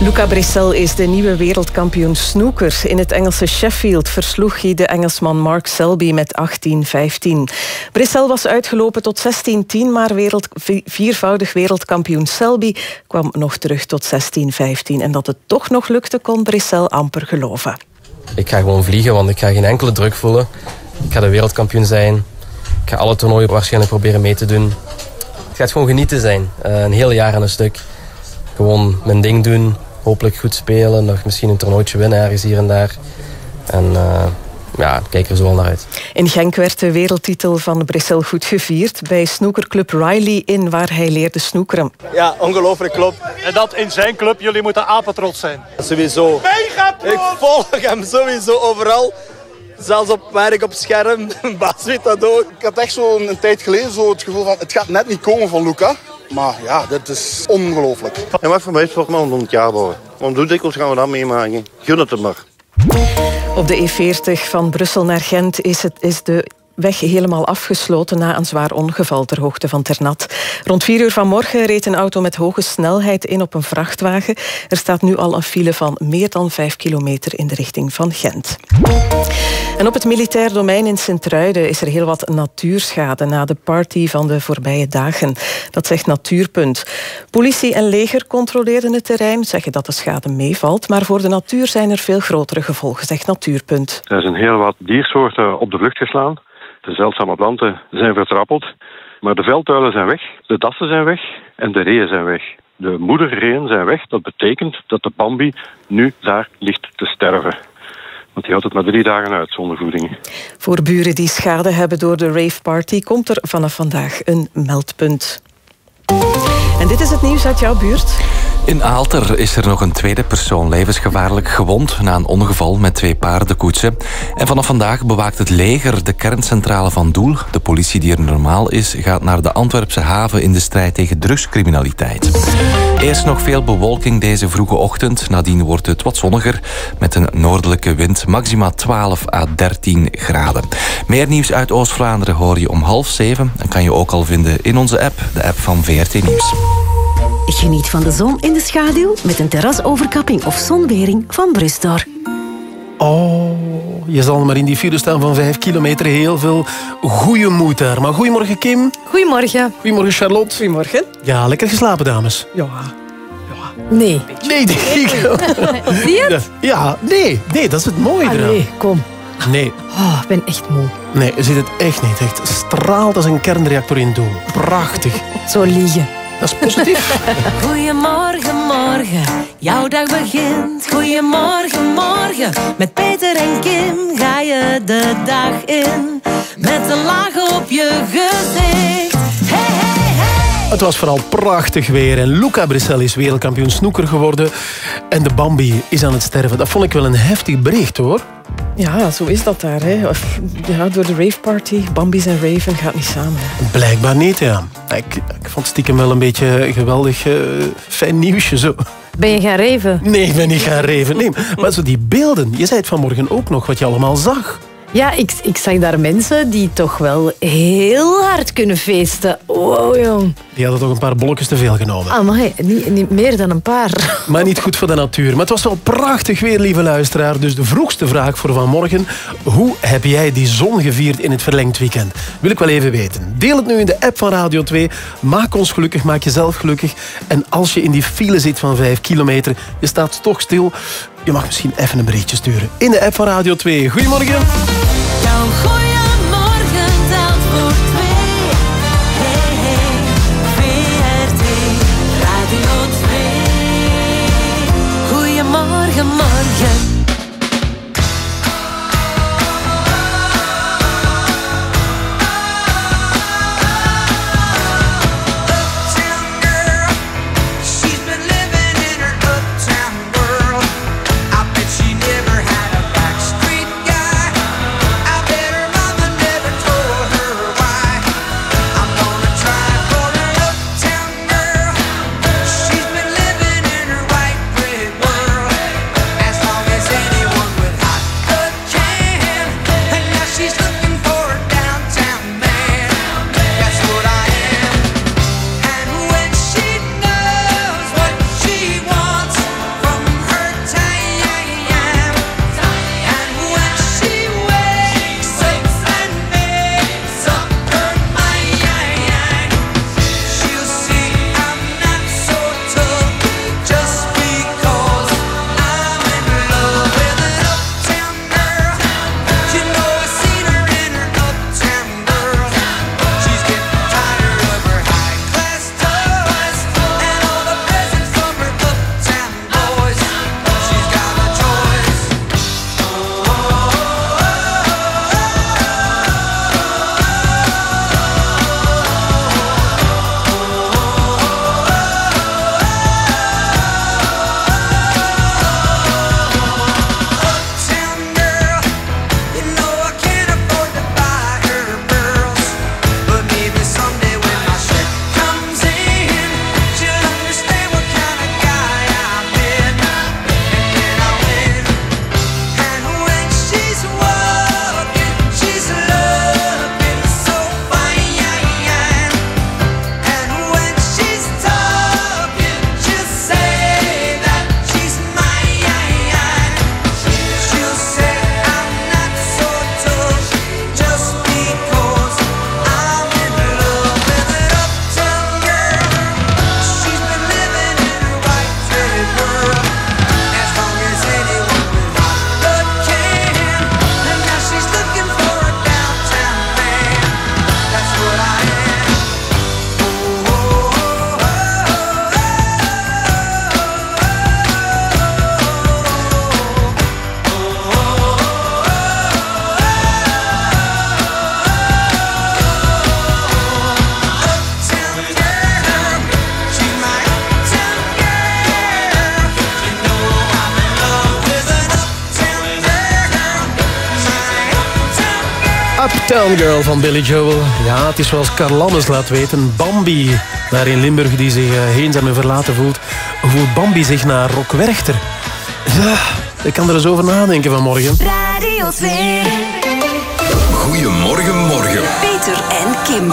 Luca Brissel is de nieuwe wereldkampioen snooker. In het Engelse Sheffield versloeg hij de Engelsman Mark Selby met 18-15. Brissel was uitgelopen tot 16-10, maar wereld, viervoudig wereldkampioen Selby kwam nog terug tot 16-15. En dat het toch nog lukte, kon Brissel amper geloven. Ik ga gewoon vliegen, want ik ga geen enkele druk voelen. Ik ga de wereldkampioen zijn. Ik ga alle toernooien waarschijnlijk proberen mee te doen. Het gaat gewoon genieten zijn. Uh, een heel jaar aan een stuk. Gewoon mijn ding doen hopelijk goed spelen. Nog misschien een toernooitje winnen ergens hier en daar. En uh, ja, kijk er zo al naar uit. In Genk werd de wereldtitel van Brussel goed gevierd bij snoekerclub Riley in, waar hij leerde snoekeren. Ja, ongelooflijk club. En dat in zijn club. Jullie moeten apetrots zijn. Sowieso. Mega Ik volg hem sowieso overal. Zelfs op werk, op scherm. Bas weet dat ook. Ik had echt zo een tijd geleden zo het gevoel van... het gaat net niet komen van Luca. Maar ja, dit is ongelooflijk. En wat voor mij wordt maar een jaar bouwen. Want hoe dikwijls gaan we dat meemaken? Gun het hem maar. Op de E40 van Brussel naar Gent is, het, is de weg helemaal afgesloten na een zwaar ongeval ter hoogte van Ternat. Rond vier uur vanmorgen reed een auto met hoge snelheid in op een vrachtwagen. Er staat nu al een file van meer dan vijf kilometer in de richting van Gent. En op het militair domein in Sint-Truiden is er heel wat natuurschade na de party van de voorbije dagen. Dat zegt Natuurpunt. Politie en leger controleerden het terrein, zeggen dat de schade meevalt, maar voor de natuur zijn er veel grotere gevolgen, zegt Natuurpunt. Er zijn heel wat diersoorten op de vlucht geslaan. De zeldzame planten zijn vertrappeld. Maar de veldtuilen zijn weg, de dassen zijn weg en de reeën zijn weg. De moederreeën zijn weg. Dat betekent dat de Bambi nu daar ligt te sterven. Want die houdt het maar drie dagen uit zonder voeding. Voor buren die schade hebben door de rave party komt er vanaf vandaag een meldpunt. En dit is het nieuws uit jouw buurt. In Aalter is er nog een tweede persoon levensgevaarlijk gewond na een ongeval met twee paardenkoetsen. En vanaf vandaag bewaakt het leger de kerncentrale van Doel. De politie die er normaal is, gaat naar de Antwerpse haven in de strijd tegen drugscriminaliteit. Eerst nog veel bewolking deze vroege ochtend. Nadien wordt het wat zonniger met een noordelijke wind, maxima 12 à 13 graden. Meer nieuws uit Oost-Vlaanderen hoor je om half zeven en kan je ook al vinden in onze app, de app van VRT Nieuws. Geniet van de zon in de schaduw met een terrasoverkapping of zonwering van Brustor. Oh, je zal maar in die file staan van 5 kilometer heel veel goede moed daar. Maar goedemorgen Kim. Goedemorgen. Goedemorgen Charlotte. Goedemorgen. Ja, lekker geslapen dames. Ja. Nee. Nee, denk ik. Zie je het? Ja, nee, nee, dat is het mooie eraan. Nee, kom. Nee. Oh, ik ben echt moe. Nee, je ziet het echt niet. Echt straalt als een kernreactor in doel. Prachtig. Zo liegen. Dat is positief. Goedemorgen, morgen. Jouw dag begint. Goedemorgen, morgen. Met Peter en Kim ga je de dag in. Met een laag op je gezicht. Hey, hey. Het was vooral prachtig weer. En Luca Brissel is wereldkampioen snoeker geworden. En de Bambi is aan het sterven. Dat vond ik wel een heftig bericht, hoor. Ja, zo is dat daar. Hè. Of, ja, door de raveparty. Bambi's en Raven gaat niet samen. Blijkbaar niet, ja. Ik, ik vond stiekem wel een beetje geweldig uh, fijn nieuwsje zo. Ben je gaan reven? Nee, ik ben niet gaan reven. Nee, maar zo die beelden. Je zei het vanmorgen ook nog wat je allemaal zag. Ja, ik, ik zag daar mensen die toch wel heel hard kunnen feesten. Wow, jong. Die hadden toch een paar bolletjes te veel genomen. Ah, maar niet, niet meer dan een paar. Maar niet goed voor de natuur. Maar het was wel prachtig weer, lieve luisteraar. Dus de vroegste vraag voor vanmorgen. Hoe heb jij die zon gevierd in het verlengd weekend? Wil ik wel even weten. Deel het nu in de app van Radio 2. Maak ons gelukkig, maak jezelf gelukkig. En als je in die file zit van 5 kilometer, je staat toch stil... Je mag misschien even een berichtje sturen. In de app van Radio 2. Goedemorgen. Van Billy Joel. Ja, het is zoals Karl Lammers laat weten. Bambi, daar in Limburg, die zich uh, eenzaam en verlaten voelt. Voelt Bambi zich naar Rock Werchter? Ja, ik kan er eens over nadenken vanmorgen. Radio 2. Goedemorgen, morgen. Peter en Kim.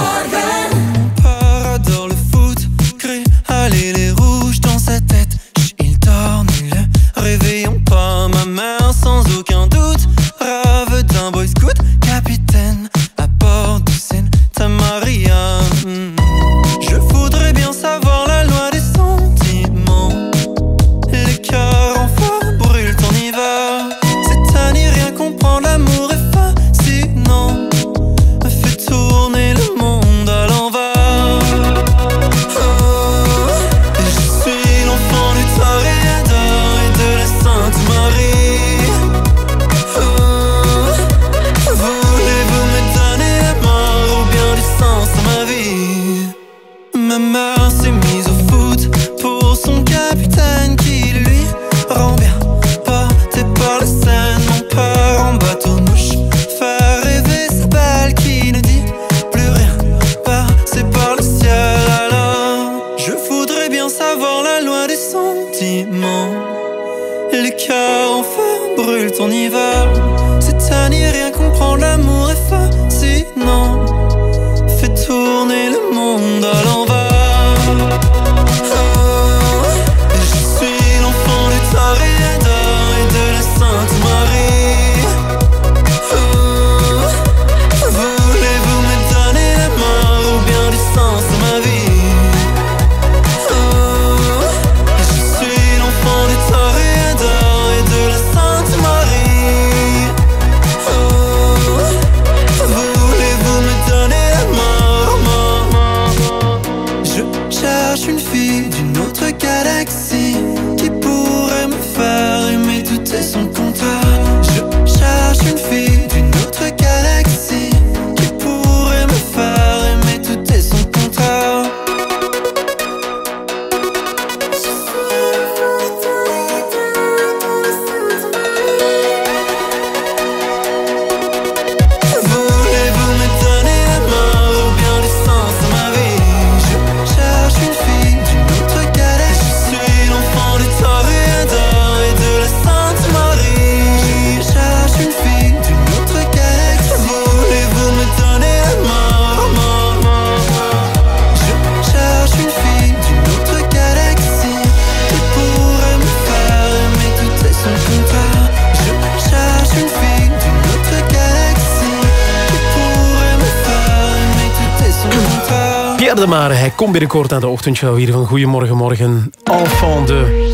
Binnenkort aan de ochtendshow hier van Goedemorgen Morgen. Enfant de...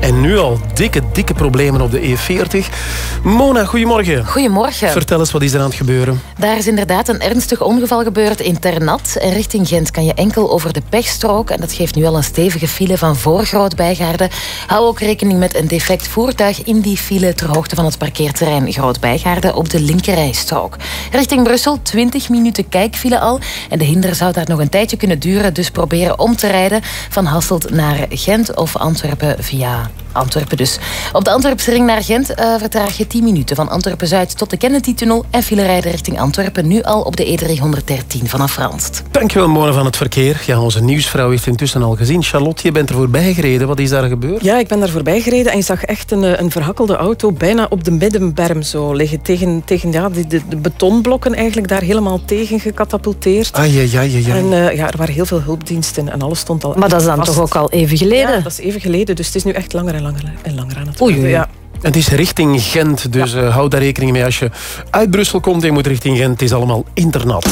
En nu al dikke, dikke problemen op de E40. Mona, goedemorgen. Goedemorgen. Vertel eens, wat is er aan het gebeuren? Daar is inderdaad een ernstig ongeval gebeurd in Ternat. En richting Gent kan je enkel over de pechstrook. En dat geeft nu al een stevige file van voor Groot-Bijgaarde. Hou ook rekening met een defect voertuig in die file ter hoogte van het parkeerterrein Groot-Bijgaarde op de linkerrijstrook. Richting Brussel 20 minuten kijkfile al. En de hinder zou daar nog een tijdje kunnen duren. Dus proberen om te rijden van Hasselt naar Gent of Antwerpen via Antwerpen dus. Op de Antwerpse ring naar Gent uh, vertraag je 10 minuten. Van Antwerpen-Zuid tot de Kennedy-tunnel. En file rijden richting Antwerpen nu al op de E313 vanaf Franst. Dankjewel, Mona van het verkeer. Ja, onze nieuwsvrouw heeft intussen al gezien. Charlotte, je bent er voorbij gereden. Wat is daar gebeurd? Ja, ik ben daar voorbij gereden en je zag echt een, een verhakkelde auto bijna op de middenberm zo liggen. Tegen, tegen ja, de, de, de betonblokken eigenlijk daar helemaal tegen gecatapulteerd. Ah, ja, ja, ja, ja. En uh, ja, er waren heel veel hulpdiensten en alles stond al Maar dat is dan vast. toch ook al even geleden? Ja, dat is even geleden. Dus het is nu echt langer en langer en langer aan het Oei. Ja. Het is richting Gent, dus ja. uh, hou daar rekening mee. Als je uit Brussel komt en je moet richting Gent, het is allemaal internat.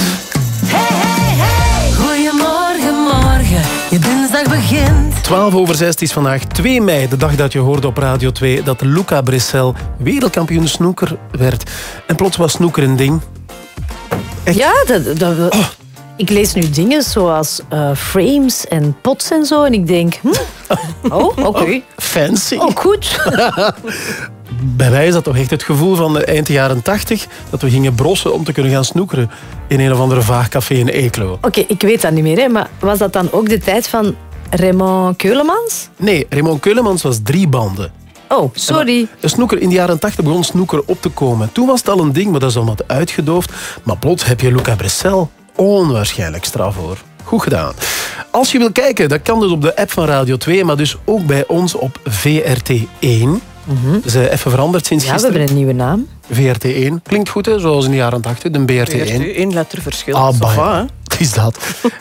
Dinsdag begint. 12 over 6, het is vandaag 2 mei, de dag dat je hoorde op Radio 2 dat Luca Bressel wereldkampioen snoeker werd. En plots was snoeker een ding. Echt? Ja, dat, dat, oh. ik lees nu dingen zoals uh, frames en pots en zo. En ik denk, hm? oh, oké. Okay. Oh, fancy. Oh, goed. Bij mij is dat toch echt het gevoel van de eind jaren 80 dat we gingen brossen om te kunnen gaan snoekeren in een of andere vaag café in Eeklo. Oké, okay, ik weet dat niet meer, hè, maar was dat dan ook de tijd van Raymond Keulemans? Nee, Raymond Keulemans was drie banden. Oh, sorry. Een snoeker, in de jaren 80 begon snoeker op te komen. Toen was het al een ding, maar dat is al wat uitgedoofd. Maar plots heb je Luca Bressel. Onwaarschijnlijk straf hoor. Goed gedaan. Als je wil kijken, dat kan dus op de app van Radio 2, maar dus ook bij ons op VRT1. Ze even veranderd sinds Mhm. Ja, we gisteren. hebben een nieuwe naam. VRT1. Klinkt goed, hè? zoals in de jaren 80, de BRT1. Eén letterverschil. Ah, bah, is dat.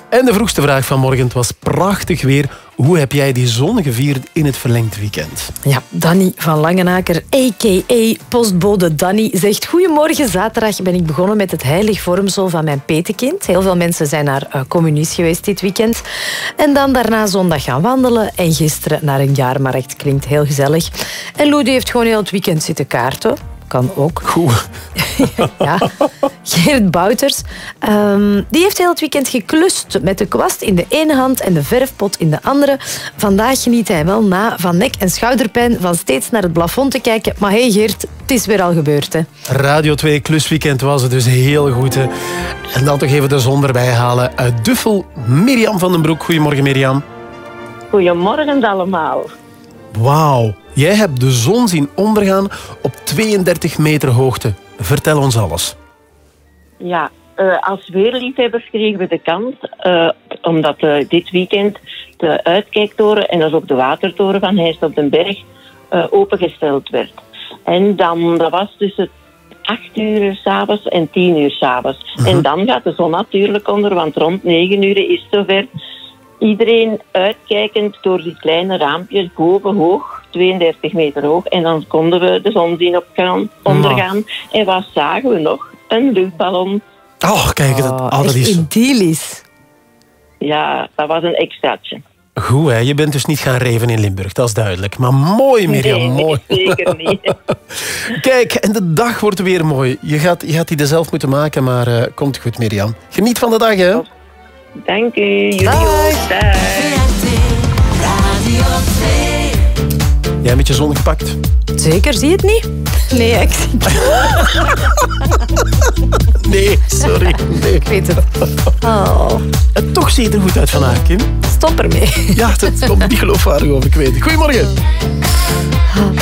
En de vroegste vraag van morgen, was prachtig weer. Hoe heb jij die zon gevierd in het verlengd weekend? Ja, Danny van Langenaker, a.k.a. postbode Danny, zegt... Goedemorgen, zaterdag ben ik begonnen met het heilig vormsel van mijn petekind. Heel veel mensen zijn naar uh, communies geweest dit weekend. En dan daarna zondag gaan wandelen. En gisteren naar een jaarmarkt. Klinkt heel gezellig. En Lou heeft gewoon heel het weekend zitten kaarten. Kan ook. Goed. ja. Geert Bouters. ehm, die heeft heel het weekend geklust met de kwast in de ene hand en de verfpot in de andere. Vandaag geniet hij wel na van nek- en schouderpijn van steeds naar het plafond te kijken. Maar hé hey Geert, het is weer al gebeurd hè. Radio 2 klusweekend was het dus heel goed. Hè? En dan toch even de zon erbij halen. Uit Duffel, Mirjam van den Broek. Goedemorgen Mirjam. Goedemorgen allemaal. Wauw, jij hebt de zon zien ondergaan op 32 meter hoogte. Vertel ons alles. Ja, eh, als weerliefhebbers kregen we de kans, eh, omdat eh, dit weekend de uitkijktoren en dus ook de watertoren van Heist op den Berg opengesteld werd. En dan, dat was tussen 8 uur s'avonds en 10 uur s'avonds. Mhm. En dan gaat de zon natuurlijk onder, want rond 9 uur is het zover. Iedereen uitkijkend door die kleine raampjes boven hoog, 32 meter hoog. En dan konden we de zon zien opgaan, ondergaan. En wat zagen we nog? Een luchtballon. Oh, kijk, dat, ah, dat echt is idyllisch. Ja, dat was een extraatje. goed. Hè? Je bent dus niet gaan reven in Limburg, dat is duidelijk. Maar mooi, Mirjam, Nee, nee, mooi. zeker niet. Kijk, en de dag wordt weer mooi. Je gaat, je gaat die er zelf moeten maken, maar eh, komt goed, Mirjam. Geniet van de dag, hè? Dank u, jullie ook. Dag. Jij met je zon gepakt? Zeker, zie je het niet? Nee, ik zie Nee, sorry. Nee. Ik weet het. Oh. En toch ziet het er goed uit vandaag, Kim. Stop ermee. Ja, dat komt niet geloofwaardig over, ik weet het. Goedemorgen. More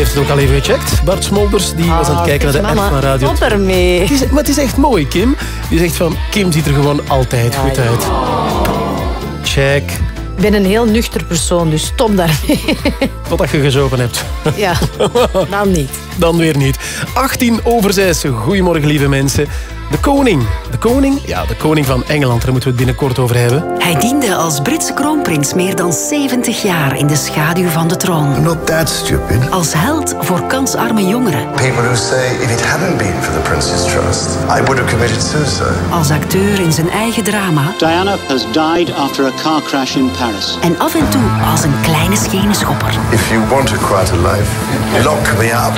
heeft het ook al even gecheckt. Bart Smolders die was aan het Ah, kijken naar de zeg, app mama, van Radio stop ermee. Het is, maar het is echt mooi, Kim. Die zegt van, Kim ziet er gewoon altijd goed ja. uit. Check. Ik ben een heel nuchter persoon, dus stop daarmee. Totdat je gezopen hebt. Ja, dan niet. Dan weer niet. 18 over 6. Goedemorgen, lieve mensen. De koning. De koning? Ja, de koning van Engeland. Daar moeten we het binnenkort over hebben. Hij diende als Britse kroonprins meer dan 70 jaar in de schaduw van de troon. Not that stupid. Als held voor kansarme jongeren. People who say if it hadn't been for the Prince's Trust, I would have committed suicide. Als acteur in zijn eigen drama. Diana has died after a car crash in Paris. En af en toe als een kleine schene schopper. If you want a quieter life, lock me up.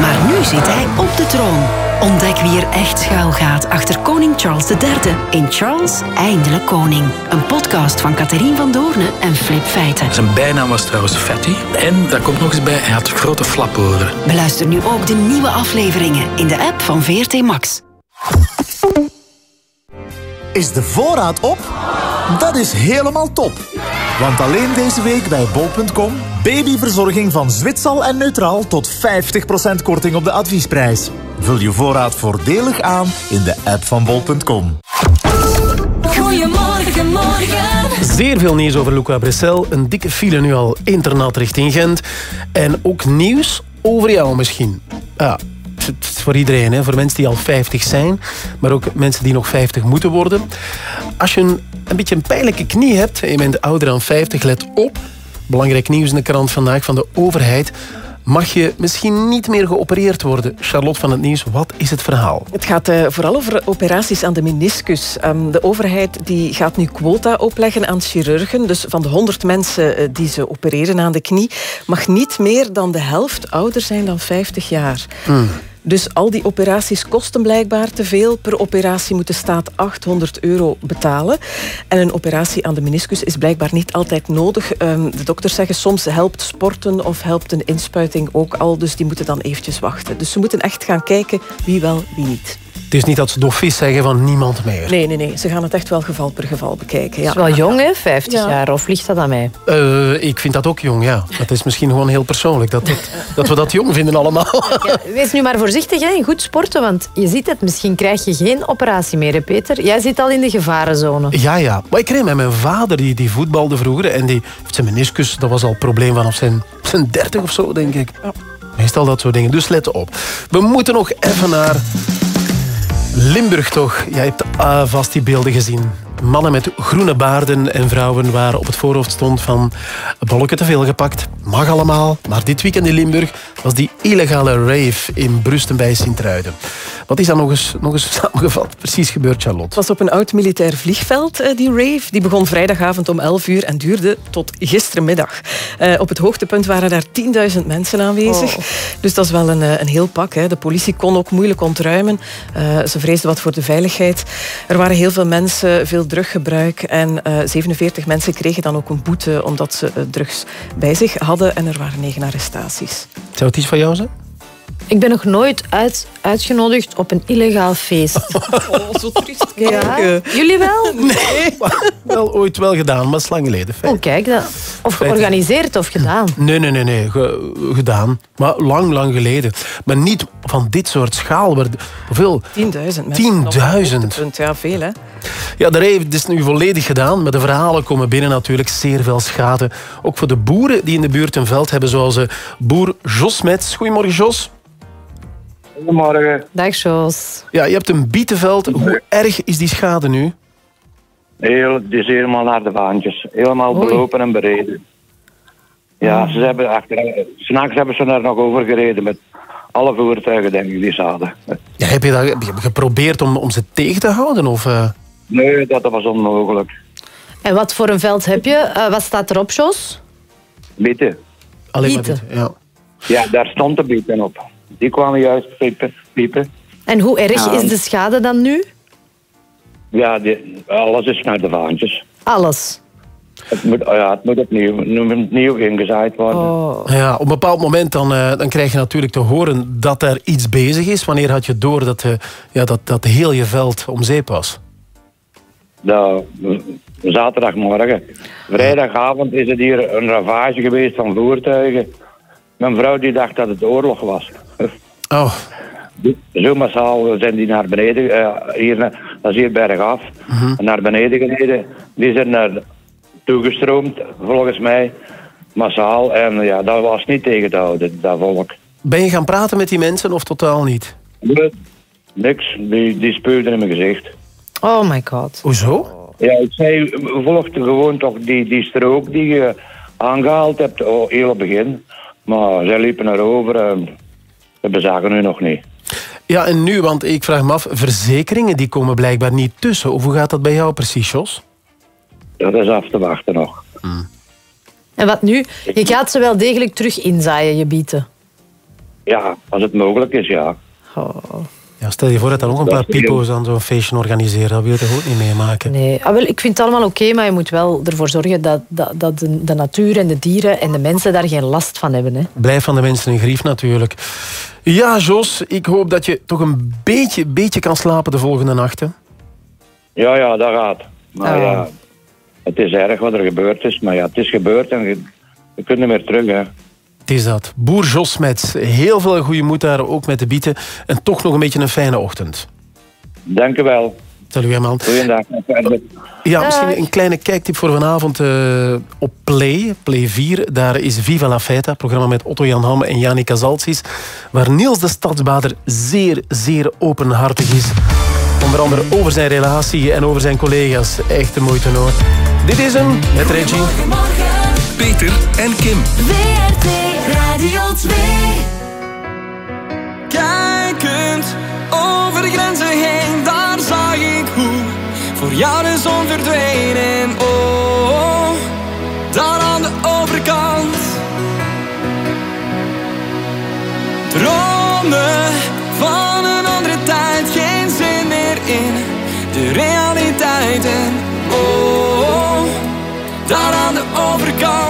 Maar nu zit hij op de troon. Ontdek wie er echt schuil gaat achter koning Charles III in Charles Eindelijk Koning. Een podcast van Catherine van Doorne en Flip Feiten. Zijn bijnaam was trouwens Fatty. En daar komt nog eens bij, hij had grote flaporen. Beluister nu ook de nieuwe afleveringen in de app van VRT Max. Is de voorraad op? Dat is helemaal top. Want alleen deze week bij bol.com babyverzorging van Zwitsal en Neutraal tot 50% korting op de adviesprijs. Vul je voorraad voordelig aan in de app van bol.com. Goedemorgen, morgen. Zeer veel nieuws over Luca Bressel. Een dikke file nu al internaat richting Gent. En ook nieuws over jou misschien. Ja, het is voor iedereen, hè. voor mensen die al 50 zijn, maar ook mensen die nog 50 moeten worden. Als je een, een beetje een pijnlijke knie hebt en je bent ouder dan 50, let op. Belangrijk nieuws in de krant vandaag van de overheid. Mag je misschien niet meer geopereerd worden? Charlotte van het Nieuws, wat is het verhaal? Het gaat eh, vooral over operaties aan de meniscus. Ehm, de overheid die gaat nu quota opleggen aan chirurgen. Dus van de 100 mensen eh, die ze opereren aan de knie, mag niet meer dan de helft ouder zijn dan 50 jaar. Dus al die operaties kosten blijkbaar te veel. Per operatie moet de staat 800 euro betalen. En een operatie aan de meniscus is blijkbaar niet altijd nodig. Ehm, de dokters zeggen soms helpt sporten of helpt een inspuiting ook al. Dus die moeten dan eventjes wachten. Dus ze moeten echt gaan kijken wie wel, wie niet. Het is niet dat ze doffies zeggen van niemand meer. Nee, nee, nee. Ze gaan het echt wel geval per geval bekijken. Ja. Dat is wel jong, hè? 50 Ja. jaar. Of ligt dat aan mij? Eh, ik vind dat ook jong, ja. Dat is misschien gewoon heel persoonlijk. Dat, dat, dat we dat jong vinden allemaal. Wees nu maar voorzichtig hè, in goed sporten, want je ziet het, misschien krijg je geen operatie meer, hè, Peter. Jij zit al in de gevarenzone. Ja, ja. Maar ik kreeg met mijn vader, die, die voetbalde vroeger. En die heeft zijn meniscus, dat was al een probleem vanaf zijn, zijn 30 of zo, denk ik. Meestal dat soort dingen. Dus let op. We moeten nog even naar Limburg toch. Jij hebt ah, vast die beelden gezien. Mannen met groene baarden en vrouwen waar op het voorhoofd stond van bolken te veel gepakt. Mag allemaal. Maar dit weekend in Limburg was die illegale rave in Brusten bij Sint-Truiden. Wat is dan nog eens, nog eens samengevat precies gebeurd, Charlotte? Het was op een oud militair vliegveld, eh, die rave. Die begon vrijdagavond om 11 uur en duurde tot gisterenmiddag. Eh, op het hoogtepunt waren daar 10.000 mensen aanwezig. Oh. Dus dat is wel een, eh, een heel pak. Hè. De politie kon ook moeilijk ontruimen. Eh, ze vreesden wat voor de veiligheid. Er waren heel veel mensen, veel druggebruik. En eh, 47 mensen kregen dan ook een boete omdat ze eh, drugs bij zich hadden. En er waren negen arrestaties. Zou het iets van jou zijn? Ik ben nog nooit uit, uitgenodigd op een illegaal feest. Oh, zo triest. Ja. Jullie wel? Nee. wel ooit wel gedaan, maar dat is lang geleden. Feit. Oh, kijk, dat. Of georganiseerd of gedaan. Nee, nee, nee, nee. Ge- gedaan. Maar lang, lang geleden. Maar niet van dit soort schaal. waar- Hoeveel? 10.000 mensen. 10.000. Ja, veel hè. Ja, de rave is nu volledig gedaan. Maar de verhalen komen binnen natuurlijk. Zeer veel schade. Ook voor de boeren die in de buurt een veld hebben. Zoals eh, boer Jos Mets. Goedemorgen, Jos. Goedemorgen. Dag, Jos. Ja, je hebt een bietenveld. Hoe erg is die schade nu? Heel, het is helemaal naar de waantjes. Helemaal Oei. belopen en bereden. Ja, ze hebben achter, s'nachts hebben ze daar nog over gereden met alle voertuigen, denk ik, die ze hadden. Ja, heb je dat heb je geprobeerd om, om ze tegen te houden? Of, eh? Nee, dat was onmogelijk. En wat voor een veld heb je? Eh, wat staat erop, Jos? Bieten. Alleen maar Bieten. bieten, ja. Ja, daar stond de bieten op. Die kwamen juist piepen. piepen. En hoe erg is de schade dan nu? Ja, die, alles is naar de waantjes. Alles. Het moet, ja, het moet opnieuw, opnieuw ingezaaid worden. Oh. Ja, op een bepaald moment dan, eh, dan krijg je natuurlijk te horen dat er iets bezig is. Wanneer had je door dat, eh, ja, dat, dat heel je veld om zeep was? Nou, zaterdagmorgen. Vrijdagavond is het hier een ravage geweest van voertuigen. Mijn vrouw die dacht dat het oorlog was. Oh. Zo massaal zijn die naar beneden, eh, hier, dat is hier bergaf, Mhm. naar beneden gereden. Die zijn naar toegestroomd, volgens mij, massaal. En ja, dat was niet tegen te houden, dat volk. Ben je gaan praten met die mensen of totaal niet? Nee, niks, die, die in mijn gezicht. Oh my god. Hoezo? Ja, ik zei, volg gewoon toch die, die strook die je aangehaald hebt, oh, heel op het begin. Maar zij liepen erover en we bezagen nu nog niet. Ja, en nu, want ik vraag me af, verzekeringen die komen blijkbaar niet tussen. Of hoe gaat dat bij jou precies, Jos? Dat is af te wachten nog. En wat nu? Je gaat ze wel degelijk terug inzaaien, je bieten. Ja, als het mogelijk is, ja. Ja, stel je voor dat er nog een paar pipo's aan zo'n feestje organiseren. Dat wil je toch ook niet meemaken? Nee, ah, wel, ik vind het allemaal oké, maar je moet wel ervoor zorgen dat, dat, dat de, de natuur en de dieren en de mensen daar geen last van hebben. Hè. Blijf van de mensen in grief natuurlijk. Ja, Jos, ik hoop dat je toch een beetje, beetje kan slapen de volgende nachten. Ja, ja, dat gaat. Maar Ah. ja, het is erg wat er gebeurd is. Maar ja, het is gebeurd en je, je kunt niet meer terug, hè. Het is dat. Boer Jos Mets. Heel veel goede moed daar, ook met de bieten. En toch nog een beetje een fijne ochtend. Dank u wel. Salut, man. Goeiedag. Ja, misschien een kleine kijktip voor vanavond eh, op Play, Play 4. Daar is Viva la Feta, programma met Otto Jan Hamme en Janica Zaltsis, waar Niels de Stadsbader zeer, zeer openhartig is. Onder andere over zijn relatie en over zijn collega's. Echt de moeite hoor. Dit is hem, met Reggie. Peter en Kim. WRT Radio 2. Kijkend over grenzen heen, daar zag ik hoe voor jou de zon verdween. En oh, daar aan de overkant. Dromen van een andere tijd, geen zin meer in de realiteit. En oh, daar aan de overkant.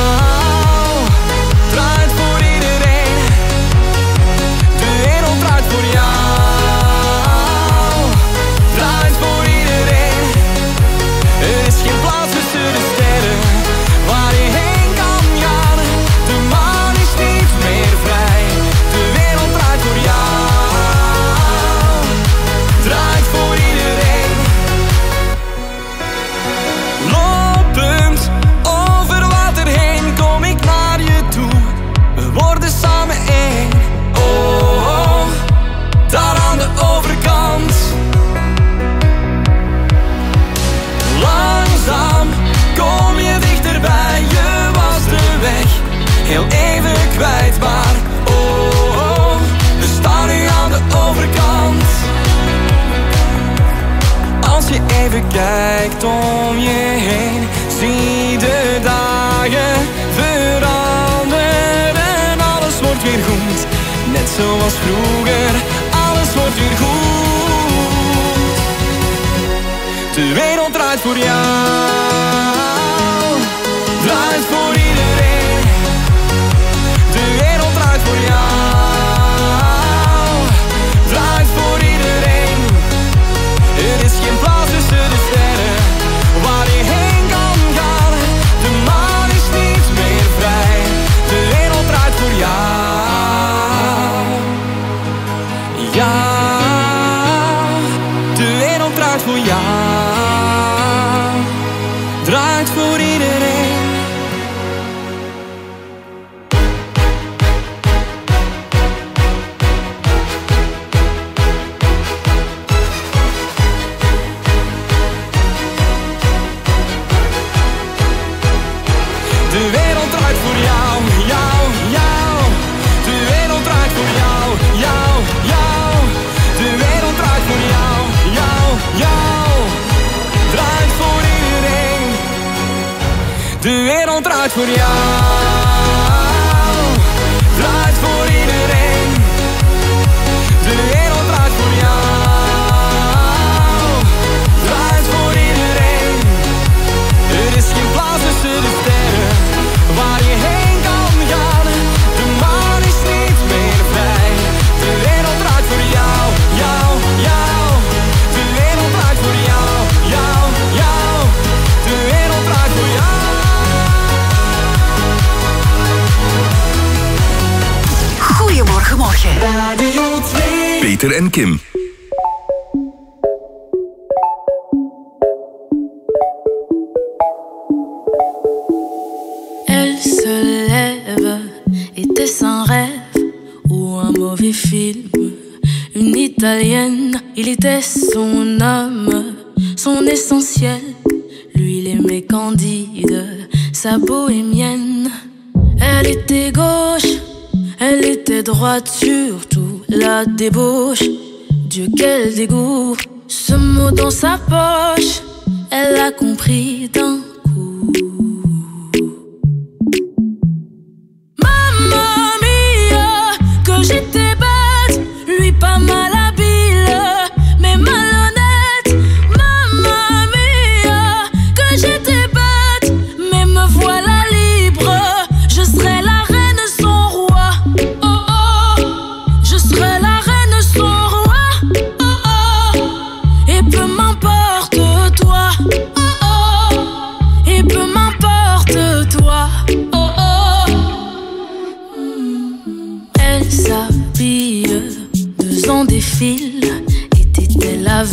Kwijt, oh, oh we staan nu aan de overkant. Als je even kijkt om je heen, zie de dagen veranderen. Alles wordt weer goed, net zoals vroeger. Alles wordt weer goed. De wereld draait voor jou. Wereld Radio 2. Peter en Kim. Elle se lève, était un rêve ou un mauvais film. Une italienne, il était son âme, son essentiel. Lui, il aimait Candide, sa bohémienne. Elle était gauche, elle était droite, surtout la débauche. Dieu, quel dégoût, ce mot dans sa poche, elle a compris d'un coup. Mamma mia, que j'étais bête, lui pas mal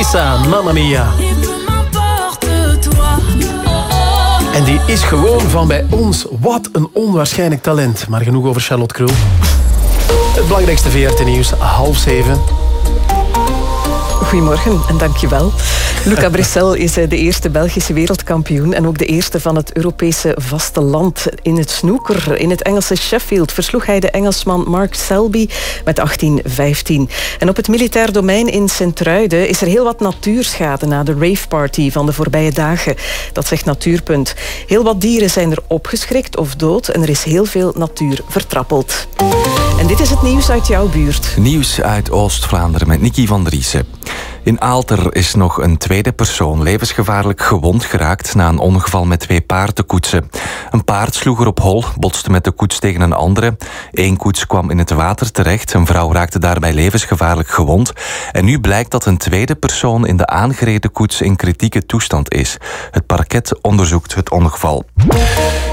Mamma Mia. En die is gewoon van bij ons. Wat een onwaarschijnlijk talent. Maar genoeg over Charlotte Krul. Het belangrijkste VRT-nieuws, half zeven. Goedemorgen en dankjewel. Luca Bressel is eh, de eerste Belgische wereldkampioen en ook de eerste van het Europese vasteland. In het snoeker in het Engelse Sheffield versloeg hij de Engelsman Mark Selby met 18-15. En op het militair domein in Sint-Truiden is er heel wat natuurschade na de raveparty van de voorbije dagen. Dat zegt Natuurpunt. Heel wat dieren zijn er opgeschrikt of dood en er is heel veel natuur vertrappeld. En dit is het nieuws uit jouw buurt. Nieuws uit Oost-Vlaanderen met Nicky van Driessen. In Aalter is nog een tweede persoon levensgevaarlijk gewond geraakt na een ongeval met twee paardenkoetsen. Een paard sloeg er op hol, botste met de koets tegen een andere. Eén koets kwam in het water terecht. Een vrouw raakte daarbij levensgevaarlijk gewond. En nu blijkt dat een tweede persoon in de aangereden koets in kritieke toestand is. Het parket onderzoekt het ongeval.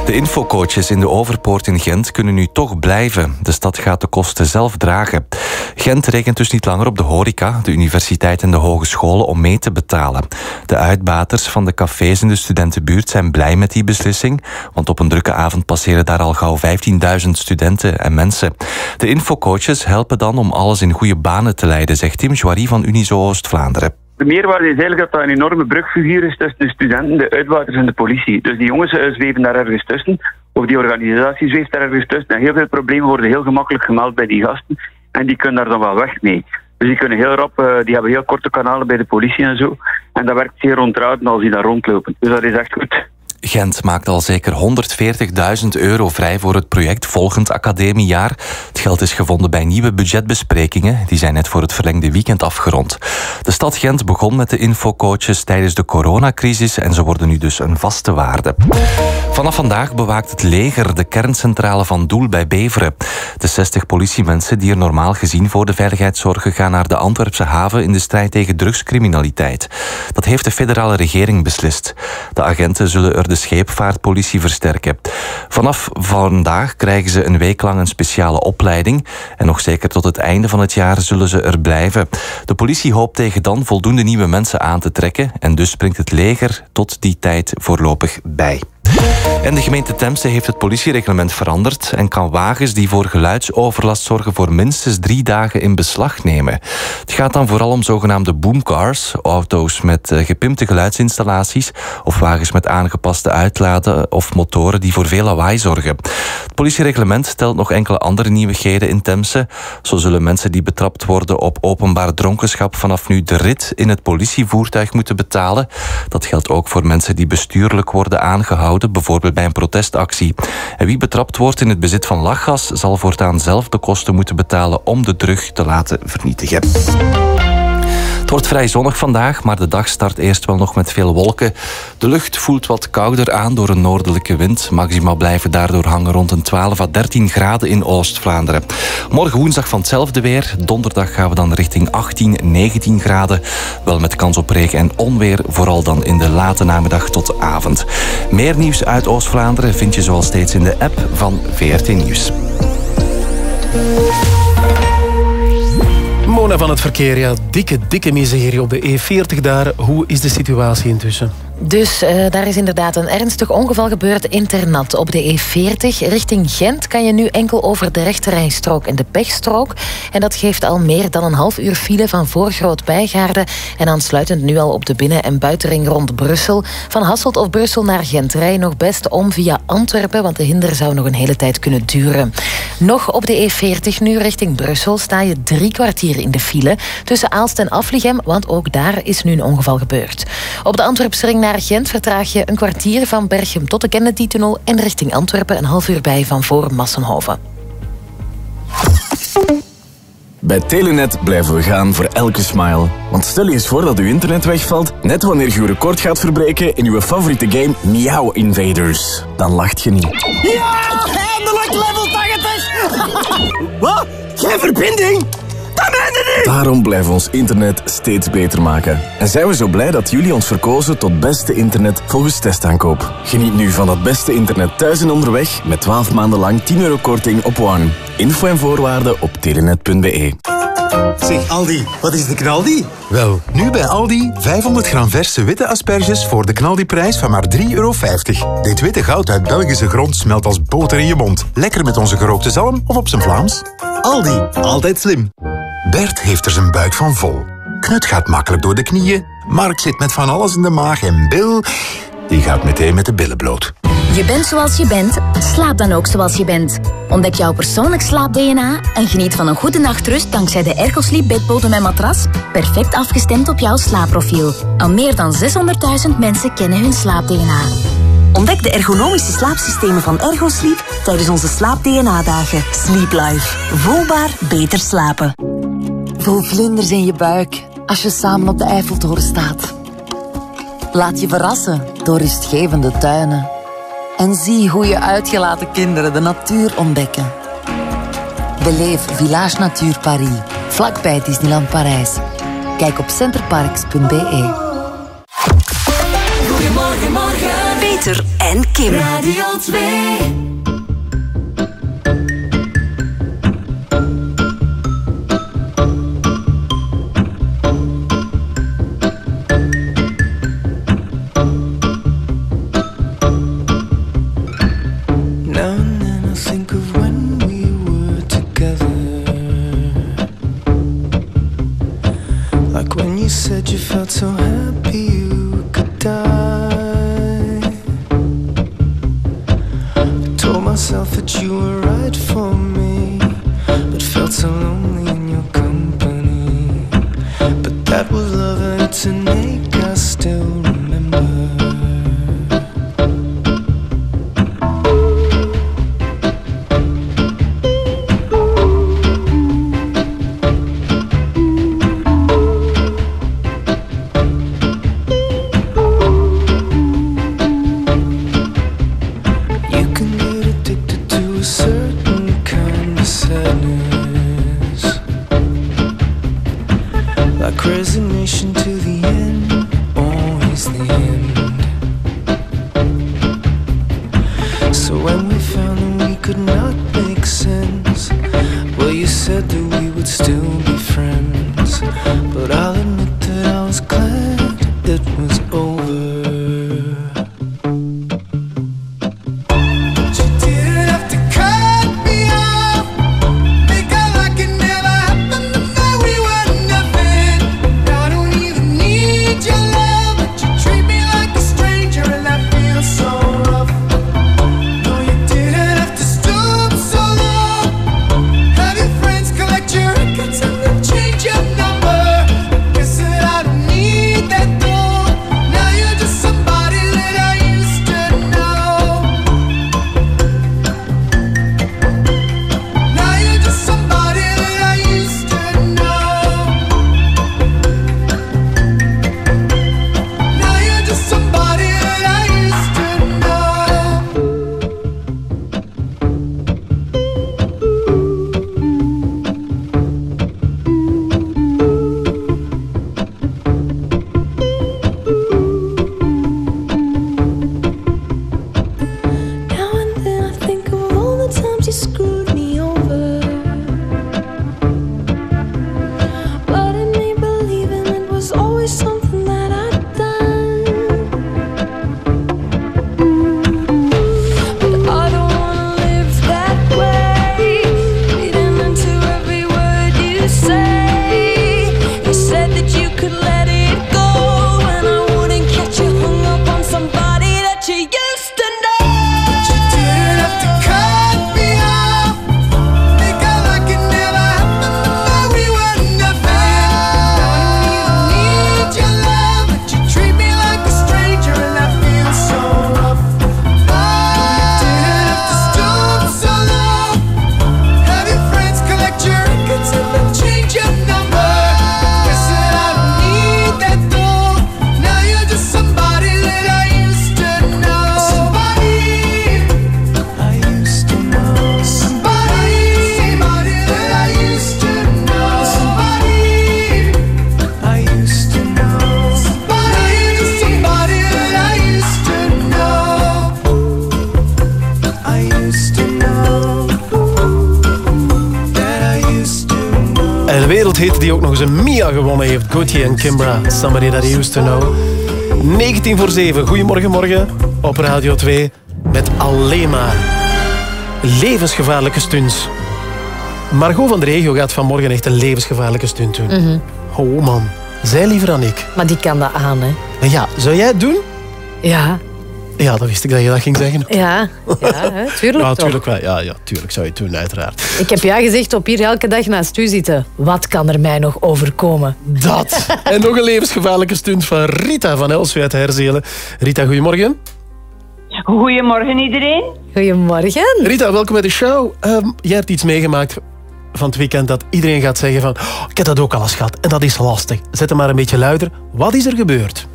De infocoaches in de Overpoort in Gent kunnen nu toch blijven. De stad gaat de kosten zelf dragen. Gent rekent dus niet langer op de horeca, de universiteit en de hogescholen om mee te betalen. De uitbaters van de cafés in de studentenbuurt zijn blij met die beslissing, want op een drukke avond passeren daar al gauw 15.000 studenten en mensen. De infocoaches helpen dan om alles in goede banen te leiden, zegt Tim Joirie van Unizo Oost-Vlaanderen. De meerwaarde is eigenlijk dat dat een enorme brugfiguur is tussen de studenten, de uitbaters en de politie. Dus die jongens eh, zweven daar ergens tussen, of die organisatie zweeft daar ergens tussen. En heel veel problemen worden heel gemakkelijk gemeld bij die gasten. En die kunnen daar dan wel weg mee. Dus die kunnen heel rap, eh, die hebben heel korte kanalen bij de politie en zo. En dat werkt zeer ontrouwd als die daar rondlopen. Dus dat is echt goed. Gent maakt al zeker 140.000 euro vrij voor het project volgend academiejaar. Het geld is gevonden bij nieuwe budgetbesprekingen. Die zijn net voor het verlengde weekend afgerond. De stad Gent begon met de infocoaches tijdens de coronacrisis en ze worden nu dus een vaste waarde. Vanaf vandaag bewaakt het leger de kerncentrale van Doel bij Beveren. De 60 politiemensen die er normaal gezien voor de veiligheid zorgen gaan naar de Antwerpse haven in de strijd tegen drugscriminaliteit. Dat heeft de federale regering beslist. De agenten zullen er de scheepvaartpolitie versterken. Vanaf vandaag krijgen ze een week lang een speciale opleiding en nog zeker tot het einde van het jaar zullen ze er blijven. De politie hoopt tegen dan voldoende nieuwe mensen aan te trekken en dus springt het leger tot die tijd voorlopig bij. En de gemeente Temse heeft het politiereglement veranderd en kan wagens die voor geluidsoverlast zorgen voor minstens drie dagen in beslag nemen. Het gaat dan vooral om zogenaamde boomcars, auto's met eh, gepimpte geluidsinstallaties of wagens met aangepaste uitladen of motoren die voor veel lawaai zorgen. Het politiereglement stelt nog enkele andere nieuwigheden in Temse. Zo zullen mensen die betrapt worden op openbaar dronkenschap vanaf nu de rit in het politievoertuig moeten betalen. Dat geldt ook voor mensen die bestuurlijk worden aangehouden, bijvoorbeeld bij een protestactie. En wie betrapt wordt in het bezit van lachgas zal voortaan zelf de kosten moeten betalen om de drug te laten vernietigen. Het wordt vrij zonnig vandaag, maar de dag start eerst wel nog met veel wolken. De lucht voelt wat kouder aan door een noordelijke wind. Maxima blijven daardoor hangen rond een 12 à 13 graden in Oost-Vlaanderen. Morgen woensdag van hetzelfde weer. Donderdag gaan we dan richting 18, 19 graden. Wel met kans op regen en onweer, vooral dan in de late namiddag tot avond. Meer nieuws uit Oost-Vlaanderen vind je zoals steeds in de app van VRT Nieuws. Mona van het verkeer, ja, dikke, dikke miserie op de E40 daar. Hoe is de situatie intussen? Dus uh, daar is inderdaad een ernstig ongeval gebeurd in Ternat op de E40. Richting Gent kan je nu enkel over de rechterrijstrook en de pechstrook. En dat geeft al meer dan een half uur file van voor Groot-Bijgaarde en aansluitend nu al op de binnen- en buitenring rond Brussel. Van Hasselt of Brussel naar Gent rij nog best om via Antwerpen, want de hinder zou nog een hele tijd kunnen duren. Nog op de E40 nu richting Brussel sta je drie kwartier in de file tussen Aalst en Afligem, want ook daar is nu een ongeval gebeurd. Op de Antwerpse ring naar Gent vertraag je een kwartier van Berchem tot de Kennedy-tunnel en richting Antwerpen een half uur bij van voor Massenhoven. Bij Telenet blijven we gaan voor elke smile. Want stel je eens voor dat uw internet wegvalt, net wanneer je uw record gaat verbreken in uw favoriete game Meow Invaders. Dan lacht je niet. Ja, eindelijk level 80! Wat? Geen verbinding? Daarom blijven we ons internet steeds beter maken. En zijn we zo blij dat jullie ons verkozen tot beste internet volgens testaankoop. Geniet nu van dat beste internet thuis en onderweg met 12 maanden lang 10 euro korting op One. Info en voorwaarden op telenet.be. Zeg Aldi, wat is de knaldi? Wel, nu bij Aldi 500 gram verse witte asperges voor de knaldiprijs van maar 3,50 euro. Dit witte goud uit Belgische grond smelt als boter in je mond. Lekker met onze gerookte zalm of op zijn Vlaams. Aldi, altijd slim. Bert heeft er zijn buik van vol. Knut gaat makkelijk door de knieën. Mark zit met van alles in de maag. En Bill, die gaat meteen met de billen bloot. Je bent zoals je bent, slaap dan ook zoals je bent. Ontdek jouw persoonlijk slaap-DNA en geniet van een goede nachtrust dankzij de Ergosleep bedbodem en matras, perfect afgestemd op jouw slaapprofiel. Al meer dan 600.000 mensen kennen hun slaap-DNA. Ontdek de ergonomische slaapsystemen van Ergosleep tijdens onze slaap-DNA-dagen. Sleep Life. Voelbaar beter slapen. Voel vlinders in je buik als je samen op de Eiffeltoren staat. Laat je verrassen door rustgevende tuinen. En zie hoe je uitgelaten kinderen de natuur ontdekken. Beleef Village Natuur Paris, vlakbij Disneyland Parijs. Kijk op centerparks.be. Goedemorgen, morgen. Peter en Kim. Radio 2. Now and then I think of when we were together. Like when you said you felt so happy you could die. So lonely in your company. But that was love and it's an Kimbra, Somebody That I Used To Know. 19 voor 7, goedemorgen morgen op Radio 2. Met alleen maar levensgevaarlijke stunts. Margot van de Regio gaat vanmorgen echt een levensgevaarlijke stunt doen. Mhm. Oh man, zij liever dan ik. Maar die kan dat aan, hè? Maar ja, zou jij het doen? Ja. Ja, dat wist ik dat je dat ging zeggen. Ja, ja hè, tuurlijk Ja, toch. tuurlijk wel. Ja, ja, tuurlijk zou je het doen, uiteraard. Ik heb ja gezegd op hier elke dag naast u zitten. Wat kan er mij nog overkomen? Dat. En nog een levensgevaarlijke stunt van Rita van Elswijk uit Herzelen. Rita, goedemorgen. Goedemorgen iedereen. Goedemorgen. Rita, welkom bij de show. Ehm, jij hebt iets meegemaakt van het weekend dat iedereen gaat zeggen van... "Oh, ik heb dat ook al eens gehad en dat is lastig. Zet hem maar een beetje luider. Wat is er gebeurd?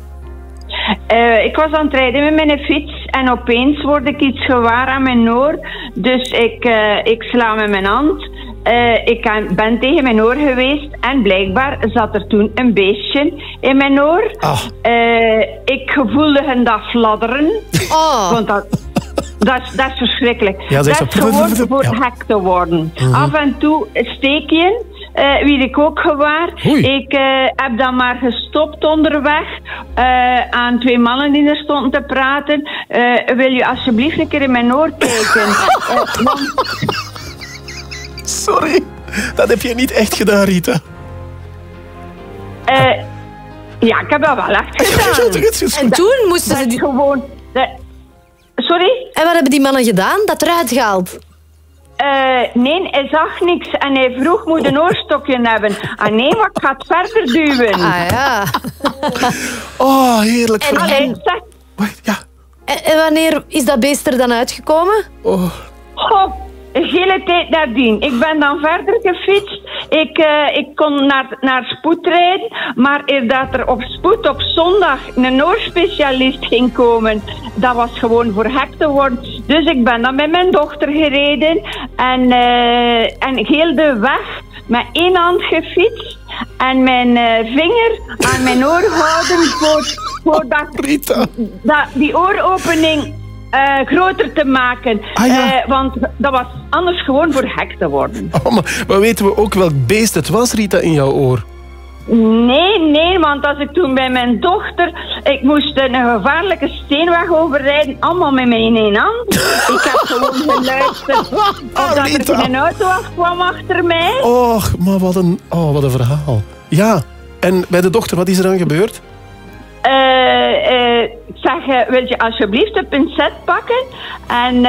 Eh, ik was aan het rijden met mijn fiets en opeens word ik iets gewaar aan mijn oor. Dus ik, eh, ik sla met mijn hand. Eh, ik kan- ben tegen mijn oor geweest en blijkbaar zat er toen een beestje in mijn oor. Eh, ik voelde hen dat fladderen. Want dat, dat, is, dat is verschrikkelijk. Ja, dat is gewoon voor Ja. gek te worden. Mhm. Af en toe steek je. Eh wie ik ook gewaar. Ik eh, heb dan maar gestopt onderweg eh, aan twee mannen die er stonden te praten. Eh, wil je alsjeblieft een keer in mijn oor kijken? Want- Sorry, dat heb je niet echt gedaan, Rita. eh, ja, ik heb dat wel echt gedaan. En toen moesten ze die... gewoon... Sorry? En wat hebben die mannen gedaan? Dat eruit gehaald? Eh, nee, hij zag niks en hij vroeg moet een oorstokje hebben. Ah nee, maar ik ga het verder duwen. Ah ja. Oh, heerlijk. En, Allee, zeg, En, en wanneer is dat beest er dan uitgekomen? Oh. Goh, hele tijd nadien. Ik ben dan verder gefietst. Ik, eh, ik kon naar, naar spoed rijden. Maar eer dat er op spoed op zondag een oorspecialist ging komen, dat was gewoon voor gek te worden. Dus ik ben dan met mijn dochter gereden. En, eh, en heel de weg met één hand gefietst. en mijn eh, vinger aan mijn oor houden voor, voordat dat, die ooropening eh, groter te maken. Ah, ja. Eh, want dat was anders gewoon voor gek te worden. Oh, maar, maar weten we ook welk beest het was, Rita, in jouw oor? Nee, nee, want als ik toen bij mijn dochter... Ik moest een gevaarlijke steenweg overrijden, allemaal met mijn één hand. Ik heb gewoon geluisterd of dat er geen auto afkwam achter mij. Och, maar wat een, oh, wat een verhaal. Ja, en bij de dochter, wat is er dan gebeurd? Eh, eh, ik zeg, eh, wil je alsjeblieft een pincet pakken? En,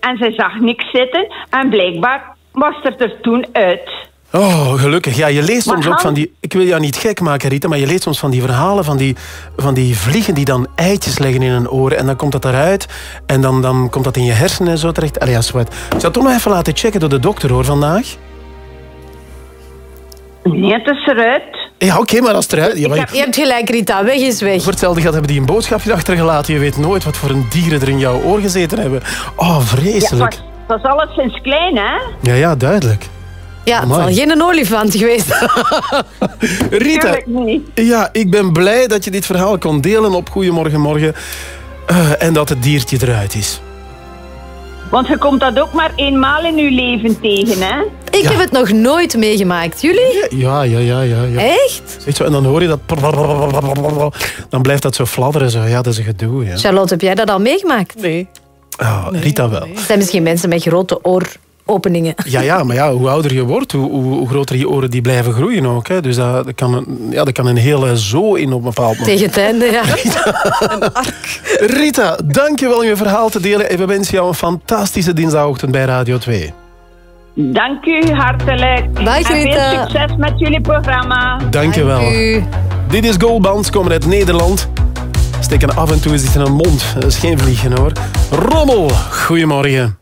en zij zag niks zitten. En blijkbaar was het er toen uit. Oh, gelukkig. Ja, je leest Maar soms ook van die... Ik wil jou niet gek maken, Rita, maar je leest soms van die verhalen van die, van die vliegen die dan eitjes leggen in een oor en dan komt dat eruit en dan, dan komt dat in je hersenen en zo terecht. Allee, ja, zwart. Ik zou het toch nog even laten checken door de dokter, hoor, vandaag. Nee, het is eruit. Ja, oké, maar als het eruit... Ja, maar Je hebt gelijk, Rita. Weg is weg. Voor hetzelfde geld hebben die een boodschapje achtergelaten. Je weet nooit wat voor een dieren er in jouw oor gezeten hebben. Oh, Ja, vreselijk. was, het was alleszins klein, hè? Ja, ja, duidelijk. Ja, het Amai. zal geen olifant geweest. Rita, Tuurlijk niet. ja, ik ben blij dat je dit verhaal kon delen op Goedemorgen Morgen. Eh, en dat het diertje eruit is. Want je komt dat ook maar eenmaal in je leven tegen, hè? Ik heb het nog nooit meegemaakt. Jullie? Ja, ja, ja, ja. ja. Echt? En dan hoor je dat... Dan blijft dat zo fladderen. Zo. Ja, dat is een gedoe. Ja. Charlotte, heb jij dat al meegemaakt? Nee. Ah, Rita wel. Er zijn misschien mensen met grote ooropeningen. Ja, ja, maar ja, hoe ouder je wordt, hoe, hoe, hoe groter je oren die blijven groeien ook. Hè. Dus dat, dat kan een, ja, dat kan een hele zo in op een bepaald moment. Tegen het einde, ja. Rita, dankjewel om je verhaal te delen. En we wensen jou een fantastische dinsdagochtend bij Radio 2. Dank u hartelijk. Dag, en veel Rita. succes met jullie programma. Dankjewel. Dit is Goldbands, komen uit Nederland. Steken af en toe is dit in een mond. Dat is geen vliegen hoor. Rommel, goedemorgen.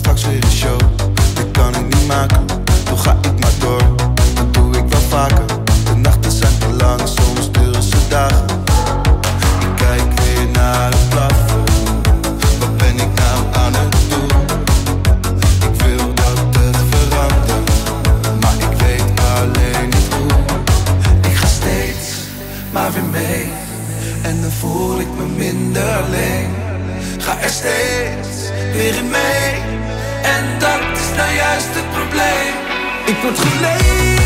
Straks weer een show, dit kan ik niet maken. Toch ga ik maar door, dat doe ik wel vaker. De nachten zijn te lang, soms duren ze dagen. Ik kijk weer naar het plafond. Wat ben ik nou aan het doen? Ik wil dat het verandert, maar ik weet alleen niet hoe. Ik ga steeds maar weer mee, en dan voel ik me minder alleen. Ga er steeds weer in mee. En dat is nou juist het probleem. Ik word geleefd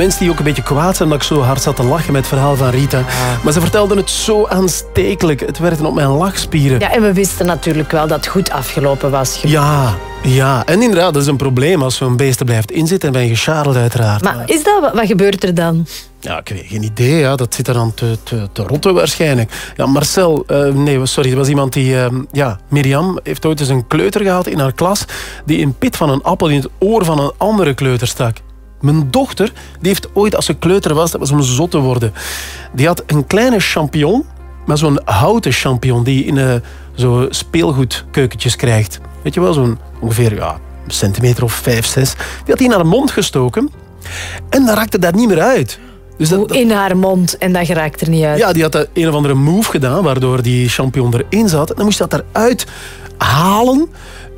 mensen die ook een beetje kwaad zijn dat ik zo hard zat te lachen met het verhaal van Rita. Maar ze vertelden het zo aanstekelijk. Het werkte op mijn lachspieren. Ja, en we wisten natuurlijk wel dat het goed afgelopen was. Ja, ja. En inderdaad, dat is een probleem als zo'n beest er blijft inzitten en ben je gescharreld uiteraard. Maar is dat, wat- gebeurt er dan? Ja, ik weet geen idee. Ja. Dat zit er aan te, te, te rotten waarschijnlijk. Ja, Marcel, eh, nee, sorry, er was iemand die... eh, ja, Mirjam heeft ooit eens een kleuter gehad in haar klas die een pit van een appel in het oor van een andere kleuter stak. Mijn dochter, die heeft ooit als ze kleuter was, dat was om zot te worden, die had een kleine champignon, maar zo'n houten champignon die je in eh, zo speelgoedkeukentjes krijgt. Weet je wel, zo'n ongeveer ja, een centimeter of vijf, zes. Die had hij in haar mond gestoken en dan raakte dat niet meer uit. Dus dat, In haar mond en dat geraakt er niet uit. ja, die had een of andere move gedaan, waardoor die champignon erin zat. En dan moest je dat eruit halen.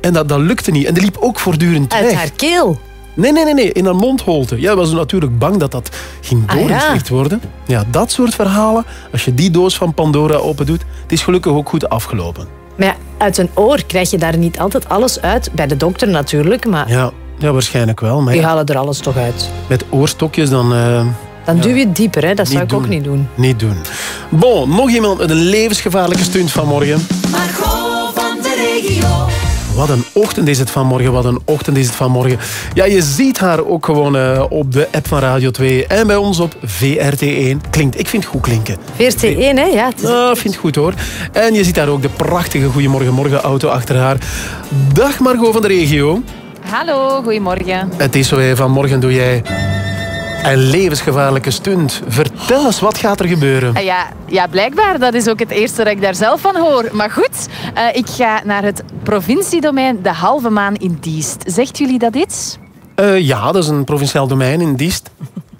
En dat, dat lukte niet. En die liep ook voortdurend Uit weg. haar keel? Nee, nee, nee, nee, in haar mondholte. Jij was natuurlijk bang dat dat ging Ah, ja. worden. Ja, dat soort verhalen, als je die doos van Pandora open doet, het is gelukkig ook goed afgelopen. Maar ja, uit een oor krijg je daar niet altijd alles uit. Bij de dokter natuurlijk, maar Ja, ja waarschijnlijk wel. Maar die ja, halen er alles toch uit. met oorstokjes dan... eh, Dan duw je het dieper, hè? dat zou ik ook niet doen. niet doen. Bon, nog iemand met een levensgevaarlijke stunt vanmorgen. Margot van de regio. Wat een ochtend is het vanmorgen, wat een ochtend is het vanmorgen. Ja, je ziet haar ook gewoon eh, op de app van Radio 2 en bij ons op VRT1. Klinkt, ik vind het goed klinken. VRT1, hè? Ja, het is- Ah, ik vind het goed hoor. En je ziet daar ook de prachtige Goedemorgen Morgen auto achter haar. Dag Margot van de regio. Hallo, goedemorgen. Het is zo, vanmorgen doe jij een levensgevaarlijke stunt. Vertel eens, wat gaat er gebeuren? Ah, ja, ja, blijkbaar. Dat is ook het eerste dat ik daar zelf van hoor. Maar goed, eh, ik ga naar het provinciedomein De Halve Maan in Diest. Zegt jullie dat iets? Eh, ja, dat is een provinciaal domein in Diest.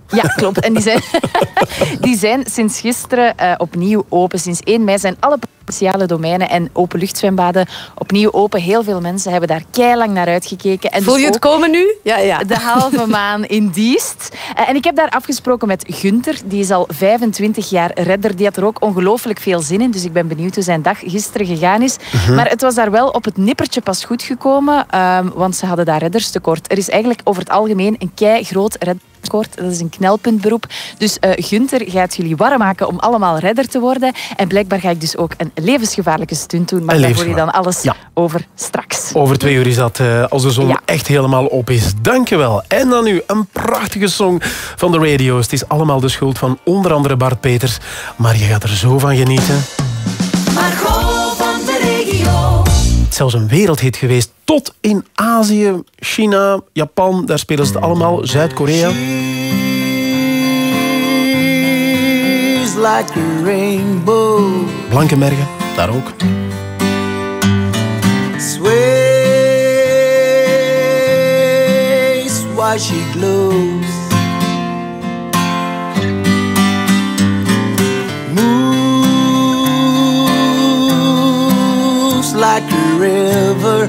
Ja, klopt. En die zijn, die zijn sinds gisteren eh, opnieuw open. Sinds 1 mei zijn alle provinciale domeinen en openluchtzwembaden opnieuw open. Heel veel mensen hebben daar keilang naar uitgekeken. En Voel dus je het komen nu? Ja, ja. De halve maan in Diest. Eh, En ik heb daar afgesproken met Gunther. Die is al 25 jaar redder. Die had er ook ongelooflijk veel zin in. Dus ik ben benieuwd hoe zijn dag gisteren gegaan is. Mhm. Maar het was daar wel op het nippertje pas goed gekomen. ehm, want ze hadden daar redderstekort. Er is eigenlijk over het algemeen een kei groot redderstekort. Dat is een knelpuntberoep. Dus eh Gunther gaat jullie warm maken om allemaal redder te worden. En blijkbaar ga ik dus ook een levensgevaarlijke stunt doen. Maar daar hoor je dan alles over straks. Over twee uur is dat eh, als de zon echt helemaal op is. Dankjewel. En dan nu een prachtige song van de radio's. Het is allemaal de schuld van onder andere Bart Peters. Maar je gaat er zo van genieten. Margot. Zelfs een wereldhit geweest. Tot in Azië, China, Japan. Daar spelen ze het allemaal. Zuid-Korea. Like a rainbow. Blankenbergen, daar ook. Sways why she glows. Like a river.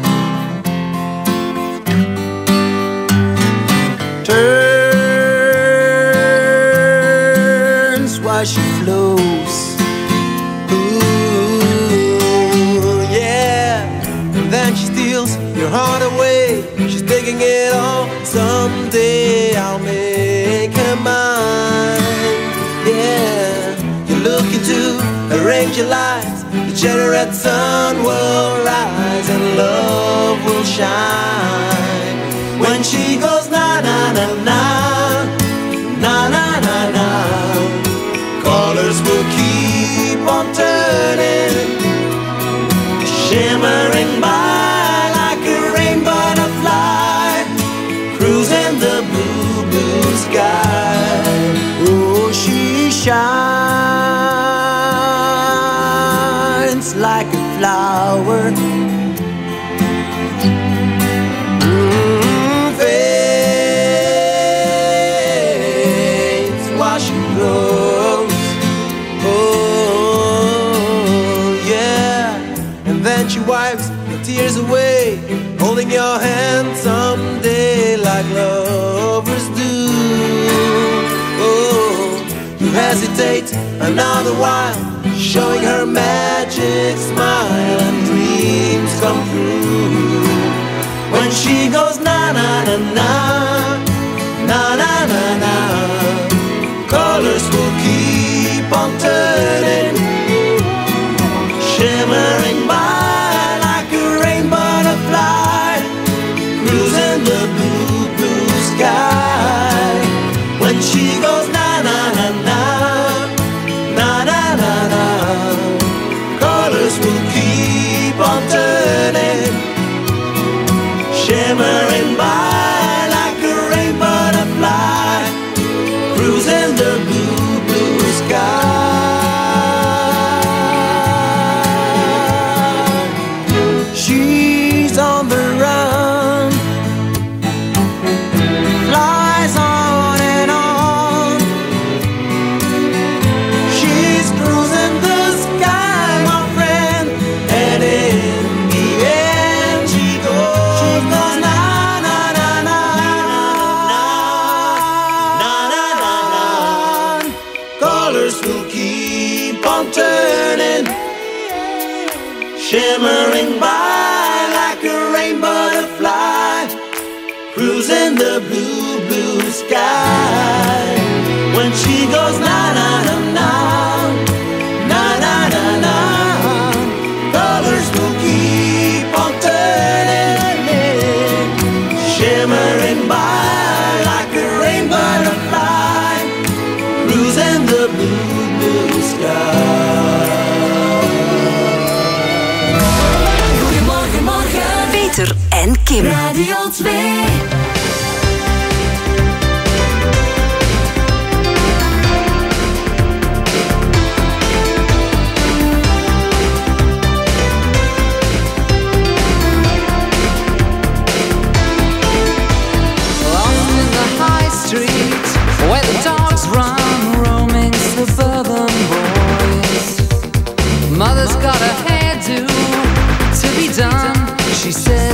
Turns while she flows. Ooh, yeah. And then she steals your heart away. She's taking it all. Someday I'll make her mine. Yeah. You look into her angel eyes. Generate sun will rise and love will shine. When she goes na na na na na na na na. Colors will keep on turning, shimmering by another while, showing her magic smile and dreams come true. When she goes na na na na na na na na. Colors will keep on turning, shimmering by Kim. Radio 2.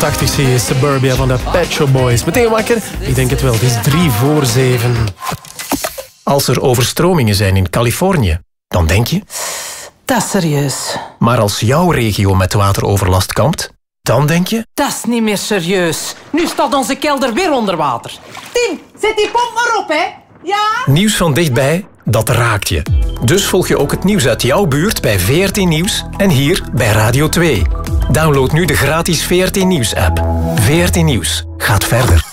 1989 zie je Suburbia van de Pet Boys. Meteen wakker? Ik denk het wel, het is drie voor zeven. Als er overstromingen zijn in Californië, dan denk je... Dat is serieus. Maar als jouw regio met wateroverlast kampt, dan denk je... Dat is niet meer serieus. Nu staat onze kelder weer onder water. Tim, zet die pomp maar op, hè. Ja? Nieuws van dichtbij dat raakt je. Dus volg je ook het nieuws uit jouw buurt bij VRT Nieuws en hier bij Radio 2. Download nu de gratis VRT Nieuws-app. VRT Nieuws gaat verder.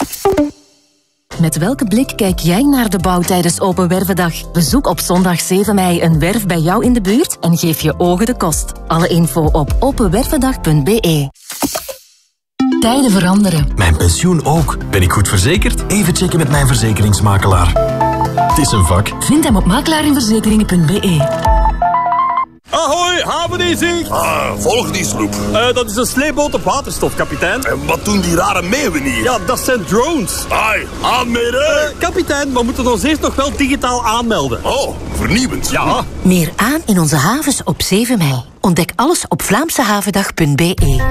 Met welke blik kijk jij naar de bouw tijdens Open Wervendag? Bezoek op zondag 7 mei een werf bij jou in de buurt en geef je ogen de kost. Alle info op openwervendag.be. Tijden veranderen. Mijn pensioen ook. Ben ik goed verzekerd? Even checken met mijn verzekeringsmakelaar. Het is een vak. Vind hem op makelaarinverzekeringen.be. Ahoy, havenizig! Ah, volg die sloep. Eh, dat is een sleepboot op waterstof, kapitein. En wat doen die rare meeuwen hier? Ja, dat zijn drones. Ai, aanmeren! Eh, kapitein, we moeten ons eerst nog wel digitaal aanmelden. Oh, vernieuwend. Ja. Meer aan in onze havens op 7 mei. Ontdek alles op vlaamsehavendag.be.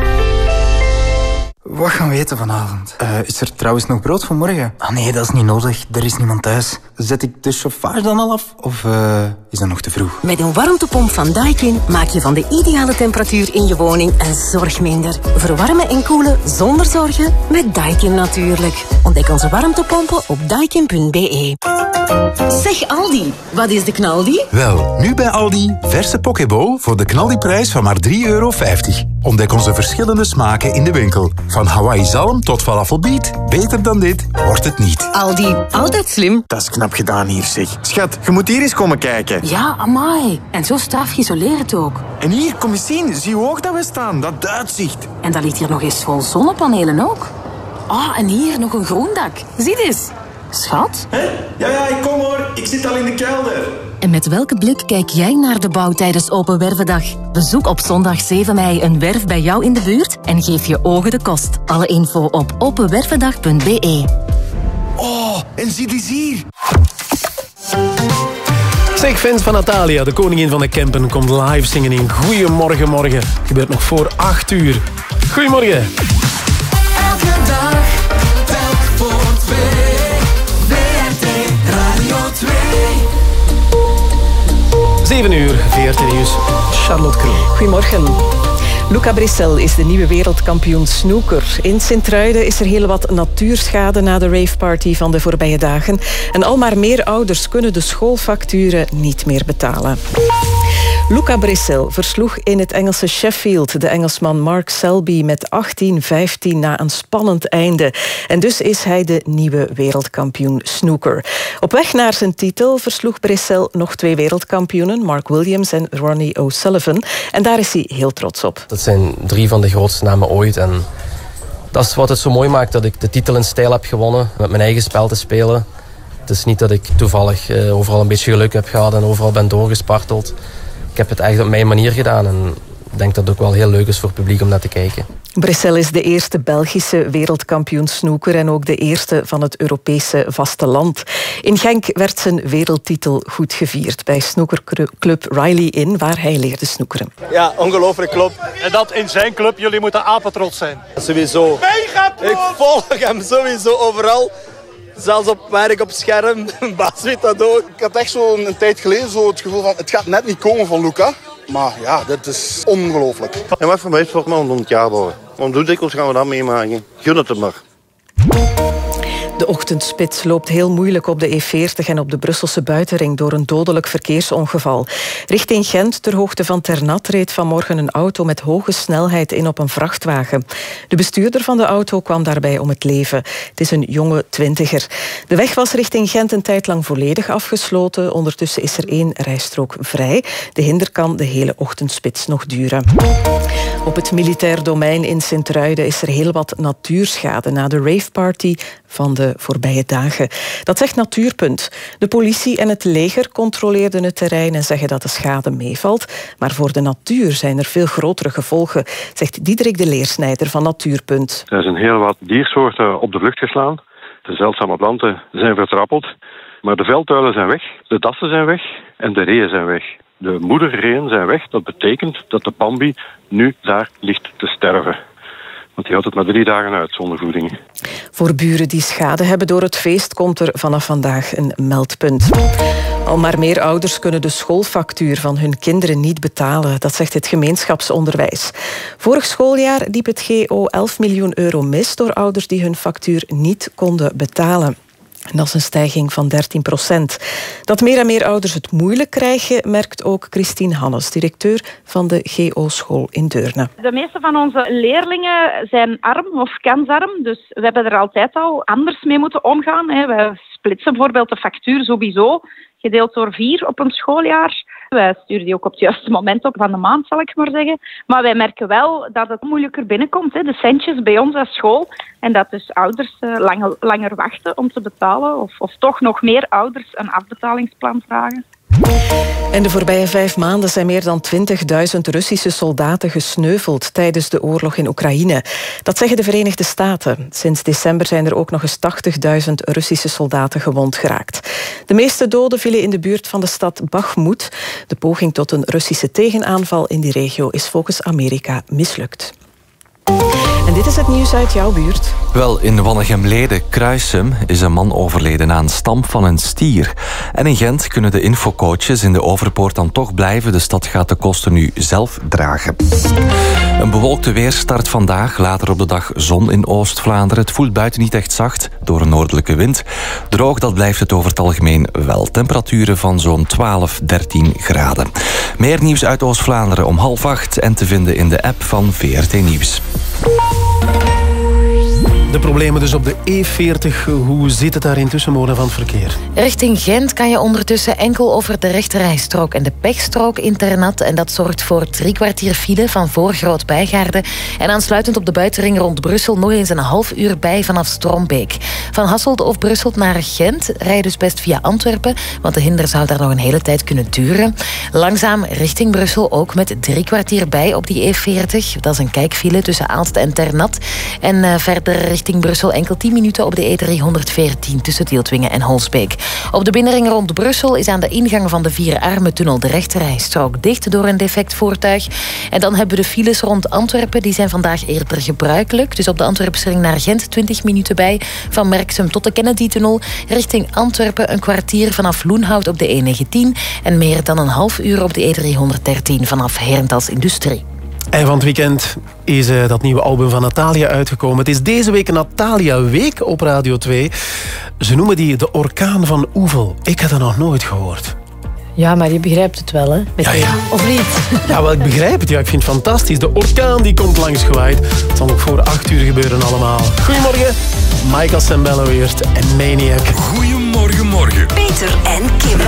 Wat gaan we eten vanavond? Eh, is er trouwens nog brood voor morgen? Ah nee, dat is niet nodig. Er is niemand thuis. Zet ik de chauffage dan al af? Of eh, is dat nog te vroeg? Met een warmtepomp van Daikin maak je van de ideale temperatuur in je woning een zorg minder. Verwarmen en koelen zonder zorgen met Daikin natuurlijk. Ontdek onze warmtepompen op daikin.be. Zeg Aldi, wat is de knaldi? Wel, nu bij Aldi verse pokeball voor de knaldiprijs van maar 3,50 euro. Ontdek onze verschillende smaken in de winkel. Van Hawaii zalm tot falafelbiet. Beter dan dit wordt het niet. Aldi, altijd slim. Dat is knap gedaan hier, zeg. Schat, je moet hier eens komen kijken. Ja, amai. En zo straf geïsoleerd ook. En hier, kom eens zien. Zie hoe hoog dat we staan. Dat uitzicht. En dat ligt hier nog eens vol zonnepanelen ook. Ah, en hier nog een groen dak. Zie eens. Schat? Ja, ja, ik kom hoor. Ik zit al in de kelder. En met welke blik kijk jij naar de bouw tijdens Open Wervendag? Bezoek op zondag 7 mei een werf bij jou in de buurt en geef je ogen de kost. Alle info op openwervendag.be. Oh, en zie die hier. Zeg, fans van Natalia, de koningin van de Kempen, komt live zingen in Goedemorgen Morgen. Gebeurt nog voor 8 uur. Goedemorgen. Elke dag, telk voor twee. 7 uur, VRT Nieuws. Charlotte Kroon. Goedemorgen. Luca Brissel is de nieuwe wereldkampioen snooker. In Sint-Truiden is er heel wat natuurschade na de raveparty van de voorbije dagen. En al maar meer ouders kunnen de schoolfacturen niet meer betalen. Luca Brissel versloeg in het Engelse Sheffield de Engelsman Mark Selby met 18-15 na een spannend einde. En dus is hij de nieuwe wereldkampioen snooker. Op weg naar zijn titel versloeg Brissel nog twee wereldkampioenen, Mark Williams en Ronnie O'Sullivan. En daar is hij heel trots op. Dat zijn drie van de grootste namen ooit. En dat is wat het zo mooi maakt, dat ik de titel in stijl heb gewonnen. Met mijn eigen spel te spelen. Het is niet dat ik toevallig eh, overal een beetje geluk heb gehad en overal ben doorgesparteld. Ik heb het eigenlijk op mijn manier gedaan. En ik denk dat het ook wel heel leuk is voor het publiek om naar te kijken. Brissel is de eerste Belgische wereldkampioen snooker en ook de eerste van het Europese vasteland. In Genk werd zijn wereldtitel goed gevierd bij snookerclub Riley Inn, waar hij leerde snoekeren. Ja, ongelooflijk klopt. En dat in zijn club, jullie moeten apetrots zijn. Sowieso. Ik volg hem sowieso overal. Zelfs op werk op scherm. Baas weet dat ook. Ik had echt zo een tijd geleden zo het gevoel van het gaat net niet komen van Luca. Maar ja, dit is ongelooflijk. En wat voor mij wordt maar onontjaarbaar. Want hoe dikwijls gaan we dat meemaken? Gun het hem maar. De ochtendspits loopt heel moeilijk op de E40 en op de Brusselse buitenring door een dodelijk verkeersongeval. Richting Gent, ter hoogte van Ternat, reed vanmorgen een auto met hoge snelheid in op een vrachtwagen. De bestuurder van de auto kwam daarbij om het leven. Het is een jonge twintiger. De weg was richting Gent een tijd lang volledig afgesloten. Ondertussen is er één rijstrook vrij. De hinder kan de hele ochtendspits nog duren. Op het militair domein in Sint-Truiden is er heel wat natuurschade na de raveparty van de voorbije dagen. Dat zegt Natuurpunt. De politie en het leger controleerden het terrein en zeggen dat de schade meevalt. Maar voor de natuur zijn er veel grotere gevolgen, zegt Diederik de Leersnijder van Natuurpunt. Er zijn heel wat diersoorten op de vlucht geslaan. De zeldzame planten zijn vertrappeld. Maar de veldtuilen zijn weg, de dassen zijn weg en de reeën zijn weg. De moederreeën zijn weg. Dat betekent dat de Bambi nu daar ligt te sterven. Want die houdt het maar drie dagen uit zonder voeding. Voor buren die schade hebben door het feest komt er vanaf vandaag een meldpunt. Al maar meer ouders kunnen de schoolfactuur van hun kinderen niet betalen. Dat zegt het gemeenschapsonderwijs. Vorig schooljaar liep het GO 11 miljoen euro mis door ouders die hun factuur niet konden betalen. En dat is een stijging van 13 procent. Dat meer en meer ouders het moeilijk krijgen, merkt ook Christine Hannes, directeur van de GO-school in Deurne. De meeste van onze leerlingen zijn arm of kansarm, dus we hebben er altijd al anders mee moeten omgaan. We splitsen bijvoorbeeld de factuur sowieso, gedeeld door vier op een schooljaar. Wij sturen die ook op het juiste moment op van de maand, zal ik maar zeggen. Maar wij merken wel dat het moeilijker binnenkomt, hè, de centjes bij ons als school. En dat dus ouders uh, langer, langer wachten om te betalen. Of, of toch nog meer ouders een afbetalingsplan vragen. In de voorbije vijf maanden zijn meer dan 20.000 Russische soldaten gesneuveld tijdens de oorlog in Oekraïne. Dat zeggen de Verenigde Staten. Sinds december zijn er ook nog eens 80.000 Russische soldaten gewond geraakt. De meeste doden vielen in de buurt van de stad Bakhmut. De poging tot een Russische tegenaanval in die regio is volgens Amerika mislukt. En dit is het nieuws uit jouw buurt. Wel, in Wannegem-Leden, Kruisum, is een man overleden aan stamp van een stier. En in Gent kunnen de infocoaches in de Overpoort dan toch blijven. De stad gaat de kosten nu zelf dragen. Een bewolkte weerstart vandaag, later op de dag zon in Oost-Vlaanderen. Het voelt buiten niet echt zacht door een noordelijke wind. Droog, dat blijft het over het algemeen wel. Temperaturen van zo'n 12, 13 graden. Meer nieuws uit Oost-Vlaanderen om half acht en te vinden in de app van VRT Nieuws. Thank you. De problemen dus op de E40. Hoe zit het daar intussen, Mona, van het verkeer? Richting Gent kan je ondertussen enkel over de rechterrijstrook en de pechstrook internat. En dat zorgt voor drie kwartier file van voor Groot Bijgaarde. En aansluitend op de buitenring rond Brussel nog eens een half uur bij vanaf Strombeek. Van Hasselt of Brussel naar Gent rij dus best via Antwerpen. Want de hinder zou daar nog een hele tijd kunnen duren. Langzaam richting Brussel ook met drie kwartier bij op die E40. Dat is een kijkfile tussen Aalst en Ternat. En uh, verder richting richting Brussel enkel 10 minuten op de E314 tussen Tieltwingen en Holsbeek. Op de binnenring rond Brussel is aan de ingang van de Vier Armen-tunnel de rechterrijstrook dicht door een defect voertuig. En dan hebben we de files rond Antwerpen, die zijn vandaag eerder gebruikelijk. Dus op de Antwerpsring naar Gent 20 minuten bij. Van Merksem tot de Kennedy-tunnel. Richting Antwerpen een kwartier vanaf Loenhout op de E19. En meer dan een half uur op de E313 vanaf Herentals Industrie. En van het weekend is uh, dat nieuwe album van Natalia uitgekomen. Het is deze week een Natalia Week op Radio 2. Ze noemen die de orkaan van Oevel. Ik had dat nog nooit gehoord. Ja, maar je begrijpt het wel, hè? Ja, ja. Of niet? Ja, wel, ik begrijp het. Ja, ik vind het fantastisch. De orkaan die komt langs gewaaid. Het zal ook voor acht uur gebeuren allemaal. Goedemorgen. Michael Sembello eerst en Maniac. Goedemorgen, morgen. Peter en Kim.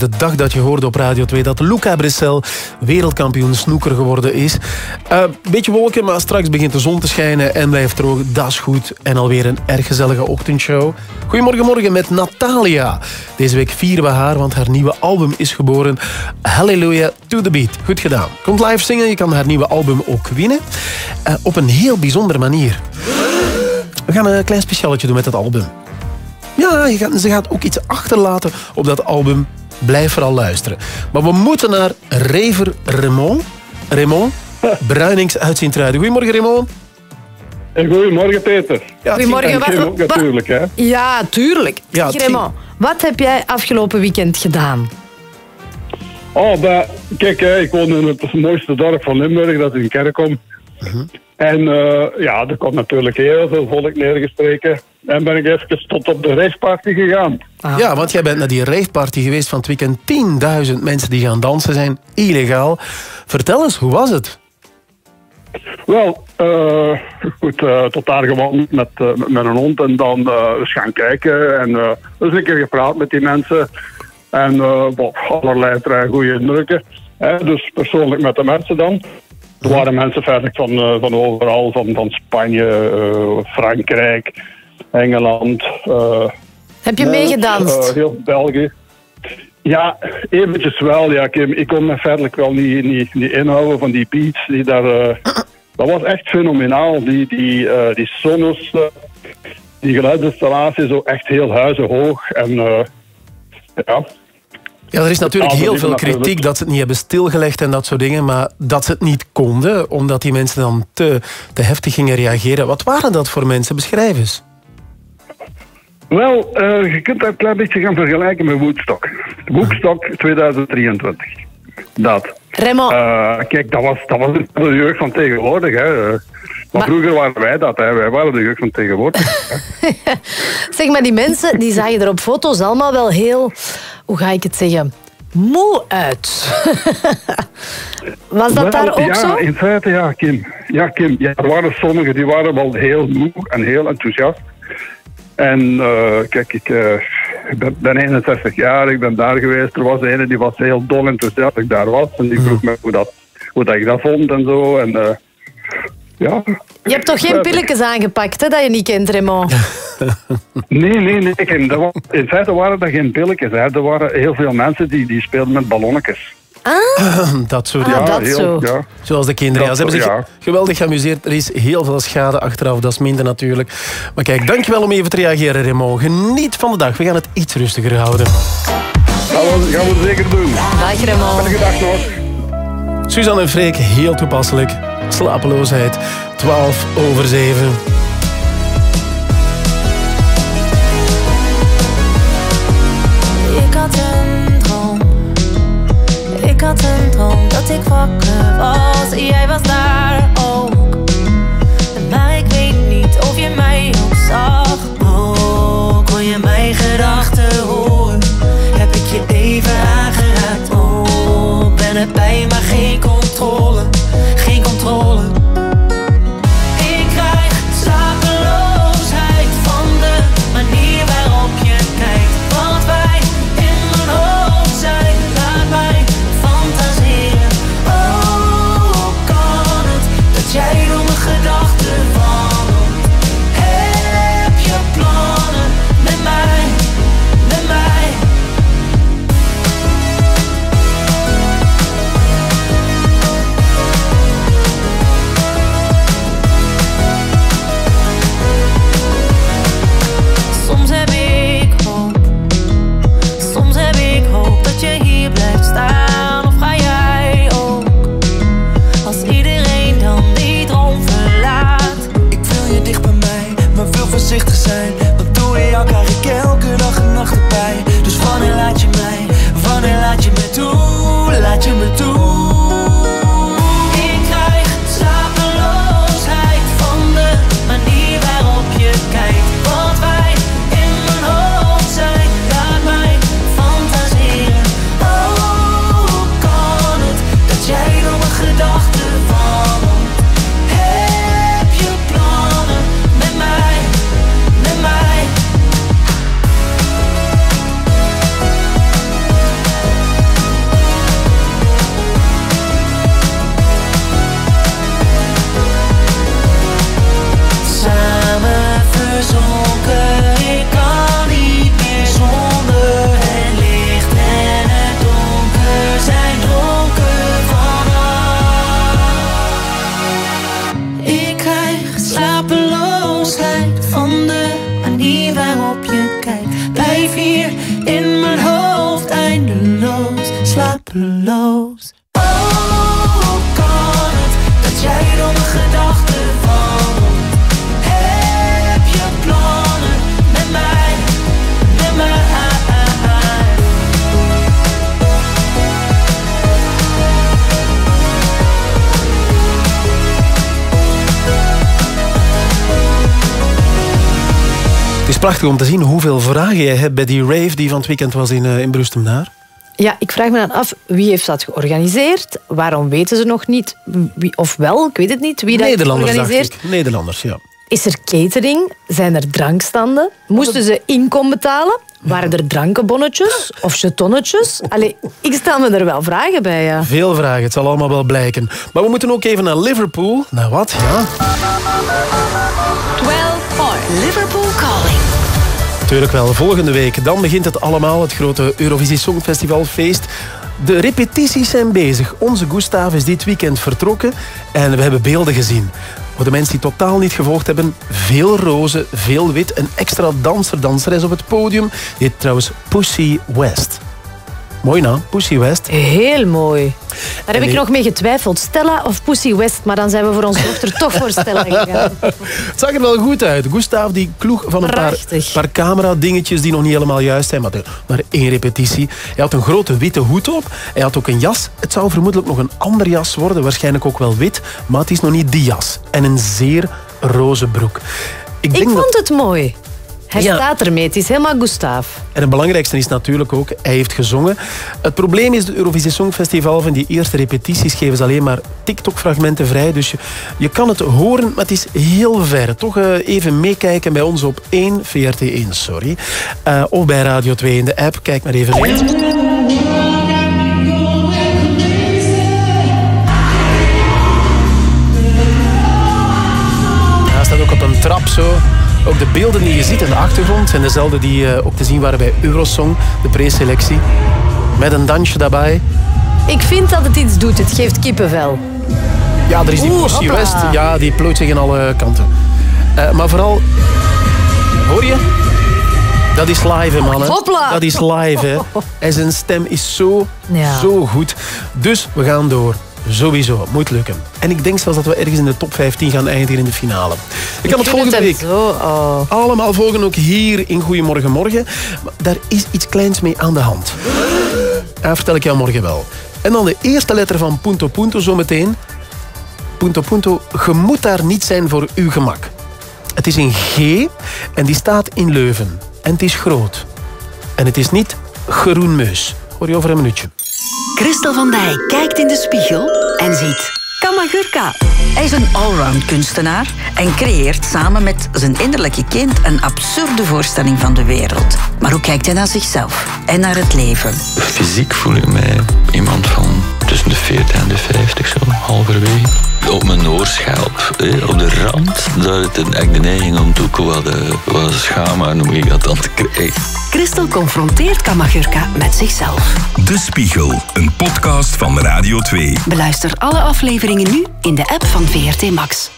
De dag dat je hoorde op Radio 2 dat Luca Brissel wereldkampioen snoeker geworden is. Uh, beetje wolken, maar straks begint de zon te schijnen en blijft droog. Dat is goed. En alweer een erg gezellige ochtendshow. Goedemorgen, morgen met Natalia. Deze week vieren we haar, want haar nieuwe album is geboren. Hallelujah to the beat. Goed gedaan. Komt live zingen, je kan haar nieuwe album ook winnen. Uh, op een heel bijzondere manier. We gaan een klein specialetje doen met het album. Ja, ze gaat ook iets achterlaten op dat album. Blijf vooral luisteren. Maar we moeten naar Rever Raymond. Raymond, Bruinings uit Sint-Truiden. Goedemorgen, Raymond. Goedemorgen, Peter. Ja, Goedemorgen. Wat, ook, natuurlijk, hè? Ja, tuurlijk. Ja, Raymond, wat heb jij afgelopen weekend gedaan? Oh, bij, kijk, ik woon in het mooiste dorp van Limburg, dat is in Kerkom. Uh En uh, ja, er komt natuurlijk heel veel volk neergestreken. En ben ik even tot op de raceparty gegaan. Ah. Ja, want jij bent naar die raceparty geweest van het weekend. 10.000 mensen die gaan dansen zijn, illegaal. Vertel eens, hoe was het? Wel, uh, goed, uh, tot daar gewandeld met, met een hond en dan eens gaan kijken. En dus een keer gepraat met die mensen. En allerlei goede indrukken. dus persoonlijk met de mensen dan. Er waren mensen verder van, van overal, van, van Spanje, Frankrijk, Engeland. Uh, Heb je meegedanst? Uh, heel België. Ja, eventjes wel. Ja. Ik, ik kon me verder wel niet, niet, niet inhouden van die beats. Die daar, dat was echt fenomenaal. Die, die, die Sonos, die geluidsinstallatie, zo echt heel huizenhoog. En ja, ja, er is natuurlijk heel veel kritiek dat ze het niet hebben stilgelegd en dat soort dingen, maar dat ze het niet konden, omdat die mensen dan te, te heftig gingen reageren. Wat waren dat voor mensen? Beschrijf eens. Wel, uh, je kunt dat een klein beetje gaan vergelijken met Woodstock. Woodstock 2023. Dat. Remo. Uh, kijk, dat was, dat was de jeugd van tegenwoordig. Hè. Maar, maar, vroeger waren wij dat. Hè. Wij waren de jeugd van tegenwoordig. zeg maar, die mensen die zagen er op foto's allemaal wel heel... Hoe ga ik het zeggen? moe uit. Was dat daar ook ja, zo? in feite ja, Kim. Ja, Kim. Ja, er waren sommigen die waren wel heel moe en heel enthousiast. En uh, kijk, ik uh, ben, ben 61 jaar, ik ben daar geweest. Er was een die was heel dol enthousiast dat ik daar was. En die vroeg me hoe, dat, hoe dat ik dat vond en zo. En uh, ja. Je hebt toch geen pilletjes aangepakt, hè, dat je niet kent, Raymond? nee, nee, nee. In feite waren dat geen pilletjes. Hè. Er waren heel veel mensen die, die speelden met ballonnetjes. Ah, dat soort ah, dat heel, zo. Ja. Zoals de kinderen. Ja, ze hebben zich geweldig geamuseerd. Er is heel veel schade achteraf, dat is minder natuurlijk. Maar kijk, dankjewel om even te reageren, Raymond. Geniet van de dag. We gaan het iets rustiger houden. Gaan we, gaan we zeker doen. Dag, Raymond. Fijne dag nog. Suzanne en Freek, heel toepasselijk. Slapeloosheid, 12 over 7. Ik had een droom. Ik had een droom dat ik wakker was. Jij was daar ook. Maar ik weet niet of je mij ook zag. Oh, kon je mijn gedachten horen? Heb ik je even aangeraakt? Oh, ben erbij, maar geen jij hebt bij die rave die van het weekend was in, uh, in Brustem daar. Ja, ik vraag me dan af, wie heeft dat georganiseerd? Waarom weten ze nog niet? Wie, of wel, ik weet het niet. Wie dat dacht georganiseerd? ik. Nederlanders, ja. Is er catering? Zijn er drankstanden? Moesten ze inkom betalen? Waren er drankenbonnetjes of jetonnetjes? Allee, ik stel me er wel vragen bij. Ja. Veel vragen, het zal allemaal wel blijken. Maar we moeten ook even naar Liverpool. Naar wat? Ja. 12 points. Liverpool. Natuurlijk wel. Volgende week dan begint het allemaal, het grote Eurovisie Songfestivalfeest. De repetities zijn bezig. Onze Gustav is dit weekend vertrokken en we hebben beelden gezien. Voor de mensen die totaal niet gevolgd hebben, veel rozen, veel wit. Een extra danser, danseres op het podium. Heet trouwens Pussy West. Mooi naam, Pussy West. Heel mooi. Daar heb ik nog mee getwijfeld. Stella of Pussy West? Maar dan zijn we voor onze dochter toch voor Stella gegaan. Het zag er wel goed uit. Gustav die kloeg van een paar, paar camera-dingetjes die nog niet helemaal juist zijn. Maar, er- maar één repetitie. Hij had een grote witte hoed op. Hij had ook een jas. Het zou vermoedelijk nog een ander jas worden. Waarschijnlijk ook wel wit. Maar het is nog niet die jas. En een zeer roze broek. Ik, Ik denk dat... vond het mooi. Hij Ja. staat ermee. Het is helemaal Gustav. En het belangrijkste is natuurlijk ook, hij heeft gezongen. Het probleem is, de Eurovisie Songfestival van die eerste repetities geven ze alleen maar TikTok-fragmenten vrij. Dus je, je kan het horen, maar het is heel ver. Toch eh, even meekijken bij ons op 1, VRT1, sorry. Eh, of bij Radio 2 in de app. Kijk maar even mee. Hij staat ook op een trap zo. Ook de beelden die je ziet in de achtergrond zijn dezelfde die eh, ook te zien waren bij Eurosong, de preselectie. Met een dansje daarbij. Ik vind dat het iets doet. Het geeft kippenvel. Ja, er is die Pussy. West. Ja, die plooit zich in alle kanten. Eh, maar vooral... Hoor je? Dat is live, hè, mannen. Hopla. Dat is live, hè. En zijn stem is zo, Ja. zo goed. Dus we gaan door. Sowieso. Het moet lukken. En ik denk zelfs dat we ergens in de top 15 gaan eindigen in de finale. Je kan het volgende hem week Zo, oh. allemaal volgen, ook hier in Goedemorgen Morgen. Maar daar is iets kleins mee aan de hand. Dat vertel ik jou morgen wel. En dan de eerste letter van Punto Punto zometeen. Punto Punto, je moet daar niet zijn voor uw gemak. Het is een G en die staat in Leuven. En het is groot. En het is niet groenmeus. Hoor je over een minuutje. Christel van Dijk kijkt in de spiegel en ziet Kamagurka. Hij is een allround kunstenaar en creëert samen met zijn innerlijke kind een absurde voorstelling van de wereld. Maar hoe kijkt hij naar zichzelf en naar het leven? Fysiek voel ik mij iemand van tussen de 40 en de 50, zo halverwege. Op mijn oorschelp, eh, op de rand, daar heb ik de neiging om het ook wat, eh, wat schaam noem ik dat dan te krijgen. Christel confronteert Kamagurka met zichzelf. De Spiegel, een podcast van Radio 2. Beluister alle afleveringen nu in de app van VRT Max.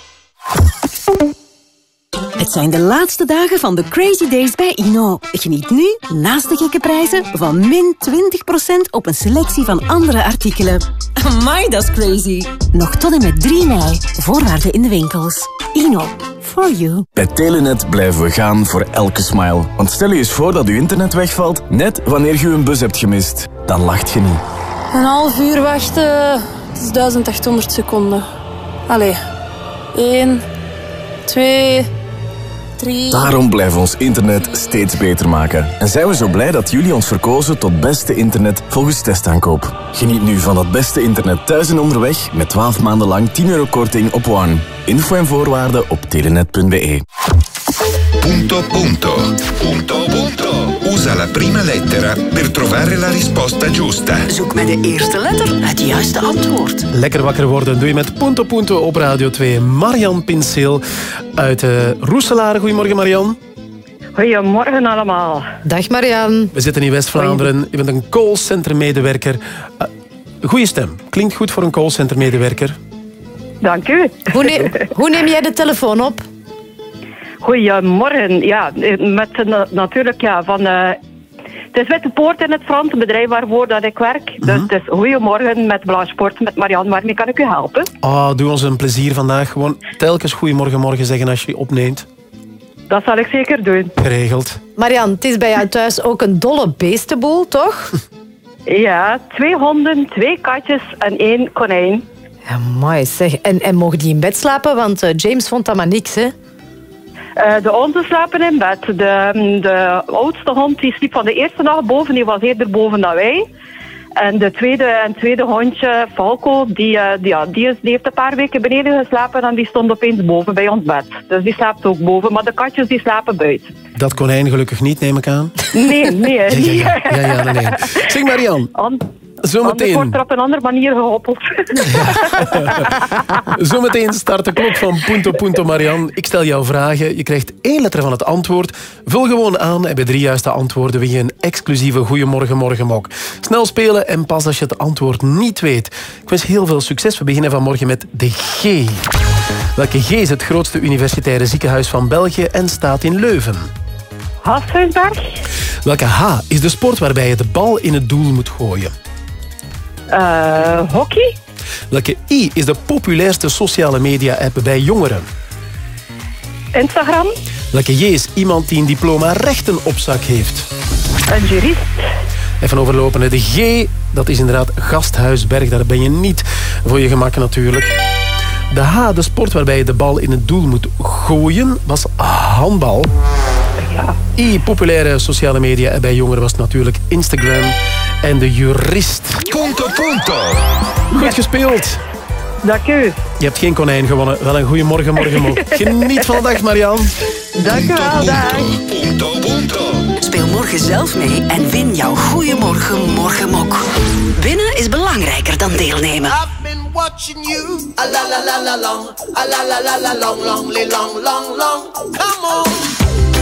Het zijn de laatste dagen van de Crazy Days bij Ino. Geniet nu, naast de gekke prijzen, van min 20% op een selectie van andere artikelen. Amai, dat is crazy. Nog tot en met 3 mei. Voorwaarden in de winkels. Ino, for you. Bij Telenet blijven we gaan voor elke smile. Want stel je eens voor dat uw internet wegvalt, net wanneer je een bus hebt gemist. Dan lacht je niet. Een half uur wachten, het is 1800 seconden. Allee, 1, 2, 3. Daarom blijven we ons internet steeds beter maken. En zijn we zo blij dat jullie ons verkozen tot beste internet volgens testaankoop. Geniet nu van dat beste internet thuis en onderweg met 12 maanden lang 10 euro korting op One. Info en voorwaarden op telenet.be. Punto punto. Punto punto. Usa la prima lettera per trovare la risposta giusta. Zoek met de eerste letter het juiste antwoord. Lekker wakker worden doe je met Punto Punto op Radio 2. Marian Pinseel uit uh, Roeselare. Goedemorgen Marian. Goedemorgen allemaal. Dag Marian. We zitten in West-Vlaanderen. Je bent een callcenter-medewerker. Uh, goeie stem. Klinkt goed voor een callcenter-medewerker. Dank u. Hoe, hoe neem jij de telefoon op? Goedemorgen. Ja, met uh, natuurlijk ja, van uh, Het is Witte Poort in het Frans, een bedrijf waarvoor dat ik werk. Dus het is Goedemorgen met Blanche Sport, met Marianne. Waarmee kan ik u helpen? Ah, doe ons een plezier vandaag. Gewoon telkens goedemorgen morgen zeggen als je opneemt. Dat zal ik zeker doen. Geregeld. Marian, het is bij jou thuis ook een dolle beestenboel, toch? Ja, twee honden, twee katjes en één konijn. Ja, mooi zeg. En, en mogen die in bed slapen? Want eh, James vond dat maar niks, hè? Eh, de honden slapen in bed. De, de oudste hond die sliep van de eerste dag boven, die was eerder boven dan wij. En de tweede, en tweede hondje, Falco, die, eh, die, ja, die, is, die heeft een paar weken beneden geslapen en die stond opeens boven bij ons bed. Dus die slaapt ook boven, maar de katjes die slapen buiten. Dat konijn gelukkig niet, neem ik aan. Nee, nee. Ja, ja, ja, ja, ja, nee, nee. Zeg Marian, An- Zometeen. Wordt er op een andere manier gehoppeld. zometeen start de klok van Punto Punto Marian. Ik stel jou vragen, je krijgt één letter van het antwoord. Vul gewoon aan en bij drie juiste antwoorden win je een exclusieve Goeiemorgen Morgenmok. Snel spelen en pas als je het antwoord niet weet. Ik wens heel veel succes. We beginnen vanmorgen met de G. Welke G is het grootste universitaire ziekenhuis van België en staat in Leuven? Hashuisberg, Welke H is de sport waarbij je de bal in het doel moet gooien? Eh, hockey, Welke I is de populairste sociale media-app bij jongeren? Instagram, Welke J is iemand die een diploma rechten op zak heeft? een jurist, Even overlopen. De G, dat is inderdaad Gasthuisberg. Daar ben je niet voor je gemak natuurlijk. De H, de sport waarbij je de bal in het doel moet gooien, was handbal. I, populaire sociale media bij jongeren was natuurlijk Instagram. En de jurist. Punto, punto. Goed gespeeld. Dank u. Je hebt geen konijn gewonnen. Wel een goede morgen, morgen. Geniet van de dag, Marian. Dank u wel, dag. Speel morgen zelf mee en win jouw Goeiemorgen Morgenmok. Winnen is belangrijker dan deelnemen. been watching you. A la la la la long, a la la la la long, long, long, long, long. Come on.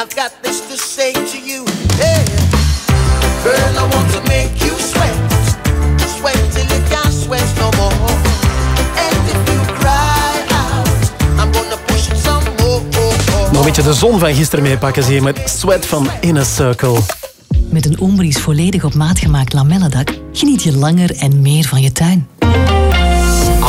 I've got this to say to you. Hey, girl, I want to make you sweat. Sweat till you can't sweat no more. And if you cry out, I'm gonna push it some more. Nog een beetje de zon van gisteren meepakken zie je met Sweat van Inner Circle. Met een Ombries volledig op maat gemaakt lamellendak geniet je langer en meer van je tuin.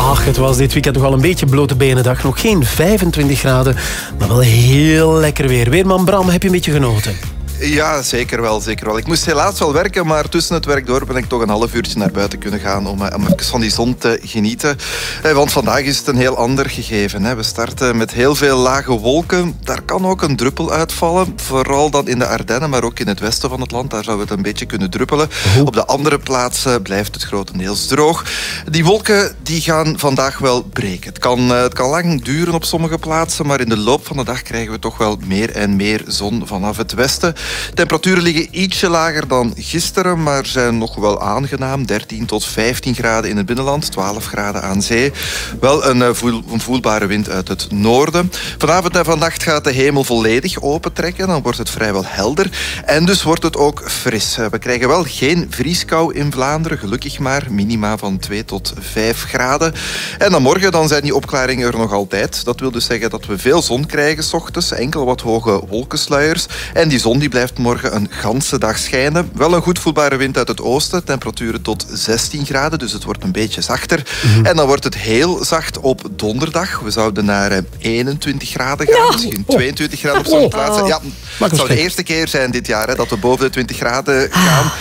Ach, het was dit weekend toch al een beetje blote benendag. Nog geen 25 graden, maar wel heel lekker weer. Weerman Bram, heb je een beetje genoten? Ja, zeker wel, zeker wel. Ik moest helaas wel werken, maar tussen het werk door ben ik toch een half uurtje naar buiten kunnen gaan om, eh, om even van die zon te genieten. Eh, Want vandaag is het een heel ander gegeven. Hè. We starten met heel veel lage wolken. Daar kan ook een druppel uitvallen, vooral dan in de Ardennen, maar ook in het westen van het land. Daar zou het een beetje kunnen druppelen. Op de andere plaatsen blijft het grotendeels droog. Die wolken die gaan vandaag wel breken. Het kan, eh, het kan lang duren op sommige plaatsen, maar in de loop van de dag krijgen we toch wel meer en meer zon vanaf het westen. Temperaturen liggen ietsje lager dan gisteren, maar zijn nog wel aangenaam. 13 tot 15 graden in het binnenland, 12 graden aan zee. Wel een, eh, een voelbare wind uit het noorden. Vanavond en vannacht gaat de hemel volledig opentrekken. Dan wordt het vrijwel helder. En dus wordt het ook fris. Eh, We krijgen wel geen vrieskou in Vlaanderen, gelukkig maar. Minima van 2 tot 5 graden. En dan morgen dan zijn die opklaringen er nog altijd. Dat wil dus zeggen dat we veel zon krijgen s ochtends. Enkel wat hoge wolkensluiers. En die zon die blijft morgen een ganse dag schijnen. Wel een goed voelbare wind uit het oosten. Temperaturen tot 16 graden, dus het wordt een beetje zachter. En dan wordt het heel zacht op donderdag. We zouden naar eh, 21 graden gaan, misschien 22 graden op sommige Oh. plaatsen. Ja, het zou de eerste keer zijn dit jaar hè, dat we boven de 20 graden gaan.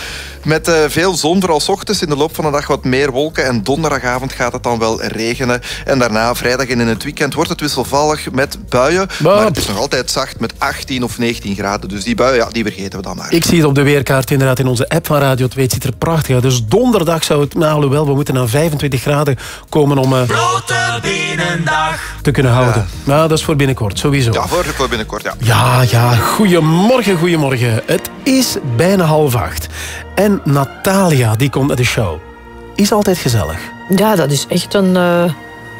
Met eh, veel zon, vooral 's ochtends. In de loop van de dag wat meer wolken. En donderdagavond gaat het dan wel regenen. En daarna, vrijdag en in het weekend, wordt het wisselvallig met buien. Maar het is nog altijd zacht met 18 of 19 graden. Dus die buien, ja, die vergeten we dan maar. Ik zie het op de weerkaart inderdaad in onze app van Radio 2. Het ziet er prachtig uit. Dus donderdag zou het, nou alhoewel, we moeten naar 25 graden komen om eh, te kunnen houden. Nou, dat is voor binnenkort, sowieso. Ja, voor, voor binnenkort, ja. Ja, ja, goedemorgen, goedemorgen. Het is bijna half acht. En Natalia, die komt naar de show. Is altijd gezellig. Ja, dat is echt een, eh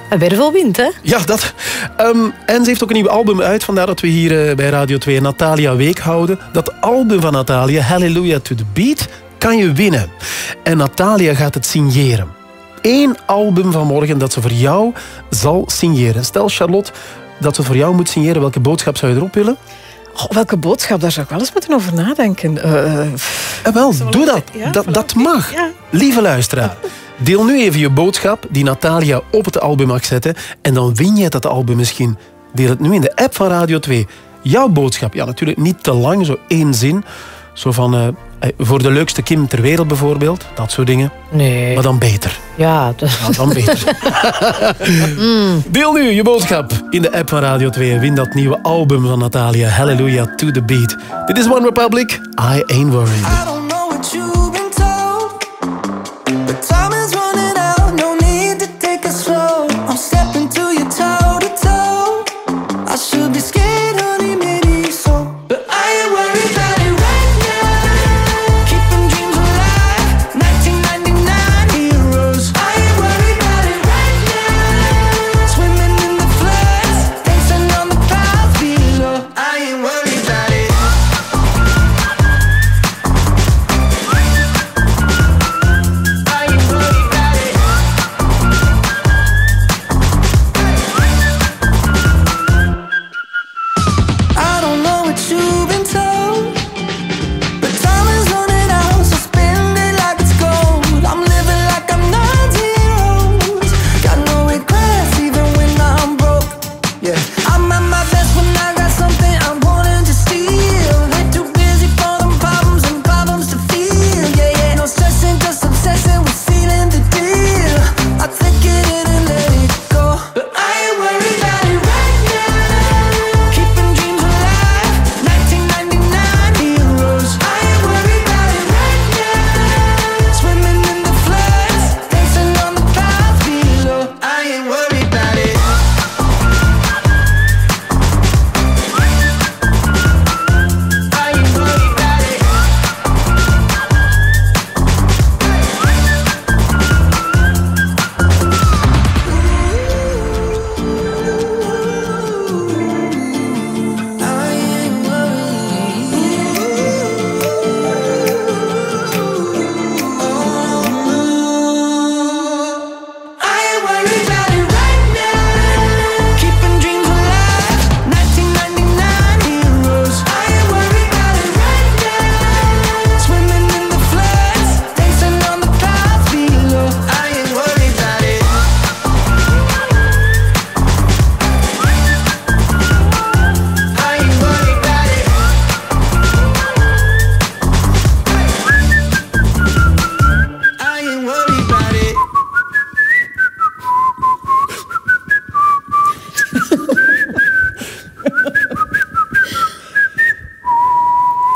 een wervelwind, hè? Ja, dat. Ehm, en ze heeft ook een nieuw album uit. Vandaar dat we hier eh, bij Radio 2 een Natalia Week houden. Dat album van Natalia, Hallelujah to the Beat, kan je winnen. En Natalia gaat het signeren. Eén album van morgen dat ze voor jou zal signeren. Stel, Charlotte, dat ze voor jou moet signeren. Welke boodschap zou je erop willen? Oh, welke boodschap? Daar zou ik wel eens moeten over nadenken. Eh, Eh, wel, doe dat. Ja, dat, dat mag. Ja. Lieve luisteraar, deel nu even je boodschap die Natalia op het album mag zetten. En dan win je dat album misschien. Deel het nu in de app van Radio 2. Jouw boodschap, ja natuurlijk niet te lang, zo één zin. Zo van, eh, voor de leukste Kim ter wereld bijvoorbeeld. Dat soort dingen. Nee. Maar dan beter. Ja, dat... Ja, dan beter. Deel nu je boodschap in de app van Radio 2 en win dat nieuwe album van Natalia, Hallelujah to the Beat. Dit is One Republic, I Ain't Worried. I don't know what you've been told, but time is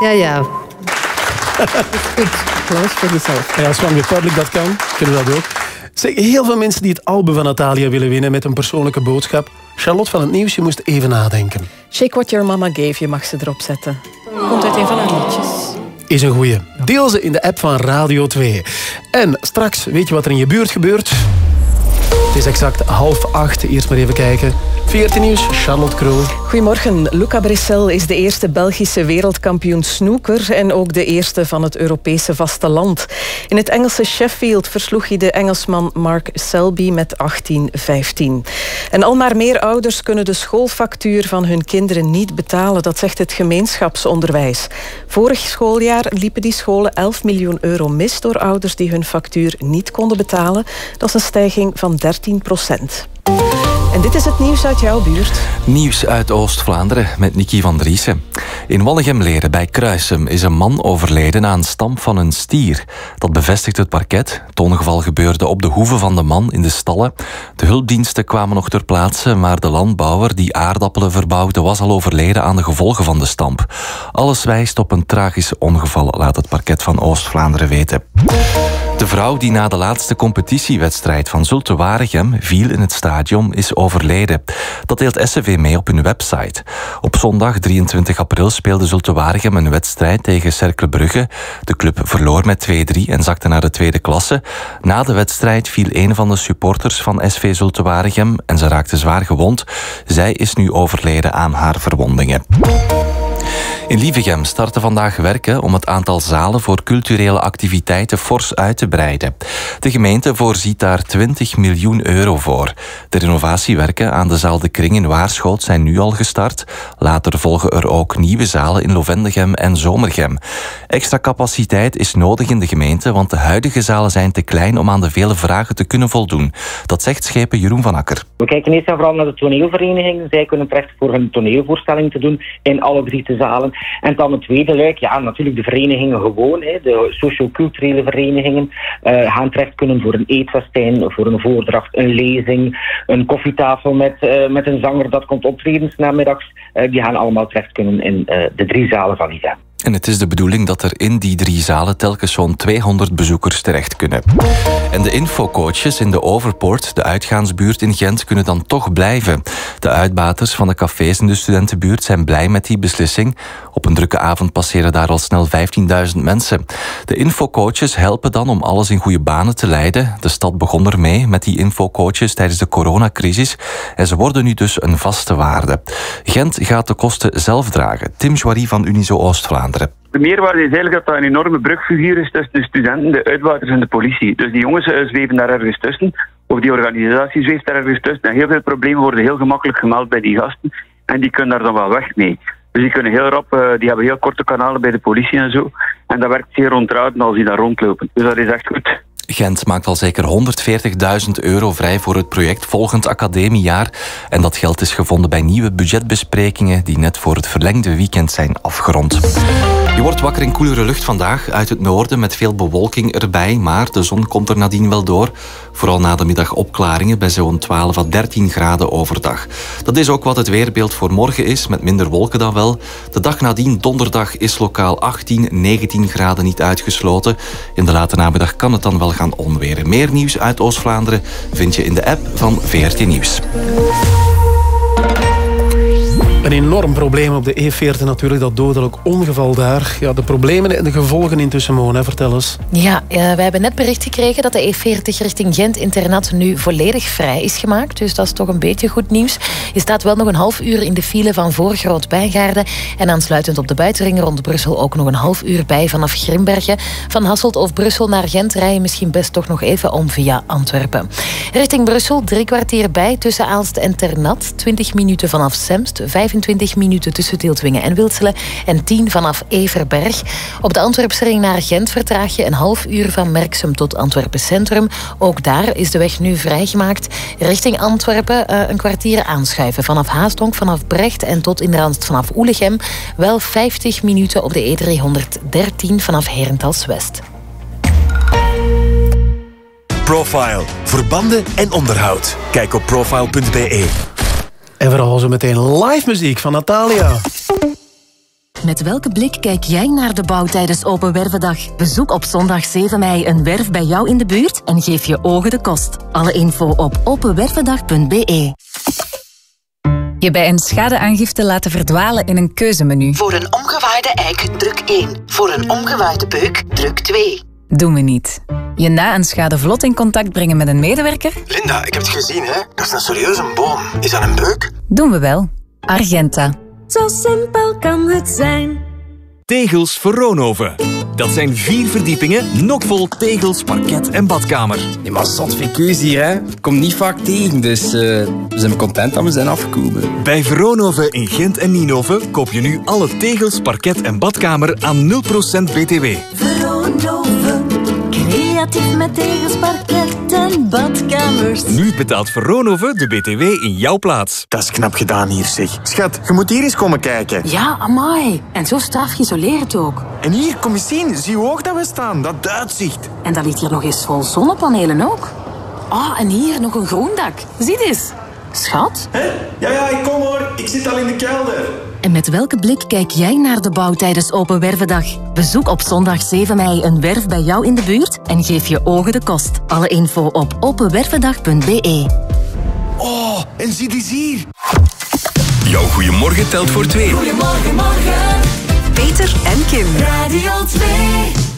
Ja, ja. Goed, geloof voor jezelf. Ja, als One Republic dat kan, kunnen we dat ook. Zeg, heel veel mensen die het album van Natalia willen winnen met een persoonlijke boodschap. Charlotte van het Nieuws, je moest even nadenken. Shake What Your Mama Gave Je mag ze erop zetten. Komt uit een van haar liedjes. Is een goeie. Deel ze in de app van Radio 2. En straks, weet je wat er in je buurt gebeurt? Het is exact half acht. Eerst maar even kijken. 14 nieuws, Charlotte Krul. Goedemorgen. Luca Brissel is de eerste Belgische wereldkampioen snoeker en ook de eerste van het Europese vasteland. In het Engelse Sheffield versloeg hij de Engelsman Mark Selby met 18-15. En al maar meer ouders kunnen de schoolfactuur van hun kinderen niet betalen, dat zegt het gemeenschapsonderwijs. Vorig schooljaar liepen die scholen 11 miljoen euro mis door ouders die hun factuur niet konden betalen. Dat is een stijging van 13 procent. En dit is het nieuws uit jouw buurt. Nieuws uit Oost-Vlaanderen met Nicky van Driessen. In Wallegem-Leren bij Kruisem is een man overleden aan een stamp van een stier. Dat bevestigt het parket. Het ongeval gebeurde op de hoeve van de man in de stallen. De hulpdiensten kwamen nog ter plaatse, maar de landbouwer die aardappelen verbouwde was al overleden aan de gevolgen van de stamp. Alles wijst op een tragisch ongeval, laat het parket van Oost-Vlaanderen weten. De vrouw die na de laatste competitiewedstrijd van Zulte Waregem viel in het stadion is overleden. Dat deelt SCV mee op hun website. Op zondag 23 april speelde Zulte Waregem een wedstrijd tegen Cercle Brugge. De club verloor met 2-3 en zakte naar de tweede klasse. Na de wedstrijd viel een van de supporters van SV Zulte Waregem en ze raakte zwaar gewond. Zij is nu overleden aan haar verwondingen. In Lievegem starten vandaag werken om het aantal zalen voor culturele activiteiten fors uit te breiden. De gemeente voorziet daar 20 miljoen euro voor. De renovatiewerken aan de zaal De Kring in Waarschoot zijn nu al gestart. Later volgen er ook nieuwe zalen in Lovendegem en Zomergem. Extra capaciteit is nodig in de gemeente, want de huidige zalen zijn te klein om aan de vele vragen te kunnen voldoen. Dat zegt schepen Jeroen van Akker. We kijken eerst en vooral naar de toneelverenigingen. Zij kunnen terecht voor een toneelvoorstelling te doen in alle drie de En dan het tweede luik, ja, natuurlijk de verenigingen gewoon, hè, de socio-culturele verenigingen, uh, gaan terecht kunnen voor een eetfestijn, voor een voordracht, een lezing, een koffietafel met, uh, met een zanger dat komt optreden namiddags. Uh, die gaan allemaal terecht kunnen in de drie zalen van ISA. En het is de bedoeling dat er in die drie zalen telkens zo'n 200 bezoekers terecht kunnen. En de infocoaches in de Overpoort, de uitgaansbuurt in Gent, kunnen dan toch blijven. De uitbaters van de cafés in de studentenbuurt zijn blij met die beslissing. Op een drukke avond passeren daar al snel 15.000 mensen. De infocoaches helpen dan om alles in goede banen te leiden. De stad begon ermee met die infocoaches tijdens de coronacrisis. En ze worden nu dus een vaste waarde. Gent gaat de kosten zelf dragen. Tim Joirie van Unizo Oost-Vlaanderen. De meerwaarde is eigenlijk dat dat een enorme brugfiguur is tussen de studenten, de uitbaters en de politie. Dus die jongens uh, zweven daar ergens tussen, of die organisatie zweeft daar ergens tussen. En heel veel problemen worden heel gemakkelijk gemeld bij die gasten. En die kunnen daar dan wel weg mee. Dus die kunnen heel rap, uh, die hebben heel korte kanalen bij de politie en zo. En dat werkt zeer ontrouwd als die daar rondlopen. Dus dat is echt goed. Gent maakt al zeker 140.000 euro vrij voor het project volgend academiejaar. En dat geld is gevonden bij nieuwe budgetbesprekingen die net voor het verlengde weekend zijn afgerond. Je wordt wakker in koelere lucht vandaag uit het noorden met veel bewolking erbij, maar de zon komt er nadien wel door. Vooral na de middag opklaringen bij zo'n 12 à 13 graden overdag. Dat is ook wat het weerbeeld voor morgen is, met minder wolken dan wel. De dag nadien, donderdag, is lokaal 18, 19 graden niet uitgesloten. In de late namiddag kan het dan wel gaan onweren. Meer nieuws uit Oost-Vlaanderen vind je in de app van VRT Nieuws. Een enorm probleem op de E40 natuurlijk, dat dodelijk ongeval daar. Ja, de problemen en de gevolgen intussen, Mona, vertel eens. Ja, uh, wij hebben net bericht gekregen dat de E40 richting Gent internat nu volledig vrij is gemaakt. Dus dat is toch een beetje goed nieuws. Je staat wel nog een half uur in de file van voor Groot-Bijgaarden. En aansluitend op de buitenring rond Brussel ook nog een half uur bij vanaf Grimbergen. Van Hasselt of Brussel naar Gent rijden misschien best toch nog even om via Antwerpen. Richting Brussel drie kwartier bij tussen Aalst en Ternat. 20 minuten vanaf Semst, 25 minuten tussen Tieltwingen en Wilselen en 10 vanaf Everberg. Op de Antwerpse ring naar Gent vertraag je een half uur van Merksem tot Antwerpen Centrum. Ook daar is de weg nu vrijgemaakt. Richting Antwerpen uh, een kwartier aanschuiven vanaf Haastonk, vanaf Brecht en tot in Randst vanaf Oelegem. Wel 50 minuten op de E313 vanaf Herentals West. Profile. Verbanden en onderhoud. Kijk op profile.be. En vooral zo meteen live muziek van Natalia. Met welke blik kijk jij naar de bouw tijdens Open Wervendag? Bezoek op zondag 7 mei een werf bij jou in de buurt en geef je ogen de kost. Alle info op openwervendag.be. Je bij een schadeaangifte laten verdwalen in een keuzemenu. Voor een omgewaaide eik, druk 1. Voor een omgewaaide beuk, druk 2. Doen we niet. Je na een schade vlot in contact brengen met een medewerker? Linda, ik heb het gezien, hè? Dat is een serieuze boom. Is dat een beuk? Doen we wel. Argenta. Zo simpel kan het zijn. Tegels voor Roonhoven. Dat zijn vier verdiepingen, nokvol tegels, parket en badkamer. Nee, maar zat VQ's hier, hè. Kom niet vaak tegen, dus eh, we zijn content dat we zijn afgekomen. Bij Veronoven in Gent en Nienhoven koop je nu alle tegels, parket en badkamer aan 0% BTW. Creatief met tegels, parket en badkamers. Nu betaalt Veronoven de BTW in jouw plaats. Dat is knap gedaan hier, zeg. Schat, je moet hier eens komen kijken. Ja, amai. En zo straf geïsoleerd ook. En hier, kom eens zien. Zie hoe hoog dat we staan. Dat uitzicht. En dat ligt hier nog eens vol zonnepanelen ook. Ah, en hier nog een groen dak. Zie eens. Schat? Ja, ja, ik kom hoor. Ik zit al in de kelder. En met welke blik kijk jij naar de bouw tijdens Open Wervendag? Bezoek op zondag 7 mei een werf bij jou in de buurt en geef je ogen de kost. Alle info op openwervendag.be. Oh, en zie eens hier. Jouw goeiemorgen telt voor twee. Goedemorgen, morgen. Peter en Kim. Radio 2.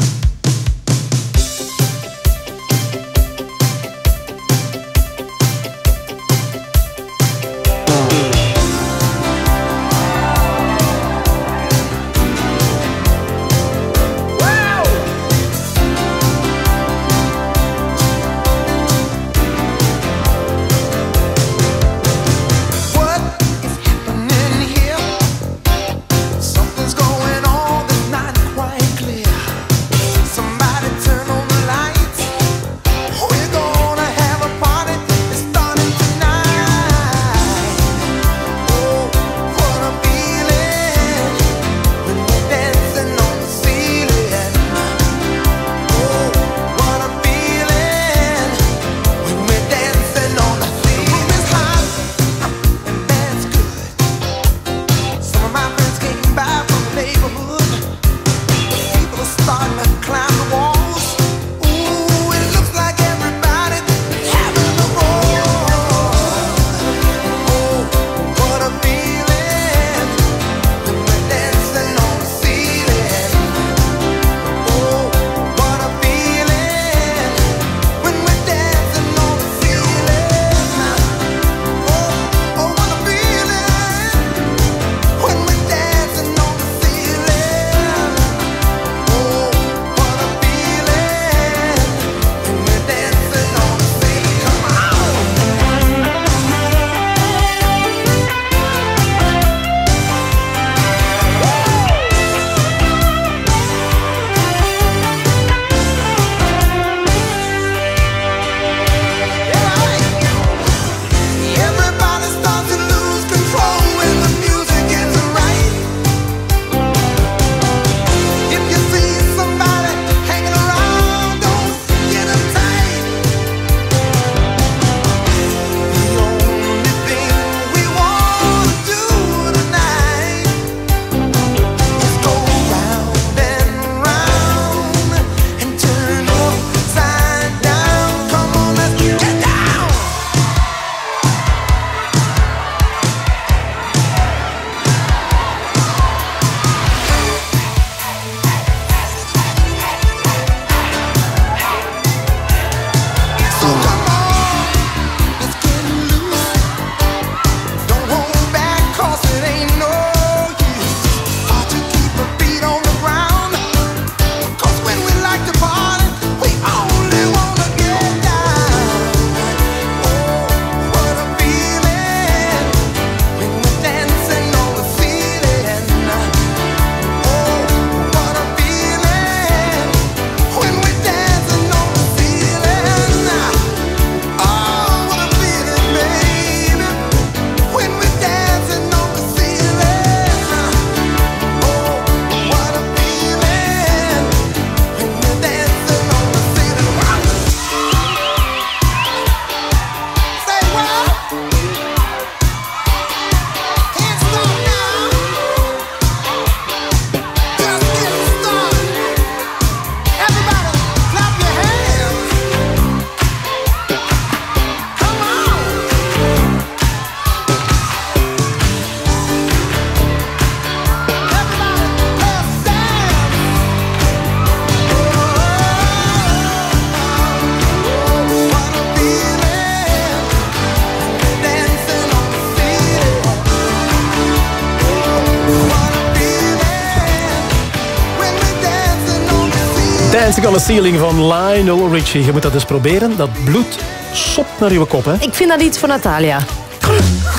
Dancing on the Ceiling van Lionel Richie. Je moet dat eens proberen. Dat bloed sopt naar je kop, hè? Ik vind dat iets voor Natalia.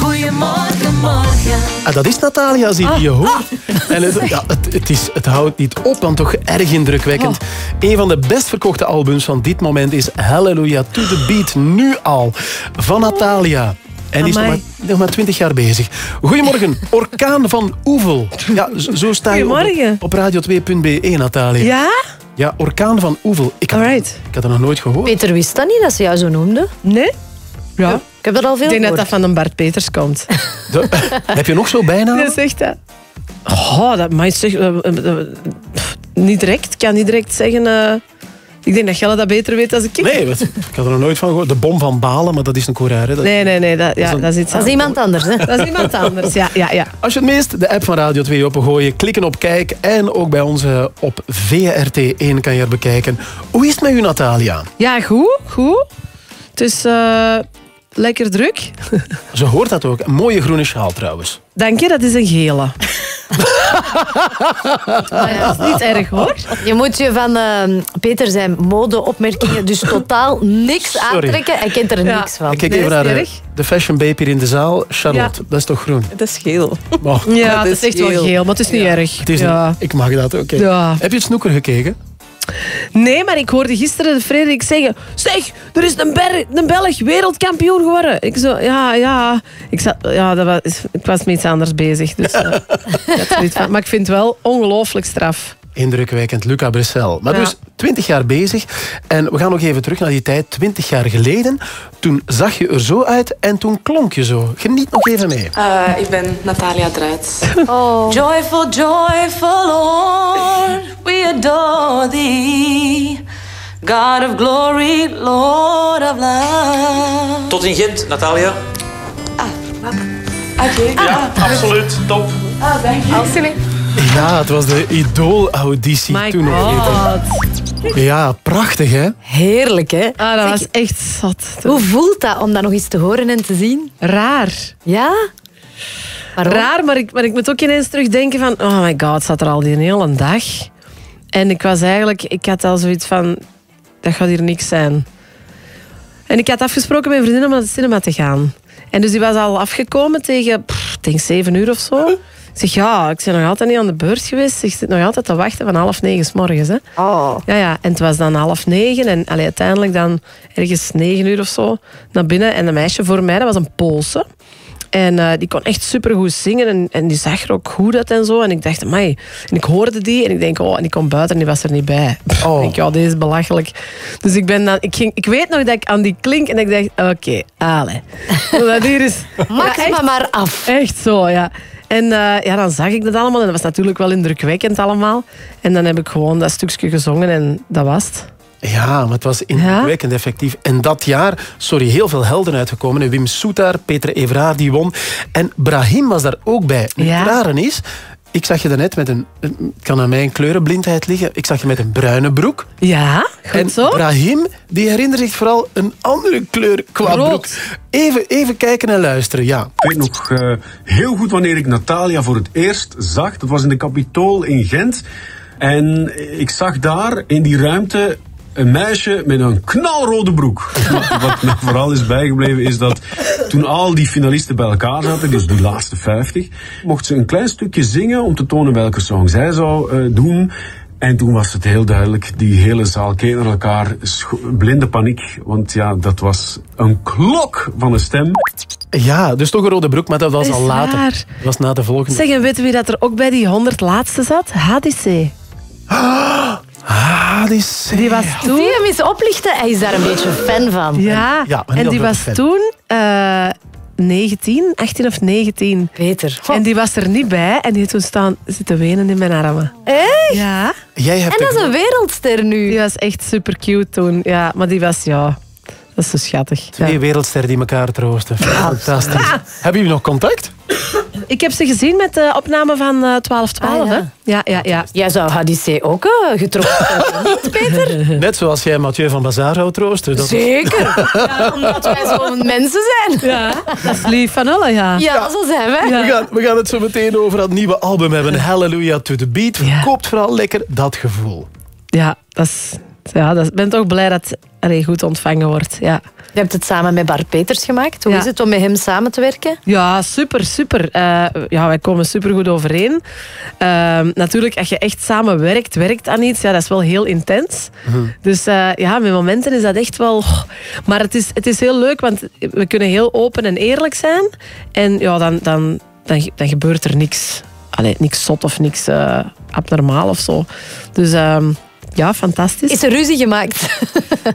Goedemorgen, morgen. Ah, dat is Natalia, zie je. Je hoort. En het, ja, het, het, is, het houdt niet op, dan toch erg indrukwekkend. Een van de best verkochte albums van dit moment is Hallelujah to the Beat. Nu al. Van Natalia. En die is nog maar, nog maar 20 jaar bezig. Goedemorgen, Orkaan van Oevel. Ja, zo- sta je op, op radio2.be, Natalia. Ja? Ja, Orkaan van Oevel. Ik had, ik had er nog nooit gehoord. Peter wist dat niet, dat ze jou zo noemde. Nee? Ja. Ik heb dat al veel Ik denk dat dat gehoord. van een Bart Peters komt. De- heb je nog zo bijna? Dat is echt dat. Oh, dat je zeggen. eh, eh, eh, pff, niet direct. Ik kan niet direct zeggen. eh, ik denk dat Gelle dat beter weet dan ik. Nee, wat- ik had er nog nooit van gehoord. De bom van Balen, maar dat is een coureur. Hè. Dat- Nee, nee, nee. Dat, ja, een- dat is iets Dat is iemand anders, hè? Dat is iemand anders, ja. ja, ja. Als je het meest de app van Radio 2 opengooien, klikken op kijk en ook bij ons eh, op VRT1 kan je er bekijken. Hoe is het met u, Natalia? Ja, goed, goed. Het is eh, lekker druk. Ze hoort dat ook. Een mooie groene sjaal trouwens. Dank je, dat is een gele. dat is niet erg hoor. Je moet je van eh, Peter zijn modeopmerkingen dus totaal niks Sorry. aantrekken. Hij kent er Ja. niks van. Ik kijk even naar niet de, de fashion babe hier in de zaal. Charlotte, dat is toch groen? Dat is geel. Oh, Ja, het is echt wel geel, maar het is niet erg. het is ja. ik mag dat, oké. Ja. Heb je het snoeker gekeken? Nee, maar ik hoorde gisteren de Frederik zeggen... Zeg, er is een, Ber een Belg wereldkampioen geworden. Ik zo, ja, ja. Ik, zat, ja dat was, ik was met iets anders bezig. Dus, eh, van- maar ik vind het wel ongelooflijk straf. Indrukwekkend, Luca Bressel. Maar Ja. dus 20 jaar bezig. En we gaan nog even terug naar die tijd, 20 jaar geleden. Toen zag je er zo uit en toen klonk je zo. Geniet nog even mee. Eh, ik ben Natalia Druits. Joyful, joyful Lord, we adore thee. God of glory, Lord of love. Tot in Gent, Natalia. Oké. Ja, absoluut. Top. Ah, dank je. Ja, het was de Idool-auditie My toen nog. Ja, prachtig hè? Heerlijk, hè? Ah, dat was echt zat. Hoe voelt dat om dat nog eens te horen en te zien? Raar. Ja? Waarom? Raar, maar ik, maar ik moet ook ineens terugdenken van... Oh my god, het zat er al die hele dag. En ik was eigenlijk... Ik had al zoiets van... Dat gaat hier niks zijn. En ik had afgesproken met mijn vriendin om naar de cinema te gaan. En dus die was al afgekomen tegen, pff, ik denk zeven uur of zo. Ik zeg, ja, ik ben nog altijd niet aan de beurt geweest. Ik zit nog altijd te wachten van half negen s morgens. Hè. Oh. Ja, ja, en het was dan half negen. En allee, uiteindelijk dan ergens negen uur of zo naar binnen. En een meisje voor mij, dat was een Poolse. En eh, die kon echt supergoed zingen. En, en die zag er ook goed uit en zo. En ik dacht, amai. En ik hoorde die. En ik denk, oh, en die komt buiten en die was er niet bij. Oh. Ik denk, ja, deze is belachelijk. Dus ik ben dan... Ik, ging, ik weet nog dat ik aan die klink... En ik dacht, oké, ale. Dat hier is... Maak Ja, echt- maar maar af. Echt zo, ja. En eh, ja, dan zag ik dat allemaal. En dat was natuurlijk wel indrukwekkend allemaal. En dan heb ik gewoon dat stukje gezongen en dat was het. Ja, maar het was indrukwekkend effectief. En dat jaar, sorry, heel veel helden uitgekomen. En Wim Soetaar, Peter Evraar, die won. En Brahim was daar ook bij. Nu, Ja. Rare is, ik zag je daarnet met een... Het kan aan mijn kleurenblindheid liggen. Ik zag je met een bruine broek. Ja, goed en zo. Brahim, die herinnert zich vooral een andere kleur qua Rood. broek. Even, even kijken en luisteren, ja. Ik weet nog eh, heel goed wanneer ik Natalia voor het eerst zag. Dat was in de Capitool in Gent. En ik zag daar in die ruimte een meisje met een knalrode broek. Wat me vooral is bijgebleven is dat toen al die finalisten bij elkaar zaten, dus die laatste 50, mocht ze een klein stukje zingen om te tonen welke song zij zou eh, doen. En toen was het heel duidelijk, die hele zaal keek naar elkaar, blinde paniek. Want ja, dat was een klok van een stem. Ja, dus toch een rode broek, maar dat was Is al later. Dat was na de volgende. Zeg, en weten wie dat er ook bij die 100 laatste zat? HDC. Ah, die is... Die was Zie toen... je hem eens oplichten? Hij is daar een beetje fan van. Ja, en die was fan. toen eh 19, 18 of 19. Peter. En die was er niet bij en die heeft toen staan zitten wenen in mijn armen. Echt? Ja. Jij hebt En dat is een wereldster nu. Die was echt super cute toen. Ja, maar die was, ja... Dat is zo schattig. Twee Ja. wereldsterren die elkaar troosten. Fantastisch. Hebben jullie nog contact? Ik heb ze gezien met de opname van eh 1212, Ah, ja. hè? Ja, ja, ja. Jij zou HDC ook eh, getrokken hebben, niet, Peter? Net zoals jij Mathieu van Bazaar zou troosten. Dat Zeker. Ja, omdat wij zo mensen zijn. Ja, dat is lief van alle, ja. Ja, zo zijn wij. We, gaan, we gaan het zo meteen over dat nieuwe album hebben. Hallelujah to the Beat. Verkoopt vooral lekker dat gevoel. ja, dat is, ja, dat, ik ben toch blij dat het allee, goed ontvangen wordt. Ja. Je hebt het samen met Bart Peters gemaakt. Hoe Ja. is het om met hem samen te werken? Ja, super, super. Eh, ja, wij komen super goed overeen. Ehm, natuurlijk, als je echt samen werkt, werkt aan iets, ja, dat is wel heel intens. Dus eh, ja, met momenten is dat echt wel... Maar het is, het is heel leuk, want we kunnen heel open en eerlijk zijn. En ja, dan, dan, dan, dan gebeurt er niks. Allee, niks zot of niks eh, abnormaal of zo. Dus ehm, ja, fantastisch. Is er ruzie gemaakt?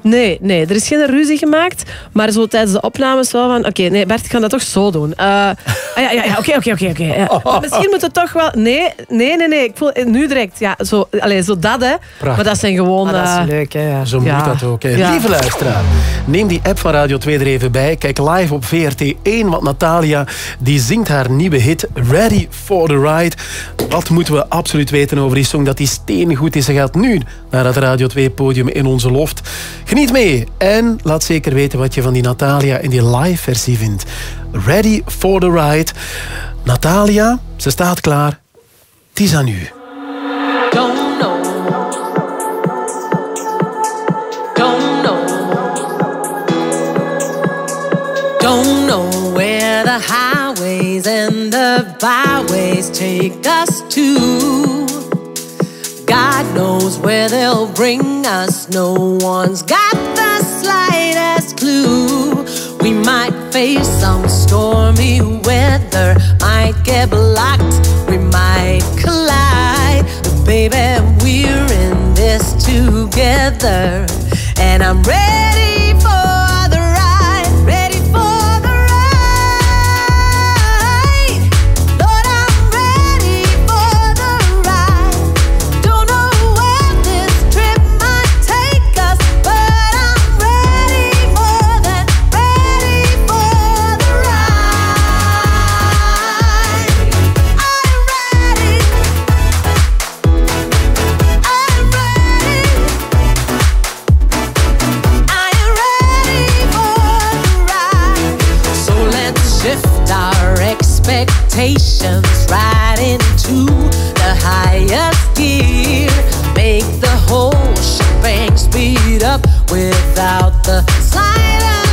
Nee, nee, er is geen ruzie gemaakt. Maar zo tijdens de opnames wel van... Oké, nee, Bert, ik ga dat toch zo doen. Eh, ah, ja, ja, ja, oké, oké, oké. oké. Misschien moet het toch wel... Nee, nee, nee, nee. Ik voel nu direct. Ja, zo, allez, zo dat, hè. Maar dat zijn gewoon... Maar dat is eh, leuk, hè? Ja. Zo Ja. moet dat ook. Hè. Ja. Lieve luisteraar, neem die app van Radio 2 er even bij. Kijk live op VRT1, want Natalia die zingt haar nieuwe hit Ready for the Ride. Wat moeten we absoluut weten over die song? Dat die steengoed is. Ze gaat nu naar het Radio 2-podium in onze loft. Geniet mee en laat zeker weten wat je van die Natalia in die live versie vindt. Ready for the Ride. Natalia, ze staat klaar. Het is aan u. Byways take us to. God knows where they'll bring us. No one's got the slightest clue. We might face some stormy weather, might get blocked, we might collide. But baby, we're in this together. And I'm ready without the slightest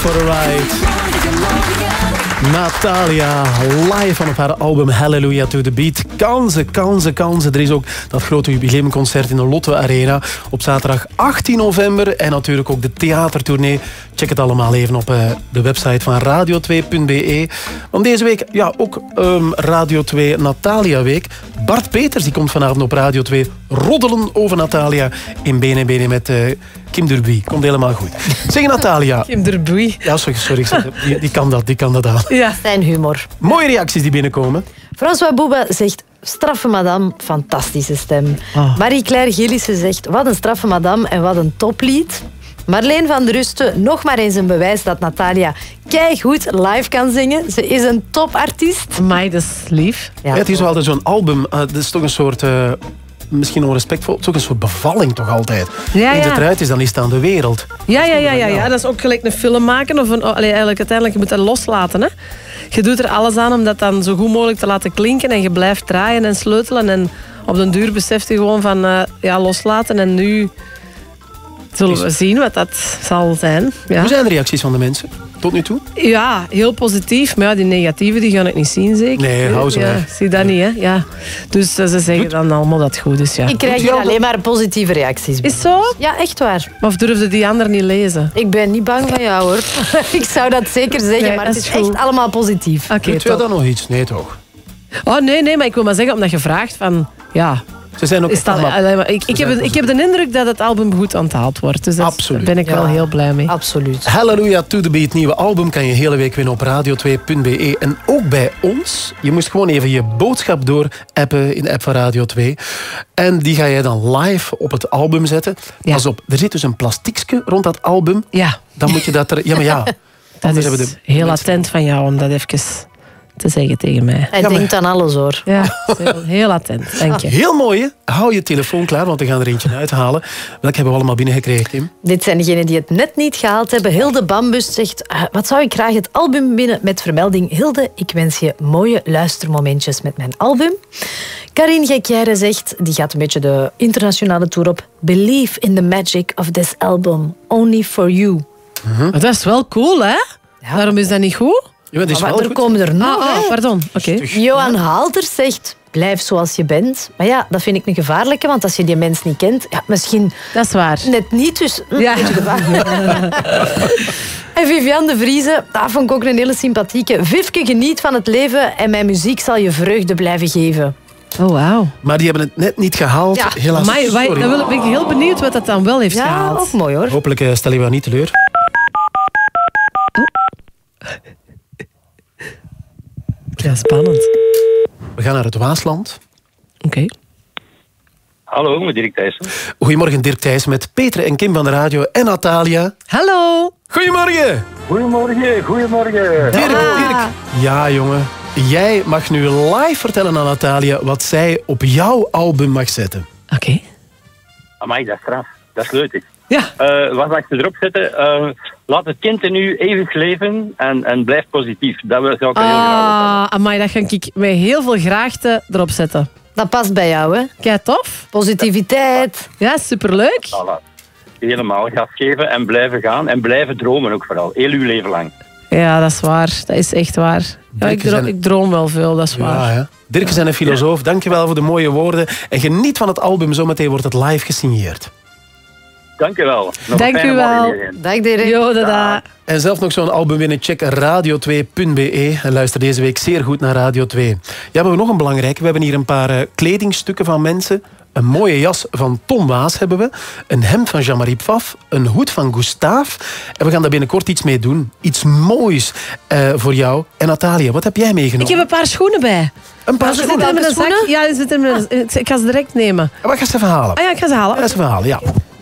for. Natalia, live van haar album Hallelujah to the Beat. Kansen, kansen, kansen. Er is ook dat grote jubileumconcert in de Lotte Arena op zaterdag 18 november. En natuurlijk ook de theatertournee. Check het allemaal even op eh, de website van radio2.be. Want deze week, ja, ook ehm, Radio 2 Natalia Week. Bart Peters die komt vanavond op Radio 2 roddelen over Natalia in Bene Bene met eh, Kim Derby. Komt helemaal goed. Zeg Natalia. Kim Derby. Ja, sorry, sorry. Die, die kan dat, die kan dat aan. Ja. Zijn humor. Mooie reacties die binnenkomen. François Bouba zegt... Straffe madame, fantastische stem. Marie-Claire Gillissen zegt... Wat een straffe madame en wat een toplied. Marleen van der Rusten, nog maar eens een bewijs dat Natalia goed live kan zingen. Ze is een topartiest. Mij, dat is lief. Ja, het is wel altijd zo'n album. eh, dat is toch een soort... eh, misschien onrespectvol. Toch een soort bevalling toch altijd. Ja, ja. het eruit is, dan is het aan de wereld. Ja, ja, ja, ja, ja. Dat is ook gelijk een film maken. Of een, oh, allee, eigenlijk uiteindelijk, je moet dat loslaten. Hè. Je doet er alles aan om dat dan zo goed mogelijk te laten klinken. En je blijft draaien en sleutelen. En op den duur beseft je gewoon van eh, ja, loslaten. En nu zullen we zien wat dat zal zijn. Ja. Hoe zijn de reacties van de mensen tot nu toe? Ja, heel positief. Maar ja, die negatieve die ga ik niet zien, zeker. Nee, hou ze ja, weg. Zie dat niet, hè. Ja. Dus eh, ze zeggen dan allemaal dat het goed is, ja. Ik krijg hier alleen maar positieve reacties. Is zo? Ja, echt waar. Of durfde die ander niet lezen? Ik ben niet bang van jou, hoor. ik zou dat zeker zeggen, Nee, maar het is is echt allemaal positief. Oké, Doet jij top. dan nog iets? Nee, toch? Oh, nee, nee, maar ik wil maar zeggen, omdat je vraagt van... Ja, Ze zijn ook is dat, allemaal- allee, maar ik, ik, heb, ik heb de indruk dat het album goed onthaald wordt. Dus dat daar ben ik wel Ja. heel blij mee. Absoluut. Hallelujah to the Beat, nieuwe album kan je hele week winnen op radio2.be. En ook bij ons. Je moest gewoon even je boodschap door appen in de app van Radio 2. En die ga jij dan live op het album zetten. Pas op, er zit dus een plastiekje rond dat album. Ja. Dan moet je dat er... Ja, maar ja. Dat is heel attent van jou om dat even te zeggen tegen mij. Hij Ja, maar- denkt aan alles, hoor. Ja, heel, heel attent. Dank je. Heel mooi, hè? Hou je telefoon klaar, want we gaan er eentje uithalen. Welke hebben we allemaal binnengekregen, Tim? Dit zijn degenen die het net niet gehaald hebben. Hilde Bambus zegt... "Ah, Wat zou ik graag het album binnen met vermelding... Hilde, ik wens je mooie luistermomentjes met mijn album. Karin Gekjere zegt... Die gaat een beetje de internationale tour op. Believe in the magic of this album. Only for you. Dat is wel cool, hè? Waarom is dat niet goed? Ja, Maar wel er goed. komen er nog, Ah, hè. ah, pardon. Oké. Johan Halters zegt... Blijf zoals je bent. Maar ja, dat vind ik een gevaarlijke, want als je die mens niet kent... Ja, misschien Dat is waar. net niet, dus... hm, Ja. En Viviane de Vrieze, dat vond ik ook een hele sympathieke. Vivke geniet van het leven en mijn muziek zal je vreugde blijven geven. Oh, wauw. Maar die hebben het net niet gehaald. Ja. Helaas. Sorry. dan wil- ben ik heel benieuwd wat dat dan wel heeft Ja, gehaald. ook mooi hoor. Hopelijk eh, stel je wel niet teleur. Ja, spannend. We gaan naar het Waasland. Oké. Hallo, met Dirk Thijssen. Goedemorgen Dirk Thijs met Peter en Kim van de radio en Natalia. Hallo. Goedemorgen. Goedemorgen, goedemorgen. Dirk, Dirk. Ja jongen, jij mag nu live vertellen aan Natalia wat zij op jouw album mag zetten. Oké. Amai, dat is straf. Dat is leuk. Ja. Eh, wat mag ik erop zetten? Eh, laat het kind in u eeuwig leven en, en blijf positief. Dat wil- zou ik er heel graag. Ah, amai, dat ga ik met heel veel graagte erop zetten. Dat past bij jou, hè? Kijk, tof. Positiviteit. Ja, superleuk. Voilà. Helemaal gas geven en blijven gaan. En blijven dromen ook vooral. Heel uw leven lang. Ja, dat is waar. Dat is echt waar. Ja, ik, droom, ik droom wel veel, dat is Ja, waar. hè. Dirk is een filosoof, dankjewel voor de mooie woorden. En geniet van het album, zometeen wordt het live gesigneerd. Dank u wel. Nog Dank u wel. Dag Dirk. Jo, dada. En zelf nog zo'n album winnen, check radio2.be en luister deze week zeer goed naar Radio 2. Ja, we hebben nog een belangrijke. We hebben hier een paar eh, kledingstukken van mensen. Een mooie jas van Tom Waas hebben we. Een hemd van Jean-Marie Pfaff. Een hoed van Gustave. En we gaan daar binnenkort iets mee doen. Iets moois eh, voor jou. En Natalia, wat heb jij Ik meegenomen? heb een paar schoenen bij. Een paar ze schoenen? zitten in mijn zak. Ja, ze zitten in mijn... Ik ga ze direct nemen. Wat ga je even halen? Ah ja, ik ga ze halen. Ga halen, ja.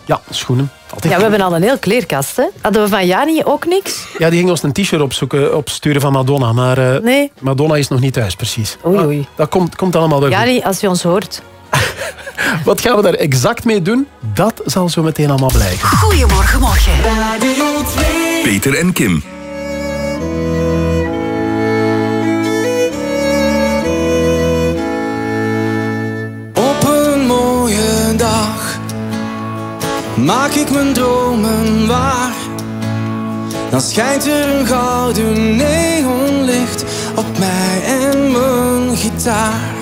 Ja, schoenen. Altijd Ja, we hebben al een heel kleerkast, hè? Hadden we van Jani ook niks? Ja, die ging ons een t-shirt opzoeken, opsturen van Madonna. Maar eh, Nee. Madonna is nog niet thuis, precies. Oei, Maar oei. Dat komt, komt allemaal wel. Jani, als je ons hoort. Wat gaan we daar exact mee doen? Dat zal zo meteen allemaal blijken. Goedemorgen, morgen. Peter en Kim. Maak ik mijn dromen waar. Dan schijnt er een gouden neonlicht op mij en mijn gitaar.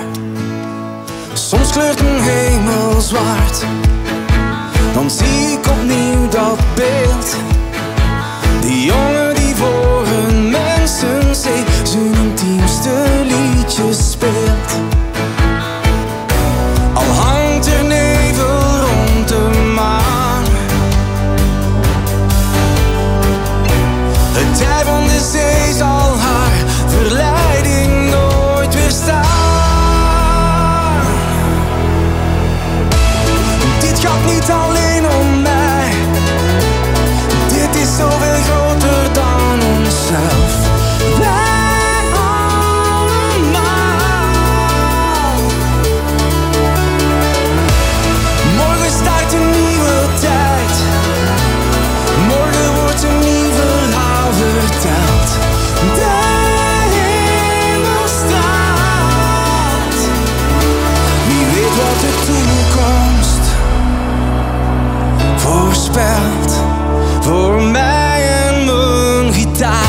Soms kleurt mijn hemel zwart, dan zie ik opnieuw dat beeld. Die jongen die voor een mensenzee zijn intiemste liedjes speelt. voor mij en mijn gitaar.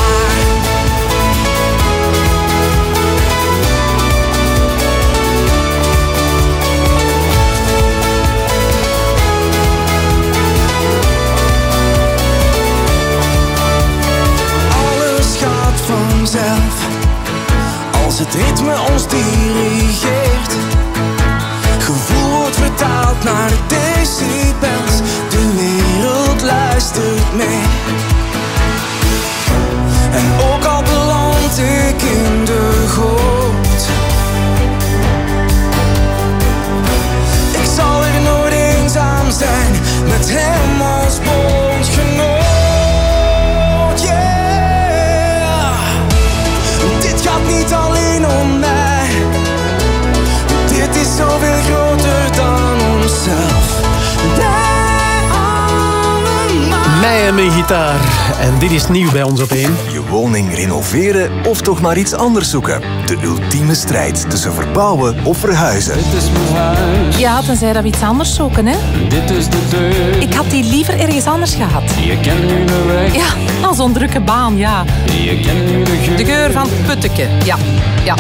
vanzelf Als het ritme ons dirigeert Gevoel wordt vertaald naar deze decibel wereld luistert mee. En ook al beland ik in de goot. Ik zal er nooit eenzaam zijn met hem Mij en mijn gitaar. En dit is nieuw bij ons op één. Je woning renoveren of toch maar iets anders zoeken. De ultieme strijd tussen verbouwen of verhuizen. Ja, tenzij dat we iets anders zoeken, hè? Dit is de deur. Ik had die liever ergens anders gehad. Je kent nu de weg. Ja, zo'n drukke baan, ja. Je kent nu de geur. De geur van Putteke, ja. ja.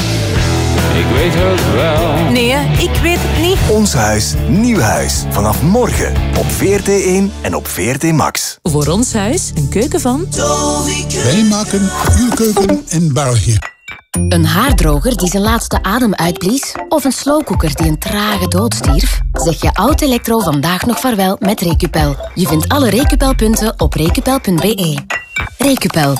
Ik weet het wel. Nee, ik weet het niet. Ons huis, nieuw huis. Vanaf morgen op VRT1 en op VRT Max. Voor ons huis een keuken van... Wij maken uw keuken in België. Een haardroger die zijn laatste adem uitblies of een slowcooker die een trage dood stierf? Zeg je oud elektro vandaag nog vaarwel met Recupel. Je vindt alle Recupel-punten op recupel.be. Recupel.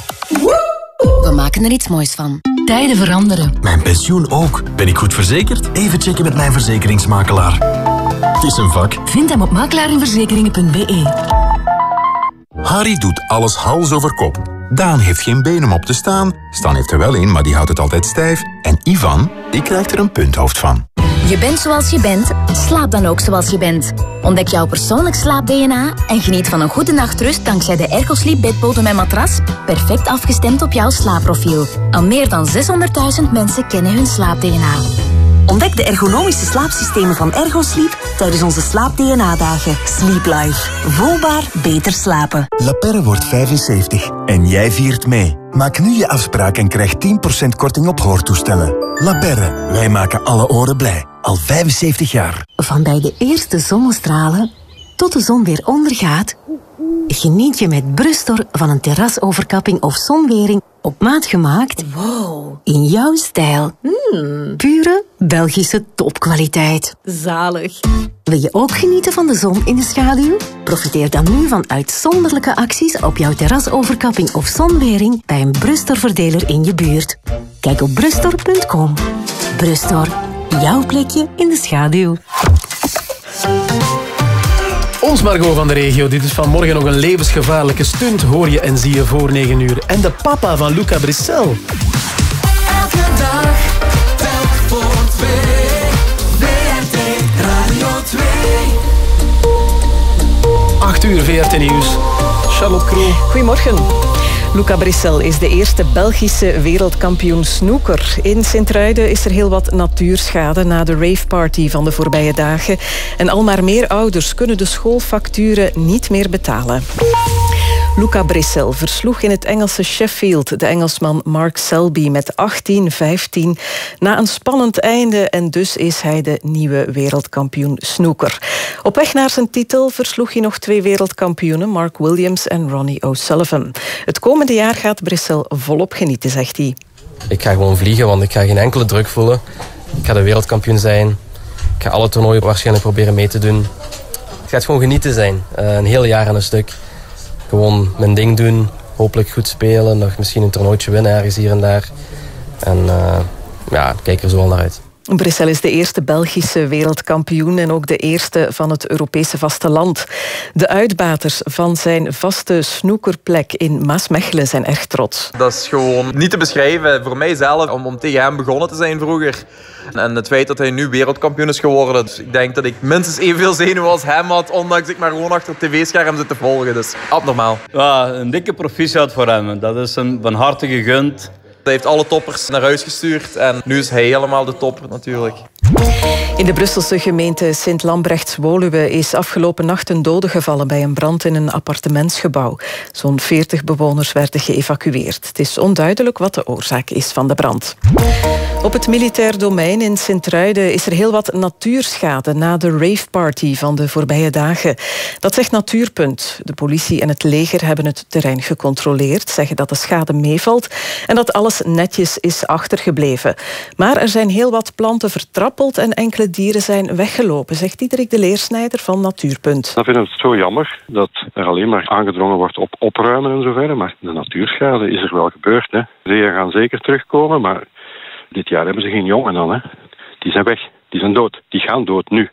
We maken er iets moois van. Tijden veranderen. Mijn pensioen ook. Ben ik goed verzekerd? Even checken met mijn verzekeringsmakelaar. Het is een vak. Vind hem op makelaarinverzekeringen.be. Harry doet alles hals over kop. Daan heeft geen been om op te staan. Stan heeft er wel een, maar die houdt het altijd stijf. En Ivan, die krijgt er een punthoofd van. Je bent zoals je bent, slaap dan ook zoals je bent. Ontdek jouw persoonlijk slaap-DNA en geniet van een goede nachtrust dankzij de Ergosleep bedbodem en matras, perfect afgestemd op jouw slaapprofiel. Al meer dan 600.000 mensen kennen hun slaap-DNA. Ontdek de ergonomische slaapsystemen van Ergosleep tijdens onze slaap-DNA-dagen. Sleep Life. Voelbaar beter slapen. La Perre wordt 75 en jij viert mee. Maak nu je afspraak en krijg 10% korting op hoortoestellen. La Perre, wij maken alle oren blij. Al 75 jaar. Van bij de eerste zonnestralen tot de zon weer ondergaat, geniet je met Brustor van een terrasoverkapping of zonwering op maat gemaakt. Wow. In jouw stijl. Pure Belgische topkwaliteit. Zalig. Wil je ook genieten van de zon in de schaduw? Profiteer dan nu van uitzonderlijke acties op jouw terrasoverkapping of zonwering bij een Brustor-verdeler in je buurt. Kijk op brustor.com. Brustor, jouw plekje in de schaduw. Ons Margot van de regio. Dit is vanmorgen nog een levensgevaarlijke stunt. Hoor je en zie je voor 9 uur. En de papa van Luca Brissel. Elke dag, telk voor twee. VRT Radio 2. 8 uur VRT Nieuws. Charlotte Kroon. Goedemorgen. Luca Brissel is de eerste Belgische wereldkampioen snoeker. In Sint-Truiden is er heel wat natuurschade na de raveparty van de voorbije dagen. En al maar meer ouders kunnen de schoolfacturen niet meer betalen. Luca Brissel versloeg in het Engelse Sheffield de Engelsman Mark Selby met 18-15 na een spannend einde en dus is hij de nieuwe wereldkampioen snoeker. Op weg naar zijn titel versloeg hij nog twee wereldkampioenen, Mark Williams en Ronnie O'Sullivan. Het komende jaar gaat Brissel volop genieten, zegt hij. Ik ga gewoon vliegen, want ik ga geen enkele druk voelen. Ik ga de wereldkampioen zijn. Ik ga alle toernooien waarschijnlijk proberen mee te doen. Het gaat gewoon genieten zijn. Uh, een heel jaar aan een stuk. Gewoon mijn ding doen. Hopelijk goed spelen. Nog misschien een toernooitje winnen ergens hier en daar. En uh, ja, kijk er zo al naar uit. Brussel is de eerste Belgische wereldkampioen en ook de eerste van het Europese vasteland. De uitbaters van zijn vaste snoekerplek in Maasmechelen zijn echt trots. Dat is gewoon niet te beschrijven voor mijzelf om, om tegen hem begonnen te zijn vroeger. En het feit dat hij nu wereldkampioen is geworden, dus ik denk dat ik minstens evenveel zenuwen als hem had, ondanks ik maar gewoon achter het tv-scherm zit te volgen. Dus abnormaal. Ja, een dikke proficiat voor hem. Dat is een van harte gegund. Hij heeft alle toppers naar huis gestuurd en nu is hij helemaal de topper natuurlijk. In de Brusselse gemeente Sint-Lambrechts-Woluwe is afgelopen nacht een dode gevallen bij een brand in een appartementsgebouw. Zo'n 40 bewoners werden geëvacueerd. Het is onduidelijk wat de oorzaak is van de brand. Op het militair domein in Sint-Truiden is er heel wat natuurschade na de raveparty van de voorbije dagen. Dat zegt Natuurpunt. De politie en het leger hebben het terrein gecontroleerd, zeggen dat de schade meevalt en dat alles netjes is achtergebleven. Maar er zijn heel wat planten vertrappeld en enkele dieren zijn weggelopen, zegt Diederik de Leersnijder van Natuurpunt. Dan vinden we het zo jammer dat er alleen maar aangedrongen wordt op opruimen en zo verder. Maar de natuurschade is er wel gebeurd. Hè. Zeeën gaan zeker terugkomen, maar dit jaar hebben ze geen jongen dan. Hè. Die zijn weg, die zijn dood. Die gaan dood nu.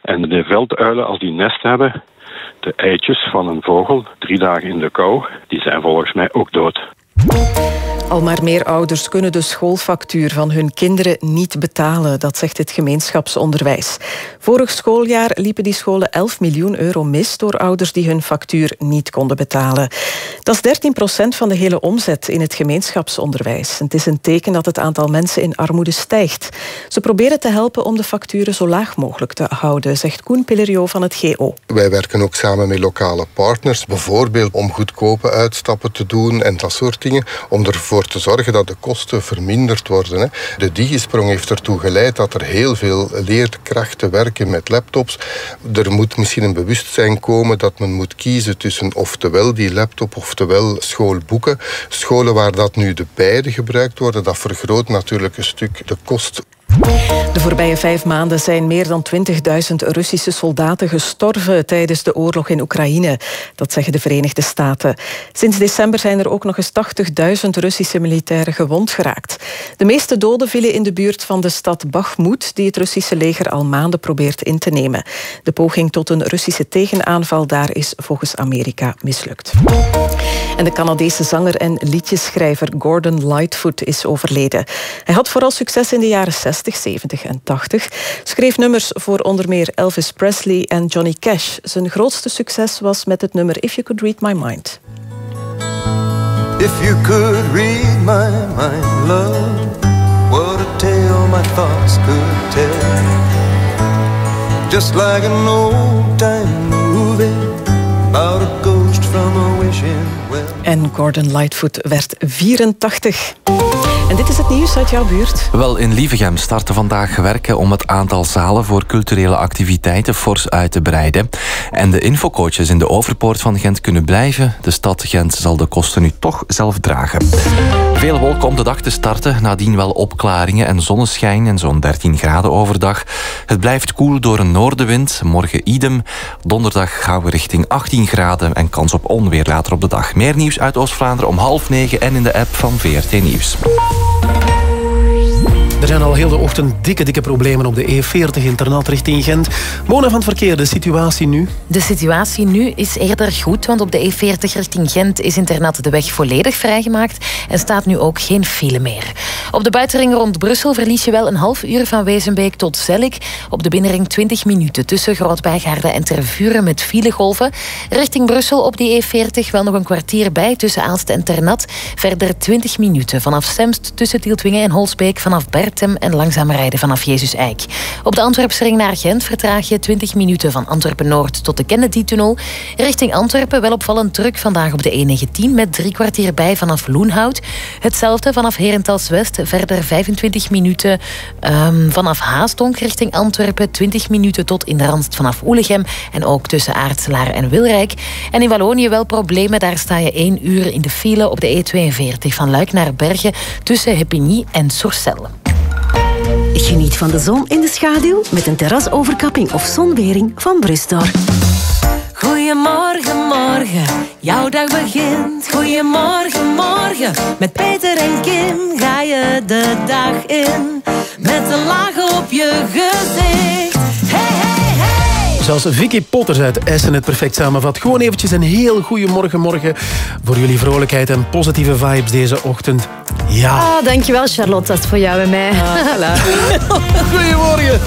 En de velduilen, als die nest hebben, de eitjes van een vogel, drie dagen in de kou, die zijn volgens mij ook dood. Al maar meer ouders kunnen de schoolfactuur van hun kinderen niet betalen, dat zegt het gemeenschapsonderwijs. Vorig schooljaar liepen die scholen 11 miljoen euro mis door ouders die hun factuur niet konden betalen. Dat is 13 procent van de hele omzet in het gemeenschapsonderwijs. Het is een teken dat het aantal mensen in armoede stijgt. Ze proberen te helpen om de facturen zo laag mogelijk te houden, zegt Koen Pillerio van het GO. Wij werken ook samen met lokale partners, bijvoorbeeld om goedkope uitstappen te doen en dat soort dingen, om ervoor te zorgen dat de kosten verminderd worden. hè. De digisprong heeft ertoe geleid dat er heel veel leerkrachten werken met laptops. Er moet misschien een bewustzijn komen dat men moet kiezen tussen oftewel die laptop, oftewel schoolboeken. Scholen waar dat nu de beide gebruikt worden, dat vergroot natuurlijk een stuk de kost. De voorbije vijf maanden zijn meer dan 20.000 Russische soldaten gestorven tijdens de oorlog in Oekraïne. Dat zeggen de Verenigde Staten. Sinds december zijn er ook nog eens 80.000 Russische militairen gewond geraakt. De meeste doden vielen in de buurt van de stad Bakhmut, die het Russische leger al maanden probeert in te nemen. De poging tot een Russische tegenaanval daar is volgens Amerika mislukt. En de Canadese zanger en liedjeschrijver Gordon Lightfoot is overleden. Hij had vooral succes in de jaren 60, 70 en 80. Schreef nummers voor onder meer Elvis Presley en Johnny Cash. Zijn grootste succes was met het nummer If You Could Read My Mind. If you could read my mind, love, what a tale my thoughts could tell. Just like an old time movie about a ghost from a wishing well. En Gordon Lightfoot werd 84. Dit is het nieuws uit jouw buurt. Wel, in Lievegem starten vandaag werken om het aantal zalen voor culturele activiteiten fors uit te breiden. En de infocoaches in de overpoort van Gent kunnen blijven. De stad Gent zal de kosten nu toch zelf dragen. Veel wolken om de dag te starten, nadien wel opklaringen en zonneschijn en zo'n 13 graden overdag. Het blijft koel door een noordenwind, morgen idem. Donderdag gaan we richting 18 graden en kans op onweer later op de dag. Meer nieuws uit Oost-Vlaanderen om half negen en in de app van VRT Nieuws. Thank you. Er zijn al heel de ochtend dikke, dikke problemen op de E40 internaat richting Gent. Mona van het verkeer, de situatie nu? De situatie nu is eerder goed, want op de E40 richting Gent is internaat de weg volledig vrijgemaakt en staat nu ook geen file meer. Op de buitenring rond Brussel verlies je wel een half uur van Wezenbeek tot Zellik. Op de binnenring 20 minuten tussen Grootbijgaarden en Tervuren met filegolven. Richting Brussel op die E40 wel nog een kwartier bij tussen Aalst en Ternat. Verder 20 minuten vanaf Semst tussen Tieltwingen en Holsbeek, vanaf En langzaam rijden vanaf Jezus Eik. Op de Antwerpsring naar Gent vertraag je 20 minuten van Antwerpen-Noord tot de Kennedy-tunnel. Richting Antwerpen wel opvallend druk vandaag op de E19 met drie kwartier bij vanaf Loenhout. Hetzelfde vanaf Herentals-West, verder 25 minuten ehm, vanaf Haastonk richting Antwerpen, 20 minuten tot in de Randst vanaf Oelegem en ook tussen Aartselaar en Wilrijk. En in Wallonië wel problemen, daar sta je 1 uur in de file op de E42 van Luik naar Bergen tussen Hepigny en Sourcelles. Geniet van de zon in de schaduw met een terrasoverkapping of zonwering van Brustor. Goedemorgen, morgen, jouw dag begint. Goedemorgen, morgen, met Peter en Kim ga je de dag in. Met een laag op je gezicht. Zoals Vicky Potters uit Essen het perfect samenvat. Gewoon eventjes een heel goede morgen, morgen. Voor jullie vrolijkheid en positieve vibes deze ochtend. Ja. Ah, dankjewel Charlotte, dat is voor jou en mij. Goedemorgen. Jouw goeiemorgen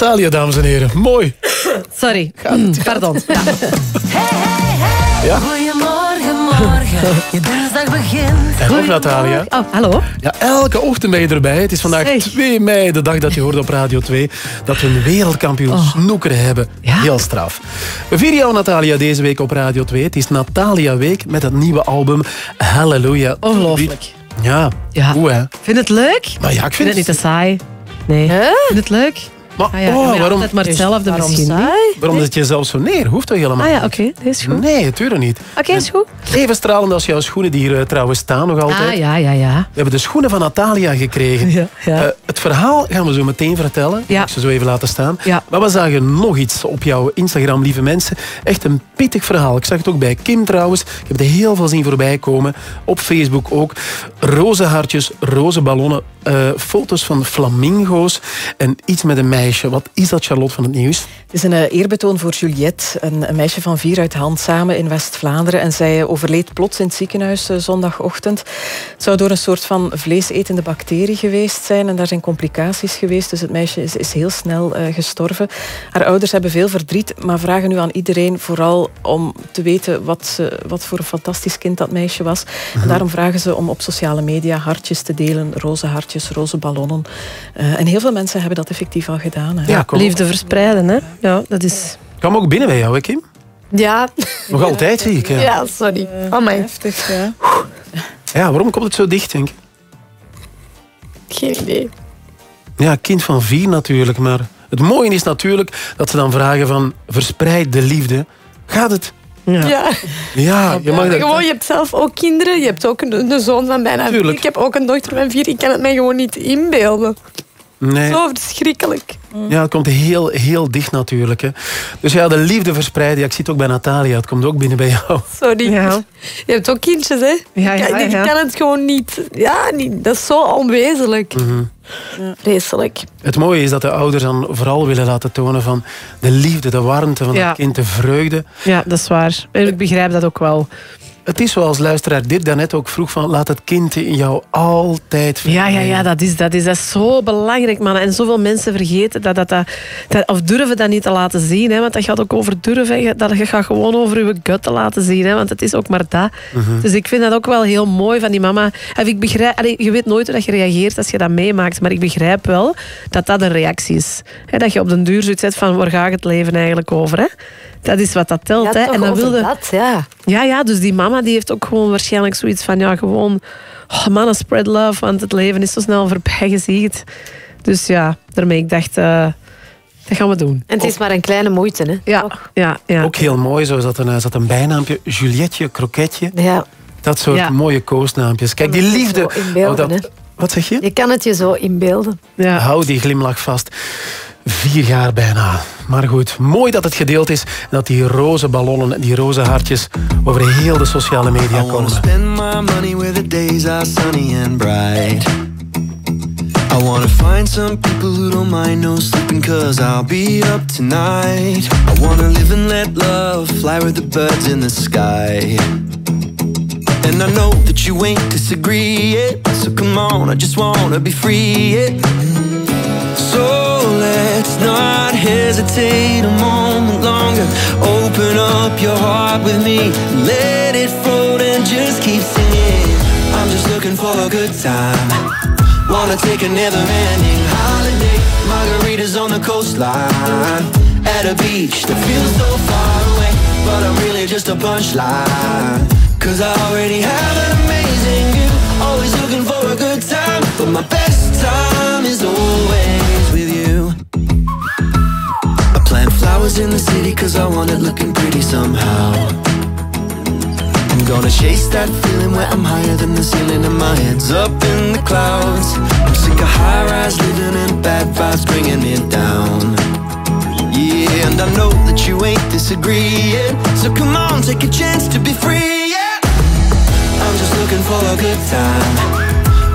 Natalia, dames en heren. Mooi. Sorry. Pardon. Ja. Ja. Goedemorgen, morgen. Je dinsdag begint. En ook Natalia. Oh, hallo. Ja, elke ochtend ben je erbij. Het is vandaag 2 mei, de dag dat je hoort op Radio 2, dat we een wereldkampioen Oh. snoeker hebben. Heel straf. We vieren jou, Natalia, deze week op Radio 2. Het is Natalia Week met het nieuwe album Halleluja. Ongelooflijk. Ja, Ja. hoe hè? Vind je het leuk? Maar ja, ik vind het niet te saai. Nee. Vind je het leuk? Maar, Ah ja, oh, maar waarom, altijd maar hetzelfde Waarom misschien. saai? niet? waarom zet je zelf zo neer? Hoeft toch helemaal Ah ja, niet? oké. dit is goed. Nee, natuurlijk niet. Oké, is goed. Even stralend als jouw schoenen die hier eh, trouwens staan nog altijd. Ah, ja, ja, ja. We hebben de schoenen van Natalia gekregen. Ja, ja. Eh, verhaal gaan we zo meteen vertellen. Ja. Ik ze zo even laten staan. Ja. Maar we zagen nog iets op jouw Instagram, lieve mensen. Echt een pittig verhaal. Ik zag het ook bij Kim trouwens. Ik heb er heel veel zien voorbij komen. Op Facebook ook. Roze hartjes, roze ballonnen, eh, foto's van flamingo's en iets met een meisje. Wat is dat, Charlotte, van het nieuws? Het is een eh, eerbetoon voor Juliette, een, een meisje van vier uit Handsamen in West-Vlaanderen. En zij eh, overleed plots in het ziekenhuis zondagochtend. Het zou door een soort van vleesetende bacterie geweest zijn. En daar zijn complicaties geweest. Dus het meisje is, is heel snel eh, gestorven. Haar ouders hebben veel verdriet, maar vragen nu aan iedereen vooral om te weten wat, ze, wat voor een fantastisch kind dat meisje was. En daarom vragen ze om op sociale media hartjes te delen. Roze hartjes, roze ballonnen. Eh, en heel veel mensen hebben dat effectief al gedaan. Hè. Ja, kom. Liefde verspreiden, hè? Ja, dat is... Kwam ook binnen bij jou, hè, Kim? Ja. Nog altijd, zie ik. Ja. Ja, sorry. Oh my. Heftig, ja. ja, waarom komt het zo dicht, denk ik? Geen idee. Ja, kind van vier natuurlijk. Maar het mooie is natuurlijk dat ze dan vragen van... verspreid de liefde. Gaat het? Ja. ja. Ja, je mag dat... Gewoon, je hebt zelf ook kinderen. Je hebt ook een, een zoon van bijna vier. Ik heb ook een dochter van vier. Ik kan het mij gewoon niet inbeelden. Nee. Zo verschrikkelijk. Ja, het komt heel, heel dicht natuurlijk. Hè. Dus ja, de liefde verspreiden. Ja, ik zie het ook bij Natalia. Het komt ook binnen bij jou. Sorry. Je hebt ook kindjes, hè? Ja, ja, Ik- ik ja. kan het gewoon niet... Ja, niet, dat is zo onwezenlijk. Mhm. Vreselijk. Het mooie is dat de ouders dan vooral willen laten tonen van de liefde, de warmte van Ja. het kind, de vreugde. Ja, dat is waar. En ik begrijp dat ook wel. Het is zoals luisteraar Dirk daarnet ook vroeg van laat het kind in jou altijd Ja, ja, ja, dat is, dat is, dat is zo belangrijk, man. En zoveel mensen vergeten dat, dat, dat, dat- of durven dat niet te laten zien. Hè, want dat gaat ook over durven. Dat je gaat gewoon over je gut te laten zien. Hè, want het is ook maar dat. Mhm. Dus ik vind dat ook wel heel mooi van die mama. En ik begrijp, allee, je weet nooit hoe dat je reageert als je dat meemaakt. Maar ik begrijp wel dat dat een reactie is. Hè, dat je op den duur zoiets zet van waar gaat het leven eigenlijk over. Hè? Dat is wat dat telt. Ja, hè. toch en dan over wilde... dat, ja. Ja, ja, dus die mama die heeft ook gewoon waarschijnlijk zoiets van... Ja, gewoon... Oh, mannen, spread love, want het leven is zo snel voorbij gezicht. Dus ja, daarmee ik dacht... eh, dat gaan we doen. En het is maar een kleine moeite, hè? Ja, ja, ja. Ook heel mooi, zo zat een, eh, zat een bijnaampje, Julietje, Kroketje. Ja. Dat soort Ja. mooie koosnaampjes. Kijk, die Je kan het liefde. zo inbeelden, oh, dat- hè. wat zeg je? Je kan het je zo inbeelden. Hou die glimlach vast. Vier jaar bijna. Maar goed, mooi dat het gedeeld is. En dat die roze ballonnen en die roze hartjes over heel de sociale media komen. Spend my money where the days are sunny and bright. I wanna find some people who don't mind no sleeping cause I'll be up tonight. I wanna live and let love fly with the birds in the sky. And I know that you ain't disagree yet. So come on, I just wanna be free yet. So let's not hesitate a moment longer. Open up your heart with me. Let it float and just keep singing. I'm just looking for a good time. Wanna take a never ending holiday. Margaritas on the coastline. At a beach that feels so far away. But I'm really just a punchline. Cause I already have an amazing view. Always looking for a good time. But my best time is always you. Plant flowers in the city cause I want it looking pretty somehow. I'm gonna chase that feeling where I'm higher than the ceiling and my head's up in the clouds. I'm sick of high rise living and bad vibes bringing it down. Yeah, and I know that you ain't disagreeing. So come on, take a chance to be free. Yeah, I'm just looking for a good time.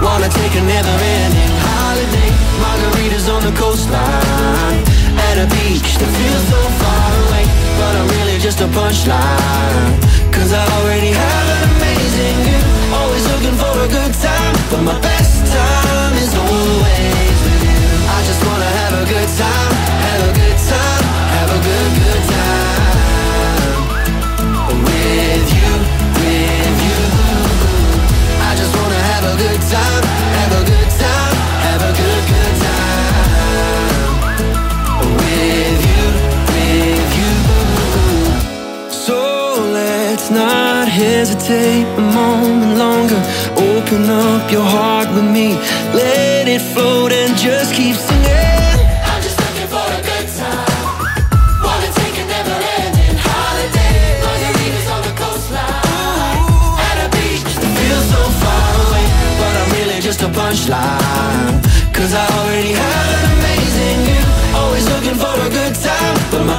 Wanna take a never ending holiday. Margaritas on the coastline. At a beach that feels so far away. But I'm really just a punchline. Cause I already have an amazing view. Always looking for a good time. But my best time is always with you. I just wanna have a good time. Have a good time. Have a good, good time. With you, with you. I just wanna have a good time. Hesitate a moment longer. Open up your heart with me. Let it float and just keep singing. I'm just looking for a good time. Wanna take a never-ending holiday. Margaritas on the coastline. At a beach that feels so far away. But I'm really just a punchline. Cause I already have an amazing view. Always looking for a good time. But my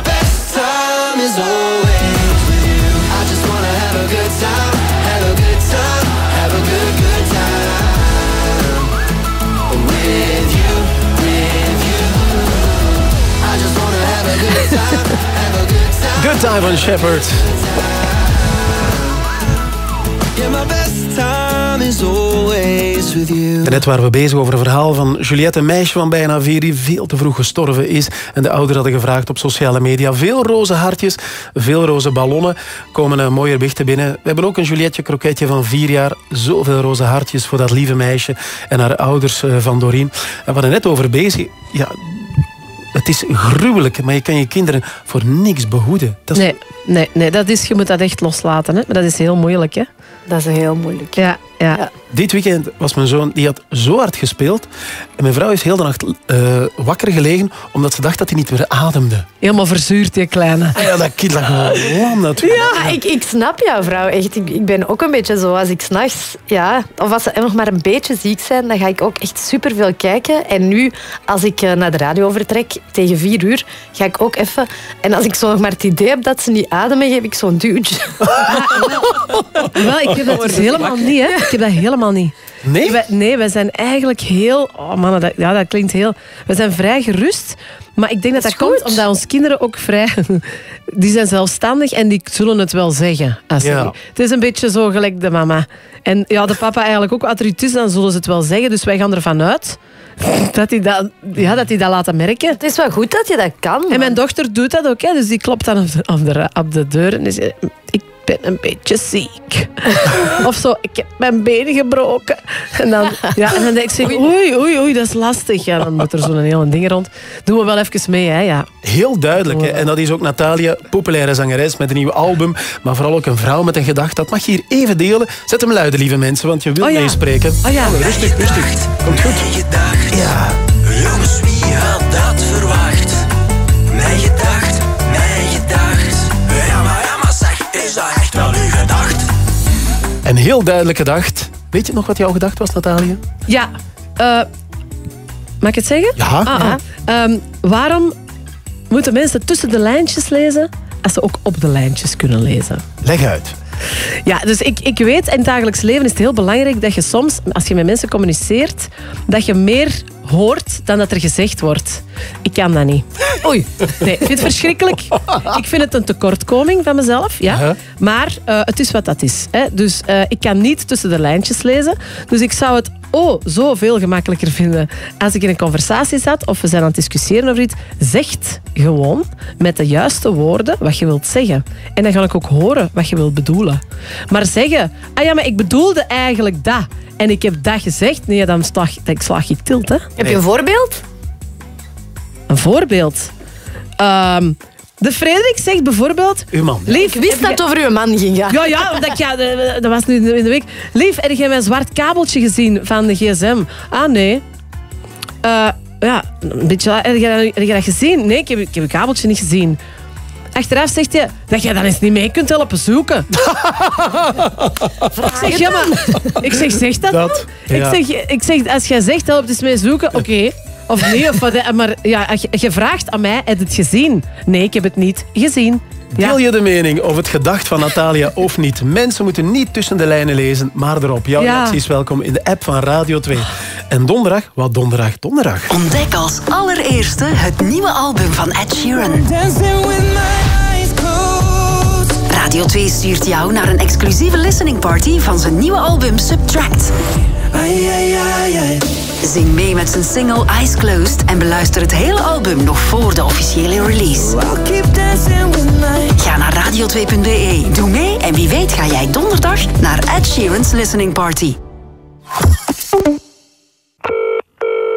time always with you. Net waren we bezig over een verhaal van Juliette, een meisje van bijna vier die veel te vroeg gestorven is. En de ouders hadden gevraagd op sociale media. Veel roze hartjes, veel roze ballonnen. Komen een mooie berichten binnen. We hebben ook een Julietje kroketje van vier jaar. Zoveel roze hartjes voor dat lieve meisje en haar ouders eh, van Doreen. En we hadden net over bezig. Ja, het is gruwelijk, maar je kan je kinderen voor niks behoeden. Dat is Nee, nee, nee dat is, je moet dat echt loslaten. Hè? Maar dat is heel moeilijk. Hè? Dat is heel moeilijk. Ja, ja. Dit weekend was mijn zoon, die had zo hard gespeeld. En mijn vrouw is heel de nacht eh, wakker gelegen, omdat ze dacht dat hij niet meer ademde. Helemaal verzuurd, die kleine. Ja, dat kind lag gewoon lam natuurlijk. Ja, ik, ik snap jou, vrouw. Echt, ik, ik ben ook een beetje zo. Als ik s'nachts, ja, of als ze nog maar een beetje ziek zijn, dan ga ik ook echt superveel kijken. En nu, als ik eh, naar de radio vertrek, tegen vier uur, ga ik ook even... En als ik zo nog maar het idee heb dat ze niet ademen, geef ik zo'n duwtje. Wel, ik heb dat dus helemaal niet. Hè? Ik heb dat helemaal niet. Nee? Wij, nee, wij zijn eigenlijk heel... Oh man, dat, ja, dat klinkt heel... We zijn vrij gerust. Maar ik denk dat dat, komt omdat onze kinderen ook vrij... Die zijn zelfstandig en die zullen het wel zeggen. Als Ja. ze- Het is een beetje zo gelijk de mama. En ja, de papa eigenlijk ook. Als er iets is, dan zullen ze het wel zeggen. Dus wij gaan ervan uit dat hij dat, ja, dat, hij dat laten merken. Het is wel goed dat je dat kan. En mijn dochter doet dat ook. Hè. Dus die klopt dan op de, op de, op de deur en die zegt... Ik ben een beetje ziek. of zo, ik heb mijn been gebroken. En dan, ja, en dan denk ik, zeg, oei, oei, oei, dat is lastig. Ja, dan moet er zo'n hele ding rond. Doen we wel even mee, hè. Ja. Heel duidelijk. Hè? En dat is ook Natalia, populaire zangeres met een nieuw album. Maar vooral ook een vrouw met een gedachte. Dat mag je hier even delen. Zet hem luiden, lieve mensen, want je wilt Oh ja. meespreken. Oh ja. rustig, rustig. Komt goed. Ja. Jongens, wie had dat verwacht? Een heel duidelijke gedacht. Weet je nog wat jouw gedacht was, Natalia? Ja, eh, mag ik het zeggen? Ja. Ah, ah. Ehm, waarom moeten mensen tussen de lijntjes lezen als ze ook op de lijntjes kunnen lezen? Leg uit. Ja, dus ik, ik weet, in het dagelijks leven is het heel belangrijk dat je soms, als je met mensen communiceert, dat je meer hoort dan dat er gezegd wordt. Ik kan dat niet. Oei. Nee, ik vind het verschrikkelijk. Ik vind het een tekortkoming van mezelf. Ja. Maar eh, het is wat dat is. Hè. Dus eh, ik kan niet tussen de lijntjes lezen. Dus ik zou het oh, zo veel gemakkelijker vinden als ik in een conversatie zat of we zijn aan het discussiëren over iets. Zegt gewoon met de juiste woorden wat je wilt zeggen. En dan ga ik ook horen wat je wilt bedoelen. Maar zeggen, ah ja, maar ik bedoelde eigenlijk dat. En ik heb dat gezegd. Nee, dan slag, dan slag ik tilt. Hè. Heb je een voorbeeld? Een voorbeeld. Ehm, de Frederik zegt bijvoorbeeld... Uw man. Lief, Ik wist dat het over uw man ging gaan. Ja, ja, omdat ik, ja, dat was nu in de week. Lief, heb jij mijn zwart kabeltje gezien van de gsm? Ah, nee. Eh, ja, een beetje... Heb jij, heb jij dat gezien? Nee, ik heb, ik heb het kabeltje niet gezien. Achteraf zegt hij dat jij dan eens niet mee kunt helpen zoeken. ik zeg, ja, maar... Ik zeg, zeg dat, Dat, dan. ja. Ik, zeg, ik zeg, als jij zegt, help eens mee zoeken, oké. Of nee, of wat, maar ja, je, vraagt aan mij, heb je het gezien? Nee, ik heb het niet gezien. Deel je de mening of het gedacht van Natalia of niet? Mensen moeten niet tussen de lijnen lezen, maar erop. Jouw Ja. reactie is welkom in de app van Radio 2. En donderdag, wat donderdag, donderdag. Ontdek als allereerste het nieuwe album van Ed Sheeran. Radio 2 stuurt jou naar een exclusieve listening party van zijn nieuwe album Subtract. Zing mee met zijn single Eyes Closed en beluister het hele album nog voor de officiële release. Ga naar radio2.be, doe mee en wie weet ga jij donderdag naar Ed Sheeran's listening party.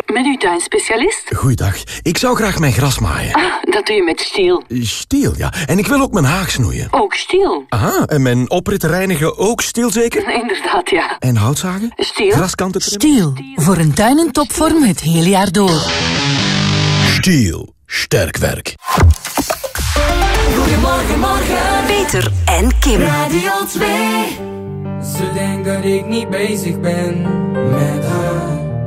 Met uw tuinspecialist? Goeiedag. Ik zou graag mijn gras maaien. Ah, dat doe je met stiel. Stiel, ja. En ik wil ook mijn haag snoeien. Ook stiel? Aha, en mijn oprit reinigen ook stiel zeker? Inderdaad, ja. En houtzagen? Stiel? Graskanten trimmen? Stiel. Voor een tuin in topvorm het hele jaar door. Stiel. Sterk werk. Goedemorgen, morgen. Peter en Kim. Radio 2. Ze denkt dat ik niet bezig ben met haar.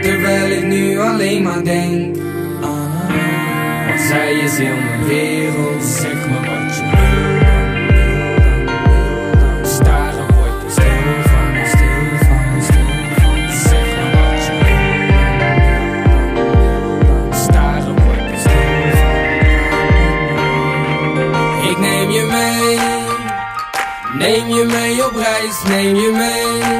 Terwijl ik nu alleen maar denk haar. Want zij is heel mijn wereld. Zeg me wat je wil dan, wil dan, wil dan. Staren word ik stil van, stil van. Zeg me wat je wil dan, wil dan, wil dan. Staren word ik stil van. Ik neem je mee.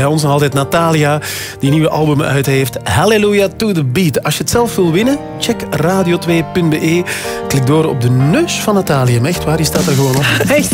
Bij ons nog altijd Natalia, die nieuwe album uit heeft. Hallelujah to the beat. Als je het zelf wil winnen, check radio2.be. Klik door op de neus van Natalia. Echt waar, die staat er gewoon op. Echt?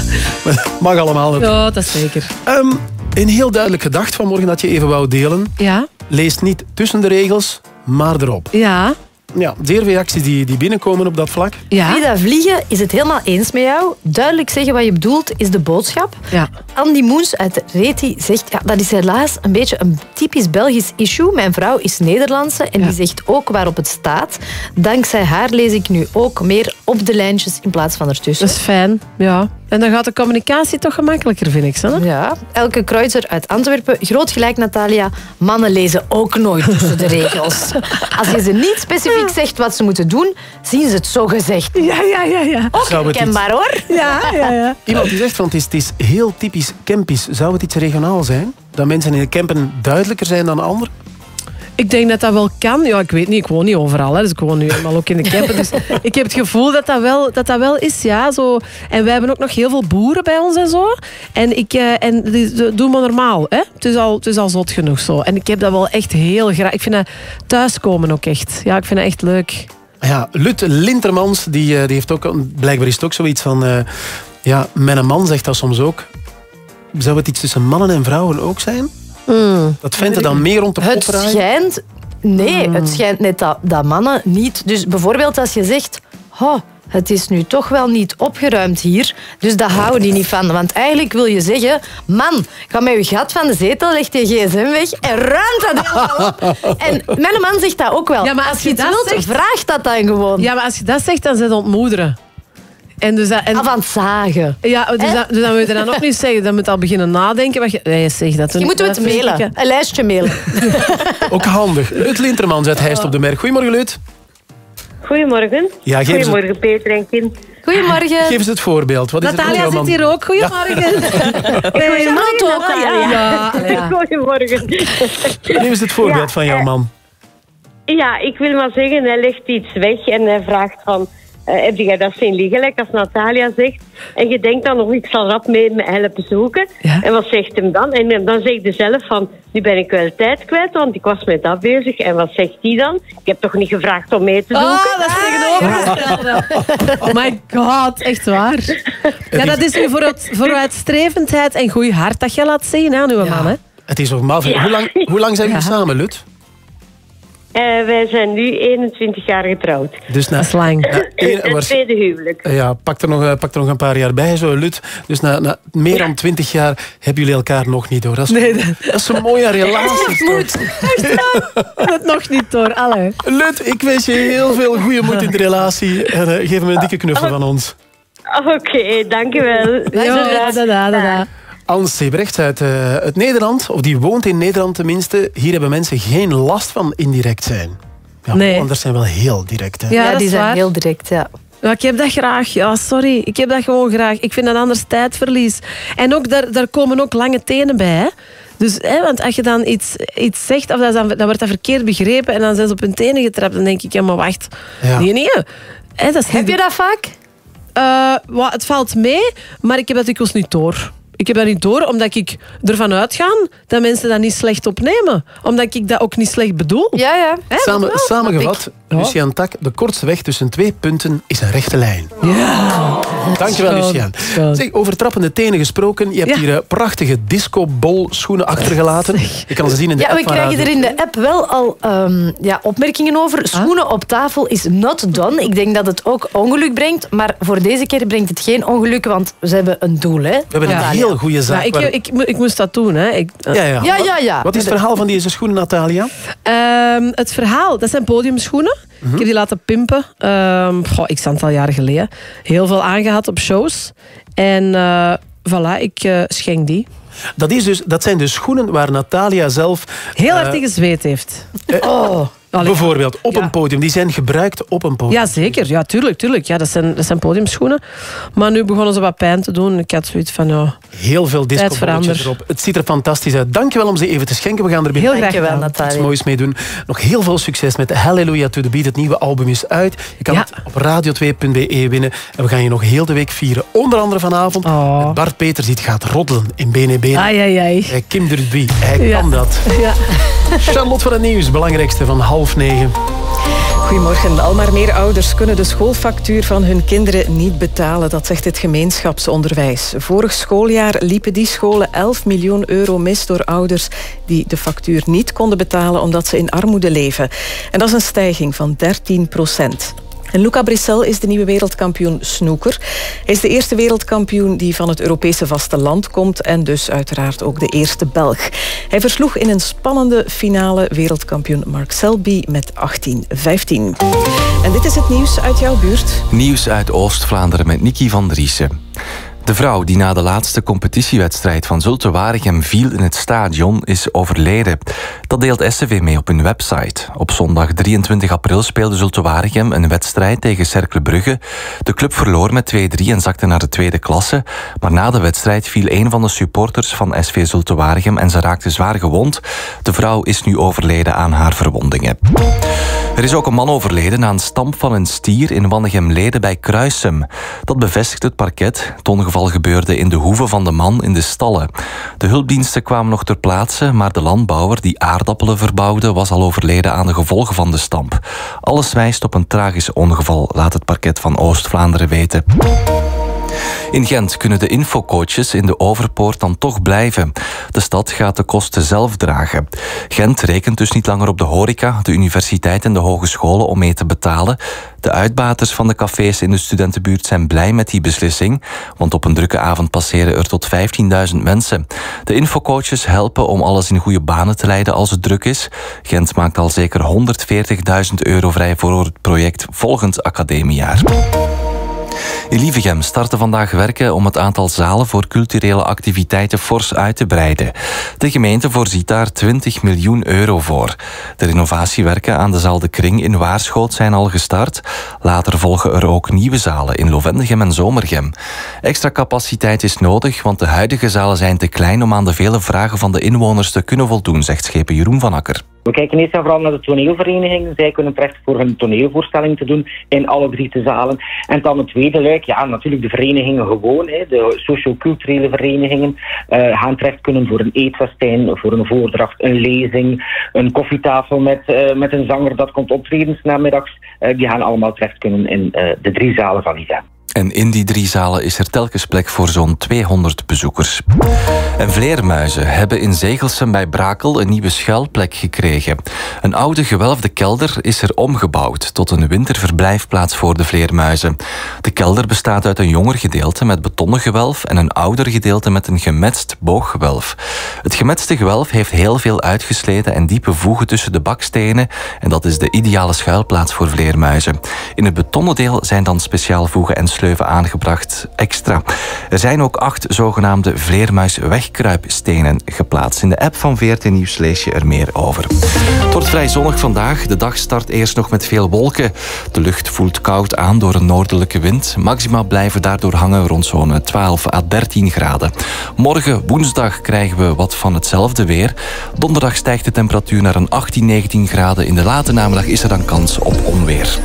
Mag allemaal. Ja, dat is zeker. Ehm, een heel duidelijk gedacht vanmorgen dat je even wou delen. Ja. Lees niet tussen de regels, maar erop. Ja. Ja, zeer veel reacties die, die binnenkomen op dat vlak. Frida Vliegen is het helemaal eens met jou. Duidelijk zeggen wat je bedoelt is de boodschap. Ja. Andy Moens uit Reti zegt, ja, dat is helaas een beetje een typisch Belgisch issue. Mijn vrouw is Nederlandse en die zegt ook waarop het staat. Dankzij haar lees ik nu ook meer op de lijntjes in plaats van ertussen. Dat is fijn, ja. En dan gaat de communicatie toch gemakkelijker, vind ik. Hè? Ja. Elke Kreuzer uit Antwerpen. Groot gelijk, Natalia. Mannen lezen ook nooit tussen de regels. Als je ze niet specifiek zegt wat ze moeten doen, zien ze het zo gezegd. Ja, ja, ja. ja. Ook Zou herkenbaar hoor. Ja, ja, ja. Iemand die zegt van het is, het is heel typisch campisch. Zou het iets regionaal zijn? Dat mensen in de campen duidelijker zijn dan anderen? Ik denk dat dat wel kan. Ja, ik weet niet, ik woon niet overal. Hè, dus ik woon nu helemaal ook in de camper. Dus ik heb het gevoel dat dat wel, dat dat wel is. Ja, zo. En wij hebben ook nog heel veel boeren bij ons en zo. En, ik, eh, en die die doen we normaal. Hè? Het, is al, het is al zot genoeg zo. En ik heb dat wel echt heel graag. Ik vind dat thuiskomen ook echt. Ja, ik vind dat echt leuk. Ja, Lut Lintermans, die, eh, die heeft ook, blijkbaar is het ook zoiets van... eh, ja, mijn man zegt dat soms ook. Zou het iets tussen mannen en vrouwen ook zijn? Dat vindt er dan meer rond de kop Het schijnt... Nee, het schijnt net dat, dat mannen niet... Dus bijvoorbeeld als je zegt... Oh, het is nu toch wel niet opgeruimd hier. Dus daar houden die niet van. Want eigenlijk wil je zeggen... Man, ga met je gat van de zetel, leg je gsm weg en ruim dat helemaal op. En mijn man zegt dat ook wel. Ja, maar als, als je je iets dat wilt, zegt- vraag dat dan gewoon. Ja, maar als je dat zegt, dan zijn het ontmoederen. En dus dat, en, Af aan het zagen. ja, dus, dat, dus dan moet je dan ook niet zeggen. Dan moet je al beginnen nadenken. Wat je, nee, zeg dat. Je moet het ik, mailen. eh, Een lijstje mailen. Ook handig. Lut Lintermans uit Heist op de Merk. Goedemorgen, Lut. Goedemorgen. Ja, Goedemorgen, Peter en Kim. Goedemorgen. Geef eens het voorbeeld. Wat is het Natalia zit man? hier ook. Goedemorgen. Nee, Charlotte ook al, ja. Ja, ja. Goedemorgen. Geef eens het voorbeeld van jouw man. Ja, ik wil maar zeggen, hij legt iets weg en hij vraagt van... eh, heb jij dat zien liggen, like als Natalia zegt? En je denkt dan nog, ik zal rap mee me helpen zoeken. En wat zegt hem dan? En dan zegt hij zelf van, nu ben ik wel tijd kwijt, want ik was met dat bezig. En wat zegt hij dan? Ik heb toch niet gevraagd om mee te zoeken? Oh, dat is tegenovergestelde. Oh my god, echt waar. Ja, dat is nu vooruit, vooruitstrevendheid en goed hart dat je laat zien aan uw man. Hè? Het is nog maar veel. Hoe lang, hoe lang zijn jullie samen, Lut? Eh, wij zijn nu 21 jaar getrouwd. Dus na, lang. na één- Het tweede huwelijk. ja, pak er, nog, eh, pak er nog een paar jaar bij, zo, Lut. Dus na, na meer dan twintig jaar hebben jullie elkaar nog niet door. Dat is, Nee, dat- dat is een mooie relatie. Moet. Het nog niet door, alle. Lut, ik wens je heel veel goede moed in de relatie. En eh, geef hem een dikke knuffel van ons. Oké, dankjewel. Ja, da, da, da, da. Ans Sebrecht uit, eh, uit Nederland, of die woont in Nederland tenminste. Hier hebben mensen geen last van indirect zijn. Ja, Nee. Anders zijn wel heel direct. Hè. Ja, dat die is zijn waar. heel direct, ja. Ja, ik heb dat graag. Ja, sorry. Ik heb dat gewoon graag. Ik vind dat anders tijdverlies. En ook, daar, daar komen ook lange tenen bij. Hè. Dus, hè, want als je dan iets, iets zegt, of dat, dan, dan wordt dat verkeerd begrepen en dan zijn ze op hun tenen getrapt, dan denk ik, ja, maar wacht. Ja. Nee, nee. Hè, dat is Heb je dat vaak? Eh, het valt mee, maar ik heb dat dikwijls niet door. Ik heb dat niet door, omdat ik ervan uitga dat mensen dat niet slecht opnemen. Omdat ik dat ook niet slecht bedoel. Ja, ja. Samen, samengevat, ik. Lucian Tak, de kortste weg tussen twee punten is een rechte lijn. Ja. Dankjewel, Lucian. Zeg, over trappende tenen gesproken. Je hebt Ja. hier eh, prachtige disco-bol schoenen achtergelaten. Je kan ze zien in de Ja, app we van krijgen er in de app wel al ehm, ja, opmerkingen over. Schoenen op tafel is not done. Ik denk dat het ook ongeluk brengt. Maar voor deze keer brengt het geen ongeluk, want ze hebben een doel. Hè? We hebben een heel goede zaak. Ja, ik, waar- ik, mo- ik moest dat doen. Hè. Ik, ja, ja. Ja, ja, ja. Wat is het verhaal van deze schoenen, Natalia? Ehm, het verhaal, dat zijn podiumschoenen. Ik heb die laten pimpen. Ehm goh, ik stand al jaren geleden. Heel veel aangehad op shows. En eh, voilà, ik eh, schenk die. Dat, is dus, dat zijn de schoenen waar Natalia zelf... Heel eh, hard in gezweet heeft. eh, Oh. Allee. Bijvoorbeeld op een podium. Die zijn gebruikt op een podium. Ja, zeker. Ja, tuurlijk. tuurlijk. Ja, dat, zijn, dat zijn podiumschoenen. Maar nu begonnen ze wat pijn te doen. Ik had zoiets van, ja... Heel veel discobolletjes veranderd. erop. Het ziet er fantastisch uit. Dankjewel om ze even te schenken. We gaan er binnen Heel graag gedaan. Natalia. iets moois mee doen. Nog heel veel succes met Hallelujah to the Beat. Het nieuwe album is uit. Je kan het op radio2.be winnen. En we gaan je nog heel de week vieren. Onder andere vanavond met Bart Peters. Die het gaat roddelen in BNB. Oh. Ai, ai, ai. Kim Durbie. Hij Ja. kan dat. Ja. Charlotte van het Nieuws. Belangrijkste van half Goedemorgen. Al maar meer ouders kunnen de schoolfactuur van hun kinderen niet betalen. Dat zegt het gemeenschapsonderwijs. Vorig schooljaar liepen die scholen 11 miljoen euro mis door ouders die de factuur niet konden betalen omdat ze in armoede leven. En dat is een stijging van 13 procent. En Luca Brissel is de nieuwe wereldkampioen snoeker. Hij is de eerste wereldkampioen die van het Europese vasteland komt en dus uiteraard ook de eerste Belg. Hij versloeg in een spannende finale wereldkampioen Mark Selby met 18-15. En dit is het nieuws uit jouw buurt. Nieuws uit Oost-Vlaanderen met Nicky van Driessen. De vrouw die na de laatste competitiewedstrijd van Zulte Waregem viel in het stadion is overleden. Dat deelt SCV mee op hun website. Op zondag 23 april speelde Zulte Waregem een wedstrijd tegen Cercle Brugge. De club verloor met 2-3 en zakte naar de tweede klasse. Maar na de wedstrijd viel een van de supporters van SV Zulte Waregem en ze raakte zwaar gewond. De vrouw is nu overleden aan haar verwondingen. Er is ook een man overleden na een stamp van een stier in Wannegem-Leden bij Kruisem. Dat bevestigt het parket. Het gebeurde in de hoeve van de man in de stallen. De hulpdiensten kwamen nog ter plaatse, maar de landbouwer die aardappelen verbouwde was al overleden aan de gevolgen van de stamp. Alles wijst op een tragisch ongeval, laat het parket van Oost-Vlaanderen weten. In Gent kunnen de infocoaches in de Overpoort dan toch blijven. De stad gaat de kosten zelf dragen. Gent rekent dus niet langer op de horeca, de universiteit en de hogescholen om mee te betalen. De uitbaters van de cafés in de studentenbuurt zijn blij met die beslissing, want op een drukke avond passeren er tot 15.000 mensen. De infocoaches helpen om alles in goede banen te leiden als het druk is. Gent maakt al zeker 140.000 euro vrij voor het project volgend academiejaar. In Lievegem starten vandaag werken om het aantal zalen voor culturele activiteiten fors uit te breiden. De gemeente voorziet daar 20 miljoen euro voor. De renovatiewerken aan de zaal De Kring in Waarschoot zijn al gestart. Later volgen er ook nieuwe zalen in Lovendegem en Zomergem. Extra capaciteit is nodig, want de huidige zalen zijn te klein om aan de vele vragen van de inwoners te kunnen voldoen, zegt schepen Jeroen van Akker. We kijken eerst en vooral naar de toneelverenigingen. Zij kunnen terecht voor hun toneelvoorstelling te doen in alle drie de zalen. En dan het tweede luik, ja, natuurlijk de verenigingen gewoon. Hè, de socioculturele verenigingen eh, gaan terecht kunnen voor een eetfestijn, voor een voordracht, een lezing, een koffietafel met, eh, met een zanger dat komt optreden 's namiddags. Eh, die gaan allemaal terecht kunnen in de drie zalen van IVA. En in die drie zalen is er telkens plek voor zo'n 200 bezoekers. En vleermuizen hebben in Zegelsem bij Brakel een nieuwe schuilplek gekregen. Een oude gewelfde kelder is er omgebouwd tot een winterverblijfplaats voor de vleermuizen. De kelder bestaat uit een jonger gedeelte met betonnen gewelf en een ouder gedeelte met een gemetst booggewelf. Het gemetste gewelf heeft heel veel uitgesleten en diepe voegen tussen de bakstenen en dat is de ideale schuilplaats voor vleermuizen. In het betonnen deel zijn dan speciaal voegen en aangebracht extra. Er zijn ook acht zogenaamde vleermuiswegkruipstenen geplaatst. In de app van VRT Nieuws lees je er meer over. Het wordt vrij zonnig vandaag. De dag start eerst nog met veel wolken. De lucht voelt koud aan door een noordelijke wind. Maxima blijven daardoor hangen rond zo'n 12 à 13 graden. Morgen, woensdag, krijgen we wat van hetzelfde weer. Donderdag stijgt de temperatuur naar een 18, 19 graden. In de late namiddag is er dan kans op onweer.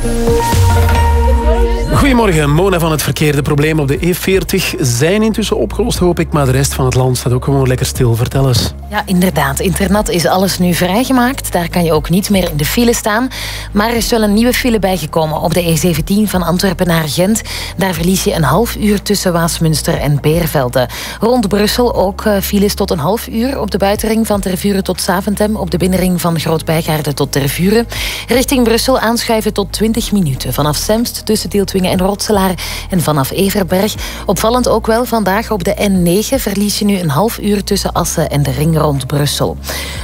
Goedemorgen, Mona van het verkeerde probleem op de E40 zijn intussen opgelost, hoop ik. Maar de rest van het land staat ook gewoon lekker stil. Vertel eens. Ja, inderdaad. Internat is alles nu vrijgemaakt. Daar kan je ook niet meer in de file staan. Maar er is wel een nieuwe file bijgekomen op de E17 van Antwerpen naar Gent. Daar verlies je een half uur tussen Waasmunster en Beervelde. Rond Brussel ook eh, files tot een half uur op de buitenring van Tervuren tot Saventem. Op de binnenring van Groot-Bijgaarden tot Tervuren. Richting Brussel aanschuiven tot 20 minuten. Vanaf Semst tussen Tieltwingen en Rotselaar en vanaf Everberg. Opvallend ook wel vandaag op de N9 verlies je nu een half uur tussen Assen en de ring rond Brussel.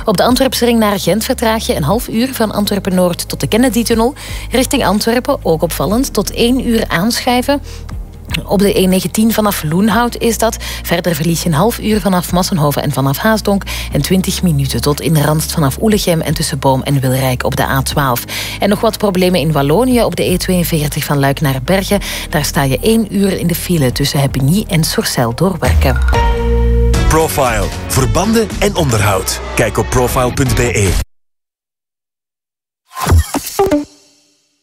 Op de Antwerpse ring naar Gent vertraag je een half uur van Antwerpen-Noord tot de Kennedy-tunnel. Richting Antwerpen, ook opvallend, tot één uur aanschuiven. Op de E19 vanaf Loenhout is dat. Verder verlies je een half uur vanaf Massenhoven en vanaf Haasdonk. En 20 minuten tot in Randst vanaf Oelegem en tussen Boom en Wilrijk op de A12. En nog wat problemen in Wallonië op de E42 van Luik naar Bergen. Daar sta je één uur in de file tussen Heppigny en Sourcel doorwerken. Profile. Verbanden en onderhoud. Kijk op profile.be.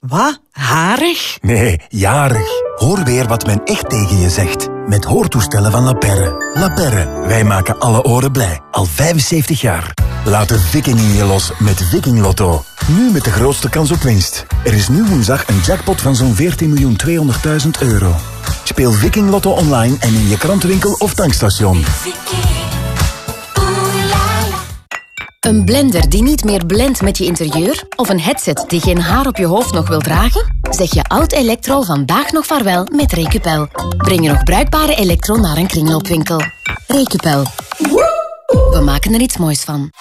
Wat? Harig? Nee, jarig. Hoor weer wat men echt tegen je zegt. Met hoortoestellen van La Perre. La Perre, wij maken alle oren blij. Al 75 jaar. Laat de viking in je los met Viking Lotto. Nu met de grootste kans op winst. Er is nu woensdag een jackpot van zo'n 14.200.000 euro. Speel Viking Lotto online en in je krantenwinkel of tankstation. Een blender die niet meer blendt met je interieur? Of een headset die geen haar op je hoofd nog wil dragen? Zeg je oud elektro vandaag nog vaarwel met Recupel. Breng je nog bruikbare elektro naar een kringloopwinkel. Recupel. We maken er iets moois van.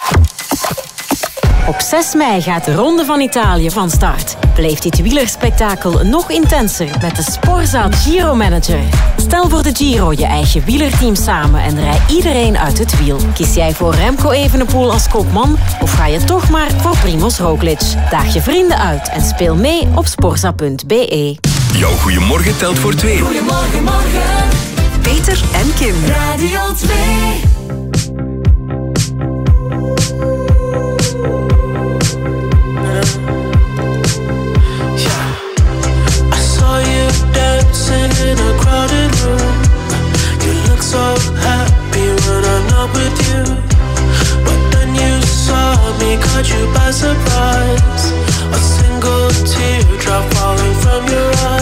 Op 6 mei gaat de Ronde van Italië van start. Beleef dit wielerspektakel nog intenser met de Sporza Giro Manager. Stel voor de Giro je eigen wielerteam samen en rij iedereen uit het wiel. Kies jij voor Remco Evenepoel als kopman of ga je toch maar voor Primoz Roglic? Daag je vrienden uit en speel mee op sporza.be. Jouw goeiemorgen telt voor twee. Goedemorgen, morgen. Peter en Kim. Radio 2. Caught you by surprise. A single teardrop falling from your eye.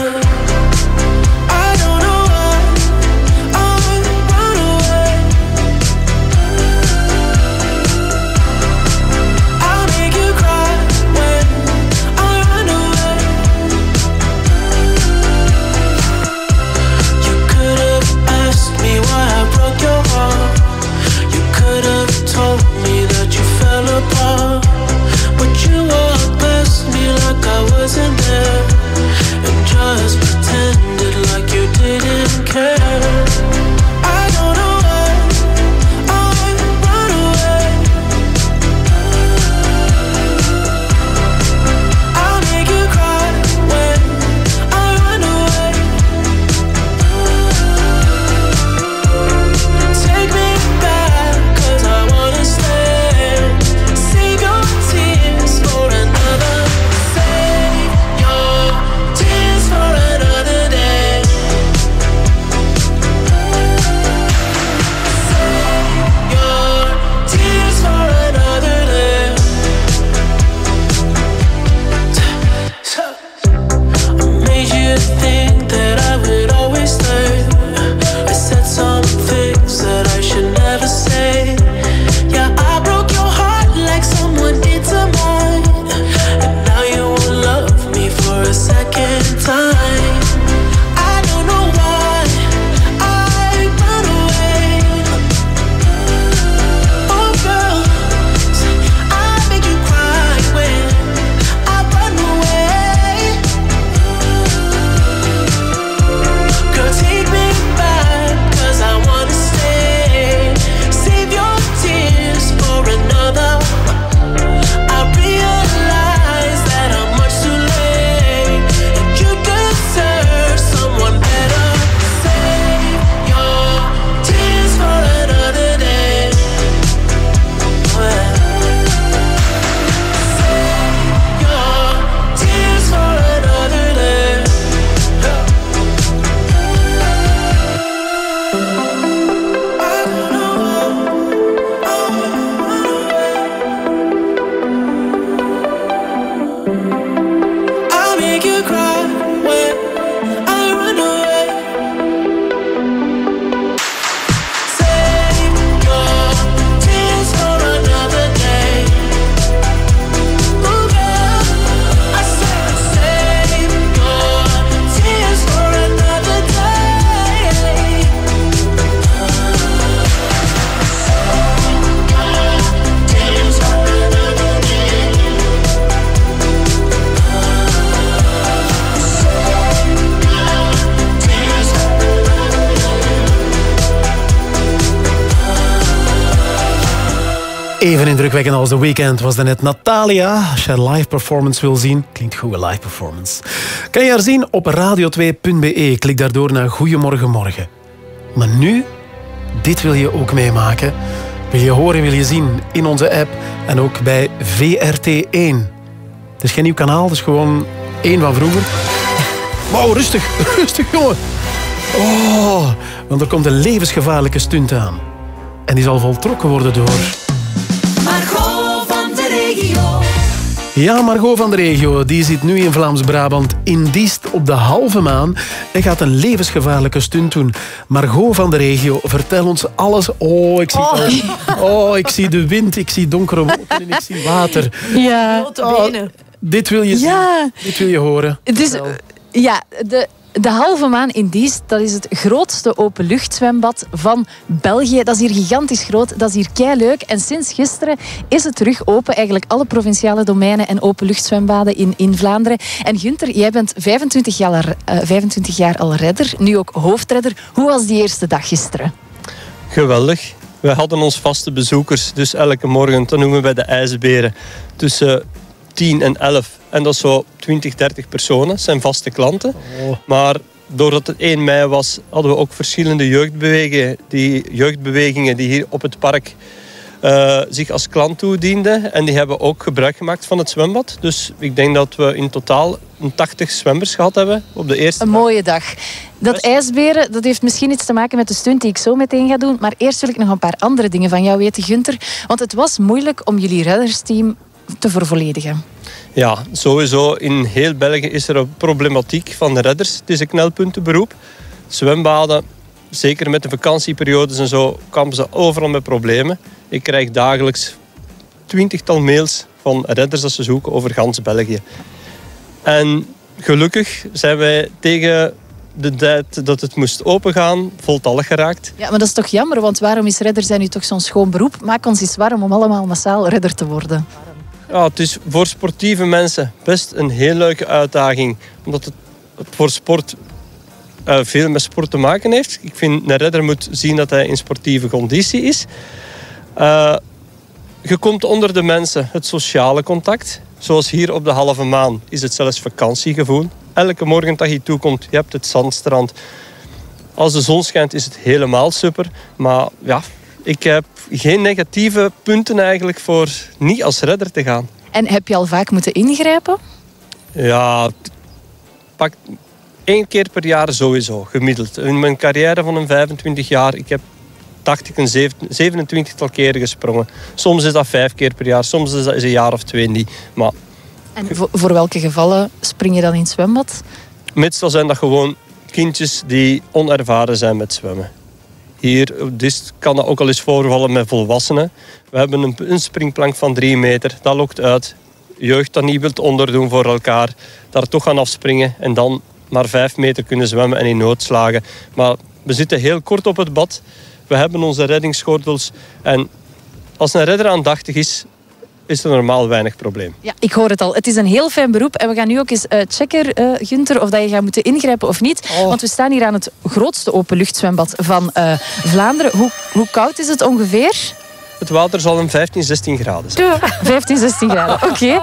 Indrukwekkend als The Weeknd was net Natalia. Als je een live performance wil zien, klinkt goed live performance. Kan je haar zien op radio2.be. Klik daardoor naar Goedemorgen Morgen. Maar nu, dit wil je ook meemaken. Wil je horen, wil je zien in onze app en ook bij VRT1. Het is geen nieuw kanaal, het is gewoon één van vroeger. Wauw, rustig, rustig jongen. Oh, want er komt een levensgevaarlijke stunt aan. En die zal voltrokken worden door... Ja, Margot van de regio, die zit nu in Vlaams-Brabant in Diest op de halve maan en gaat een levensgevaarlijke stunt doen. Margot van de regio, vertel ons alles. Oh, ik zie, Oh. oh, ik zie de wind, ik zie donkere wolken en ik zie water. Ja. Oh, dit wil je zien, Ja. dit wil je horen. Dus, ja, de, de halve maan in Diest, dat is het grootste openluchtzwembad van België. Dat is hier gigantisch groot, dat is hier kei leuk. En sinds gisteren is het terug open, eigenlijk alle provinciale domeinen en openluchtzwembaden in, in Vlaanderen. En Gunther, jij bent 25 jaar, eh, 25 jaar al redder, nu ook hoofdredder. Hoe was die eerste dag gisteren? Geweldig. We hadden ons vaste bezoekers, dus elke morgen, dat noemen wij de ijsberen, tussen 10 en 11. En dat is zo 20, 30 personen, dat zijn vaste klanten. Maar doordat het 1 mei was, hadden we ook verschillende jeugdbewegingen die, jeugdbewegingen die hier op het park eh, zich als klant toedienden. En die hebben ook gebruik gemaakt van het zwembad. Dus ik denk dat we in totaal een 80 zwemmers gehad hebben op de eerste Een mooie dag. Dat ijsberen, dat heeft misschien iets te maken met de stunt die ik zo meteen ga doen. Maar eerst wil ik nog een paar andere dingen van jou weten, Gunther. Want het was moeilijk om jullie reddersteam te vervolledigen. Ja, sowieso in heel België is er een problematiek van de redders. Het is een knelpuntenberoep. Zwembaden, zeker met de vakantieperiodes en zo, komen ze overal met problemen. Ik krijg dagelijks twintigtal mails van redders dat ze zoeken over gans België. En gelukkig zijn wij tegen de tijd dat het moest opengaan voltallig geraakt. Ja, maar dat is toch jammer, want waarom is redder zijn nu toch zo'n schoon beroep? Maak ons eens warm om allemaal massaal redder te worden. Ja, het is voor sportieve mensen best een heel leuke uitdaging. Omdat het voor sport eh, veel met sport te maken heeft. Ik vind een redder moet zien dat hij in sportieve conditie is. Eh, je komt onder de mensen, het sociale contact. Zoals hier op de halve maan is het zelfs vakantiegevoel. Elke morgen dat je toekomt, je hebt het zandstrand. Als de zon schijnt is het helemaal super. Maar ja, ik heb geen negatieve punten eigenlijk voor niet als redder te gaan. En heb je al vaak moeten ingrijpen? Ja, pak één keer per jaar sowieso, gemiddeld. In mijn carrière van een 25 jaar, ik heb dacht ik een zeven- 27 tal keren gesprongen. Soms is dat vijf keer per jaar, soms is dat een jaar of twee niet. Maar En voor, voor welke gevallen spring je dan in het zwembad? meestal zijn dat gewoon kindjes die onervaren zijn met zwemmen. Hier op Dist kan ook al eens voorvallen met volwassenen. We hebben een, een springplank van drie meter, dat lokt uit. Jeugd dat niet wilt onderdoen voor elkaar, daar toch gaan afspringen en dan maar vijf meter kunnen zwemmen en in nood slagen. Maar we zitten heel kort op het bad. We hebben onze reddingsgordels. En als een redder aandachtig is, is er normaal weinig probleem. Ja, ik hoor het al. Het is een heel fijn beroep. En we gaan nu ook eens eh, checken, eh Gunther, of dat je gaat moeten ingrijpen of niet. Want we staan hier aan het grootste openluchtzwembad van eh, Vlaanderen. Hoe, hoe koud is het ongeveer? Het water zal een 15, 16 graden zijn. 15, 16 graden. Oké.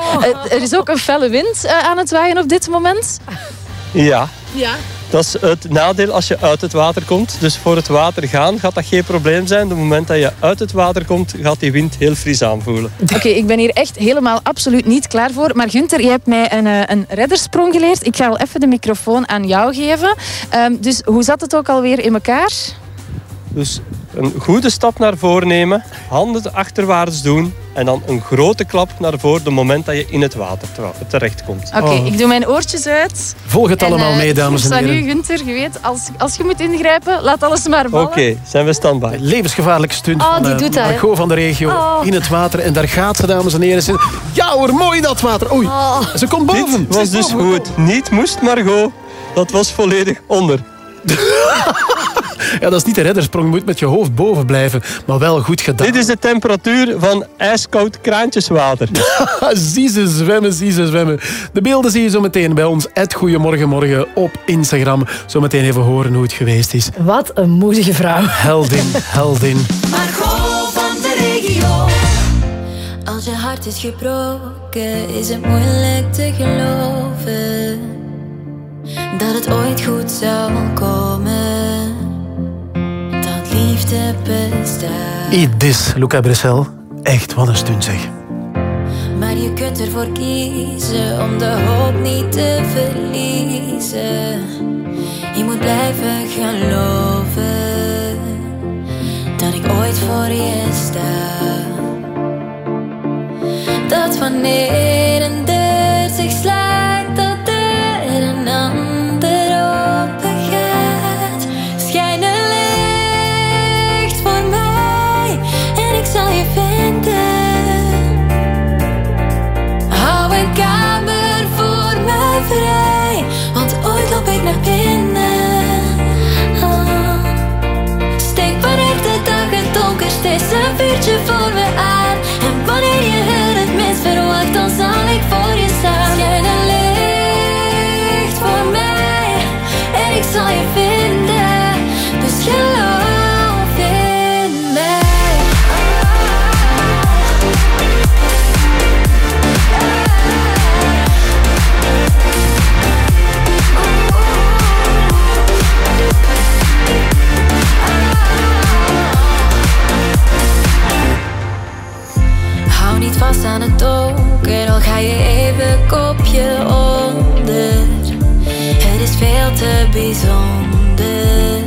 Er is ook een felle wind eh, aan het waaien op dit moment. Ja, Ja. Dat is het nadeel als je uit het water komt. Dus voor het water gaan gaat dat geen probleem zijn. Op het moment dat je uit het water komt, gaat die wind heel fris aanvoelen. Oké, ik ben hier echt helemaal absoluut niet klaar voor. Maar Gunther, je hebt mij een, eh, een reddersprong geleerd. Ik ga wel even de microfoon aan jou geven. Ehm, dus hoe zat het ook alweer in elkaar? Dus een goede stap naar voren nemen, handen achterwaarts doen en dan een grote klap naar voren op het moment dat je in het water te- terechtkomt. Oké, ik doe mijn oortjes uit. Volg het En, allemaal eh, mee, dames en ik sta heren. nu, Gunther, je weet, als, als je moet ingrijpen, laat alles maar vallen. Oké, zijn we standby. Levensgevaarlijke stunt Oh, van die eh, doet dat, hè? Margot van de regio Oh. in het water. En daar gaat ze, dames en heren. Ze- Ja hoor, mooi dat water. Oei, ze komt boven. Dit was dus hoe het niet moest, Margot. Dat was volledig onder. ja, dat is niet de reddersprong. Je moet met je hoofd boven blijven, maar wel goed gedaan. Dit is de temperatuur van ijskoud kraantjeswater. zie ze zwemmen, zie ze zwemmen. De beelden zie je zo meteen bij ons. Het Goeiemorgenmorgen op Instagram. Zo meteen even horen hoe het geweest is. Wat een moedige vrouw. Heldin, heldin. Margot van de regio. Als je hart is gebroken, is het moeilijk te geloven dat het ooit goed zou komen liefde bestaat. Idis, Luca Bressel. Echt, wat een stunt zeg. Maar je kunt ervoor kiezen om de hoop niet te verliezen. Je moet blijven geloven dat ik ooit voor je sta. Dat wanneer een ga je even kopje onder. Het is veel te bijzonder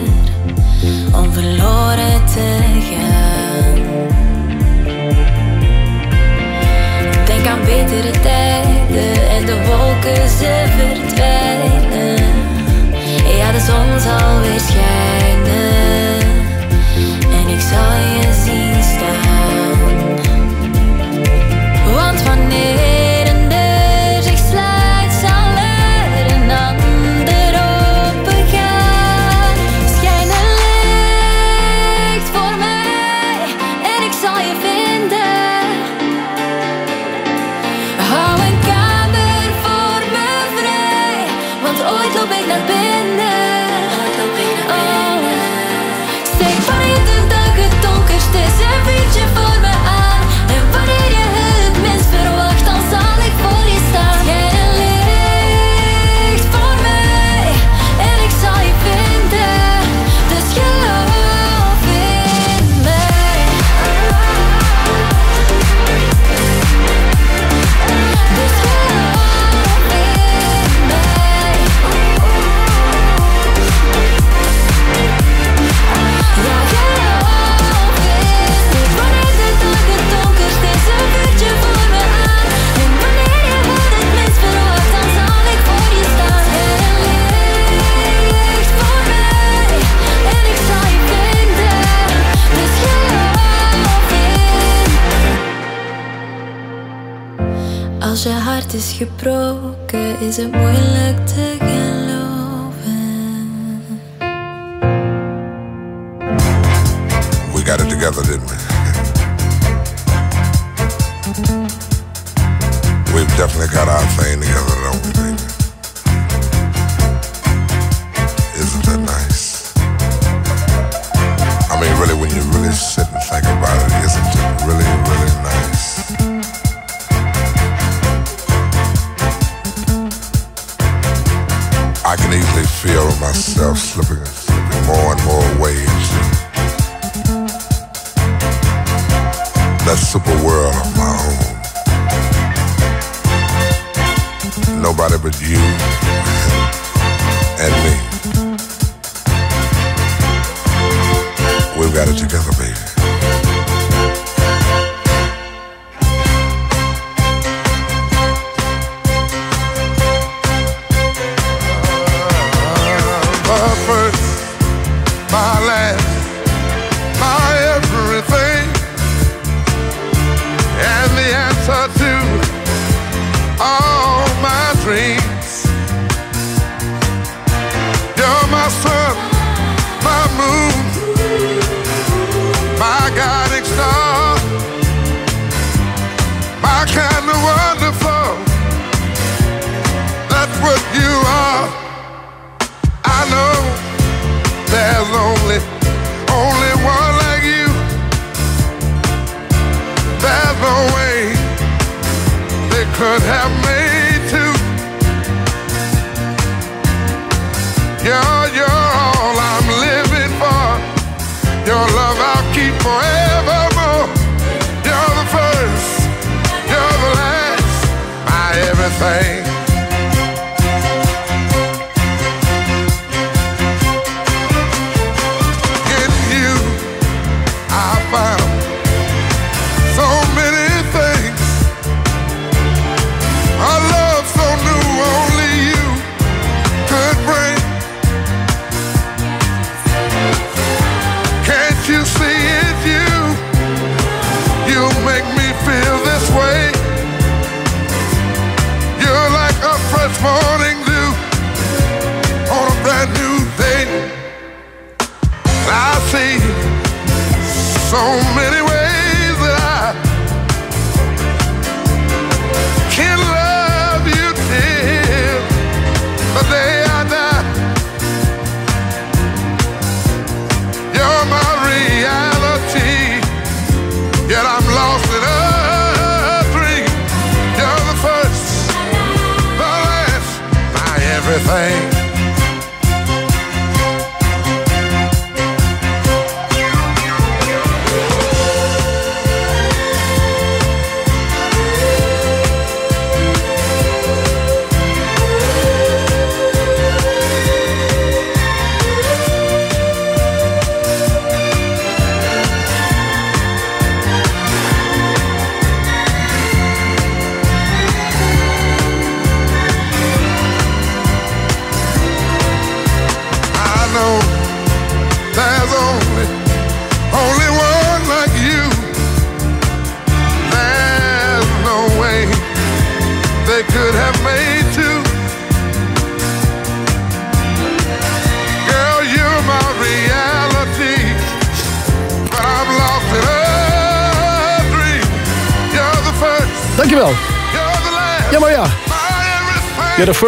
om verloren te gaan. Denk aan betere tijden en de wolken ze verdwijnen. Ja, de zon zal weer schijnen en ik zal je zien staan. Want wanneer hart is gebroken, is het moeilijk te geloven. We got it together, didn't we? We've definitely got our thing together. myself slipping, in more and more ways. That super world of my own. Nobody but you and me. We've got it together, baby.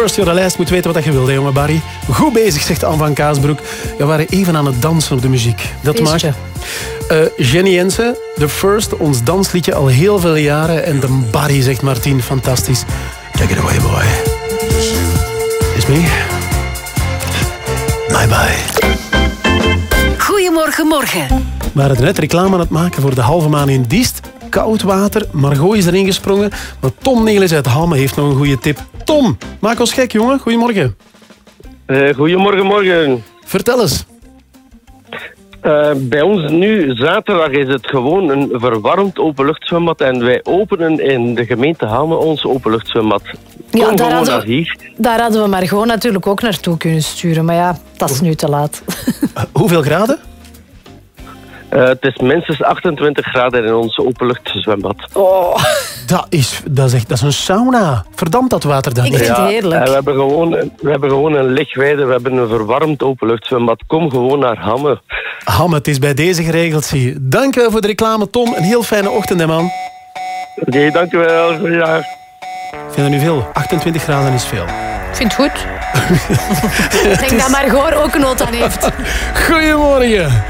First, you're the last. Moet weten wat je wilde, jongen Barry. Goed bezig, zegt Anne van Kaasbroek. We waren even aan het dansen op de muziek. Dat maakt... Eh, Jenny Jensen, The First, ons dansliedje al heel veel jaren. En de Barry, zegt Martien, fantastisch. Take it away, boy. Is me. Bye bye. Goedemorgen, morgen. We waren net reclame aan het maken voor de halve maan in Diest. Koud water, Margot is erin gesprongen. Maar Tom Nelis uit Hamme heeft nog een goede tip. Tom, maak ons gek, jongen. Goedemorgen. Eh, goedemorgen, morgen. Vertel eens. Eh, bij ons nu, zaterdag, is het gewoon een verwarmd openluchtzwembad. En wij openen in de gemeente Hamme ons openluchtzwembad. Kom Ja, daar hadden, we, hier. daar hadden we Margot natuurlijk ook naartoe kunnen sturen. Maar ja, dat is nu te laat. Hoeveel graden? Eh, het is minstens 28 graden in ons openluchtzwembad. Oh. Dat is, dat, is echt, dat is een sauna. Verdampt dat water dan. Ja, En we hebben, gewoon, we hebben gewoon een lichtweide, we hebben een verwarmd openluchtzwembad. Kom gewoon naar Hamme. Ham, het is bij deze geregeld, zie je. Dank wel voor de reclame, Tom. Een heel fijne ochtend, hè, man. Oké, dankjewel. Goeiedag. Ik vind dat nu veel. 28 graden is veel. Ik vind het goed. Ik denk dat Margot ook nood aan heeft. Goedemorgen.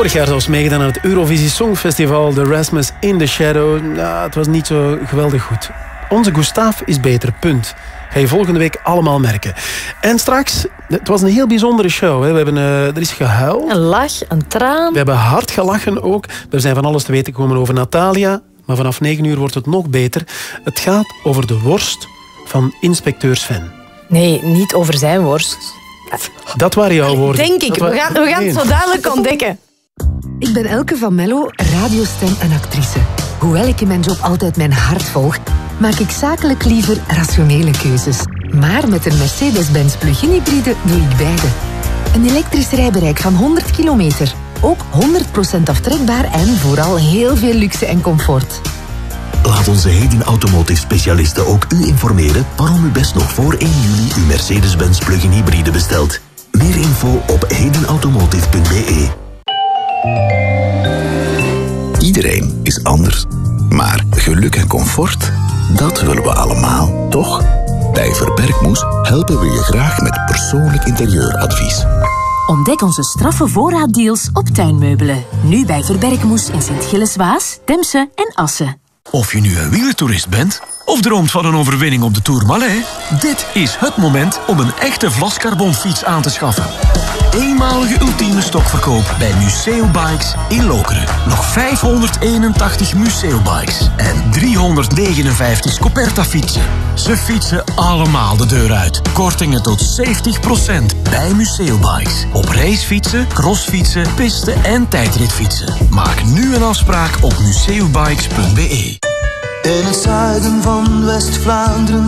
Vorig jaar zelfs meegedaan aan het Eurovisie Songfestival. The Rasmus in the Shadow. Nou, het was niet zo geweldig goed. Onze Gustav is beter, punt. Ga je volgende week allemaal merken. En straks, het was een heel bijzondere show. Hè. We hebben, eh, er is gehuild. Een lach, een traan. We hebben hard gelachen ook. Er zijn van alles te weten gekomen over Natalia. Maar vanaf 9 uur wordt het nog beter. Het gaat over de worst van inspecteur Sven. Nee, niet over zijn worst. Dat waren jouw woorden. Denk ik. We gaan, we gaan het zo dadelijk ontdekken. Ik ben Elke van Mello, radiostem en actrice. Hoewel ik in mijn job altijd mijn hart volg, maak ik zakelijk liever rationele keuzes. Maar met een Mercedes-Benz plug-in hybride doe ik beide. Een elektrisch rijbereik van 100 kilometer. Ook 100% aftrekbaar en vooral heel veel luxe en comfort. Laat onze Hedin Automotive specialisten ook u informeren waarom u best nog voor 1 juli uw Mercedes-Benz plug-in hybride bestelt. Meer info op hedinautomotive.be Iedereen is anders. Maar geluk en comfort, dat willen we allemaal, toch? Bij Verbergmoes helpen we je graag met persoonlijk interieuradvies. Ontdek onze straffe voorraaddeals op tuinmeubelen. Nu bij Verbergmoes in Sint-Gilles-Waas, Temse en Assen. Of je nu een wielertoerist bent of droomt van een overwinning op de Tourmalet, dit is het moment om een echte vlascarbonfiets aan te schaffen. Eenmalige ultieme stokverkoop bij Museo Bikes in Lokeren. Nog 581 Museo Bikes en 359 Scoperta fietsen. Ze fietsen allemaal de deur uit. Kortingen tot 70% bij Museo Bikes. Op racefietsen, crossfietsen, piste en tijdritfietsen. Maak nu een afspraak op museobikes.be. In het zuiden van West-Vlaanderen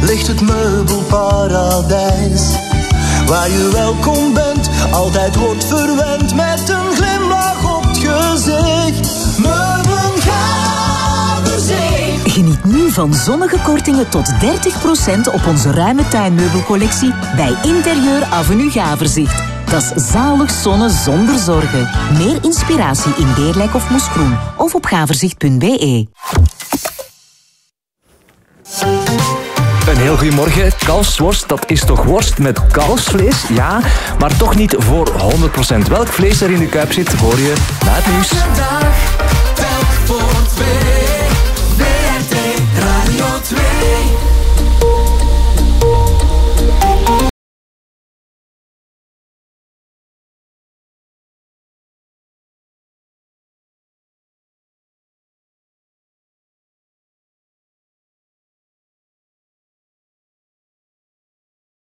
ligt het meubelparadijs. Waar je welkom bent, altijd wordt verwend met een glimlach op het gezicht. Geniet nu van zonnige kortingen tot 30% op onze ruime tuinmeubelcollectie bij Interieur Avenue Gaverzicht. Dat is zalig zonnen zonder zorgen. Meer inspiratie in Beerlijk of Moeskroen of op gaverzicht.be. Een heel goedemorgen. Kalfsworst, dat is toch worst met kalfsvlees? Ja, maar toch niet voor 100%. Welk vlees er in de kuip zit, hoor je na het nieuws. Elke dag, telk voor twee.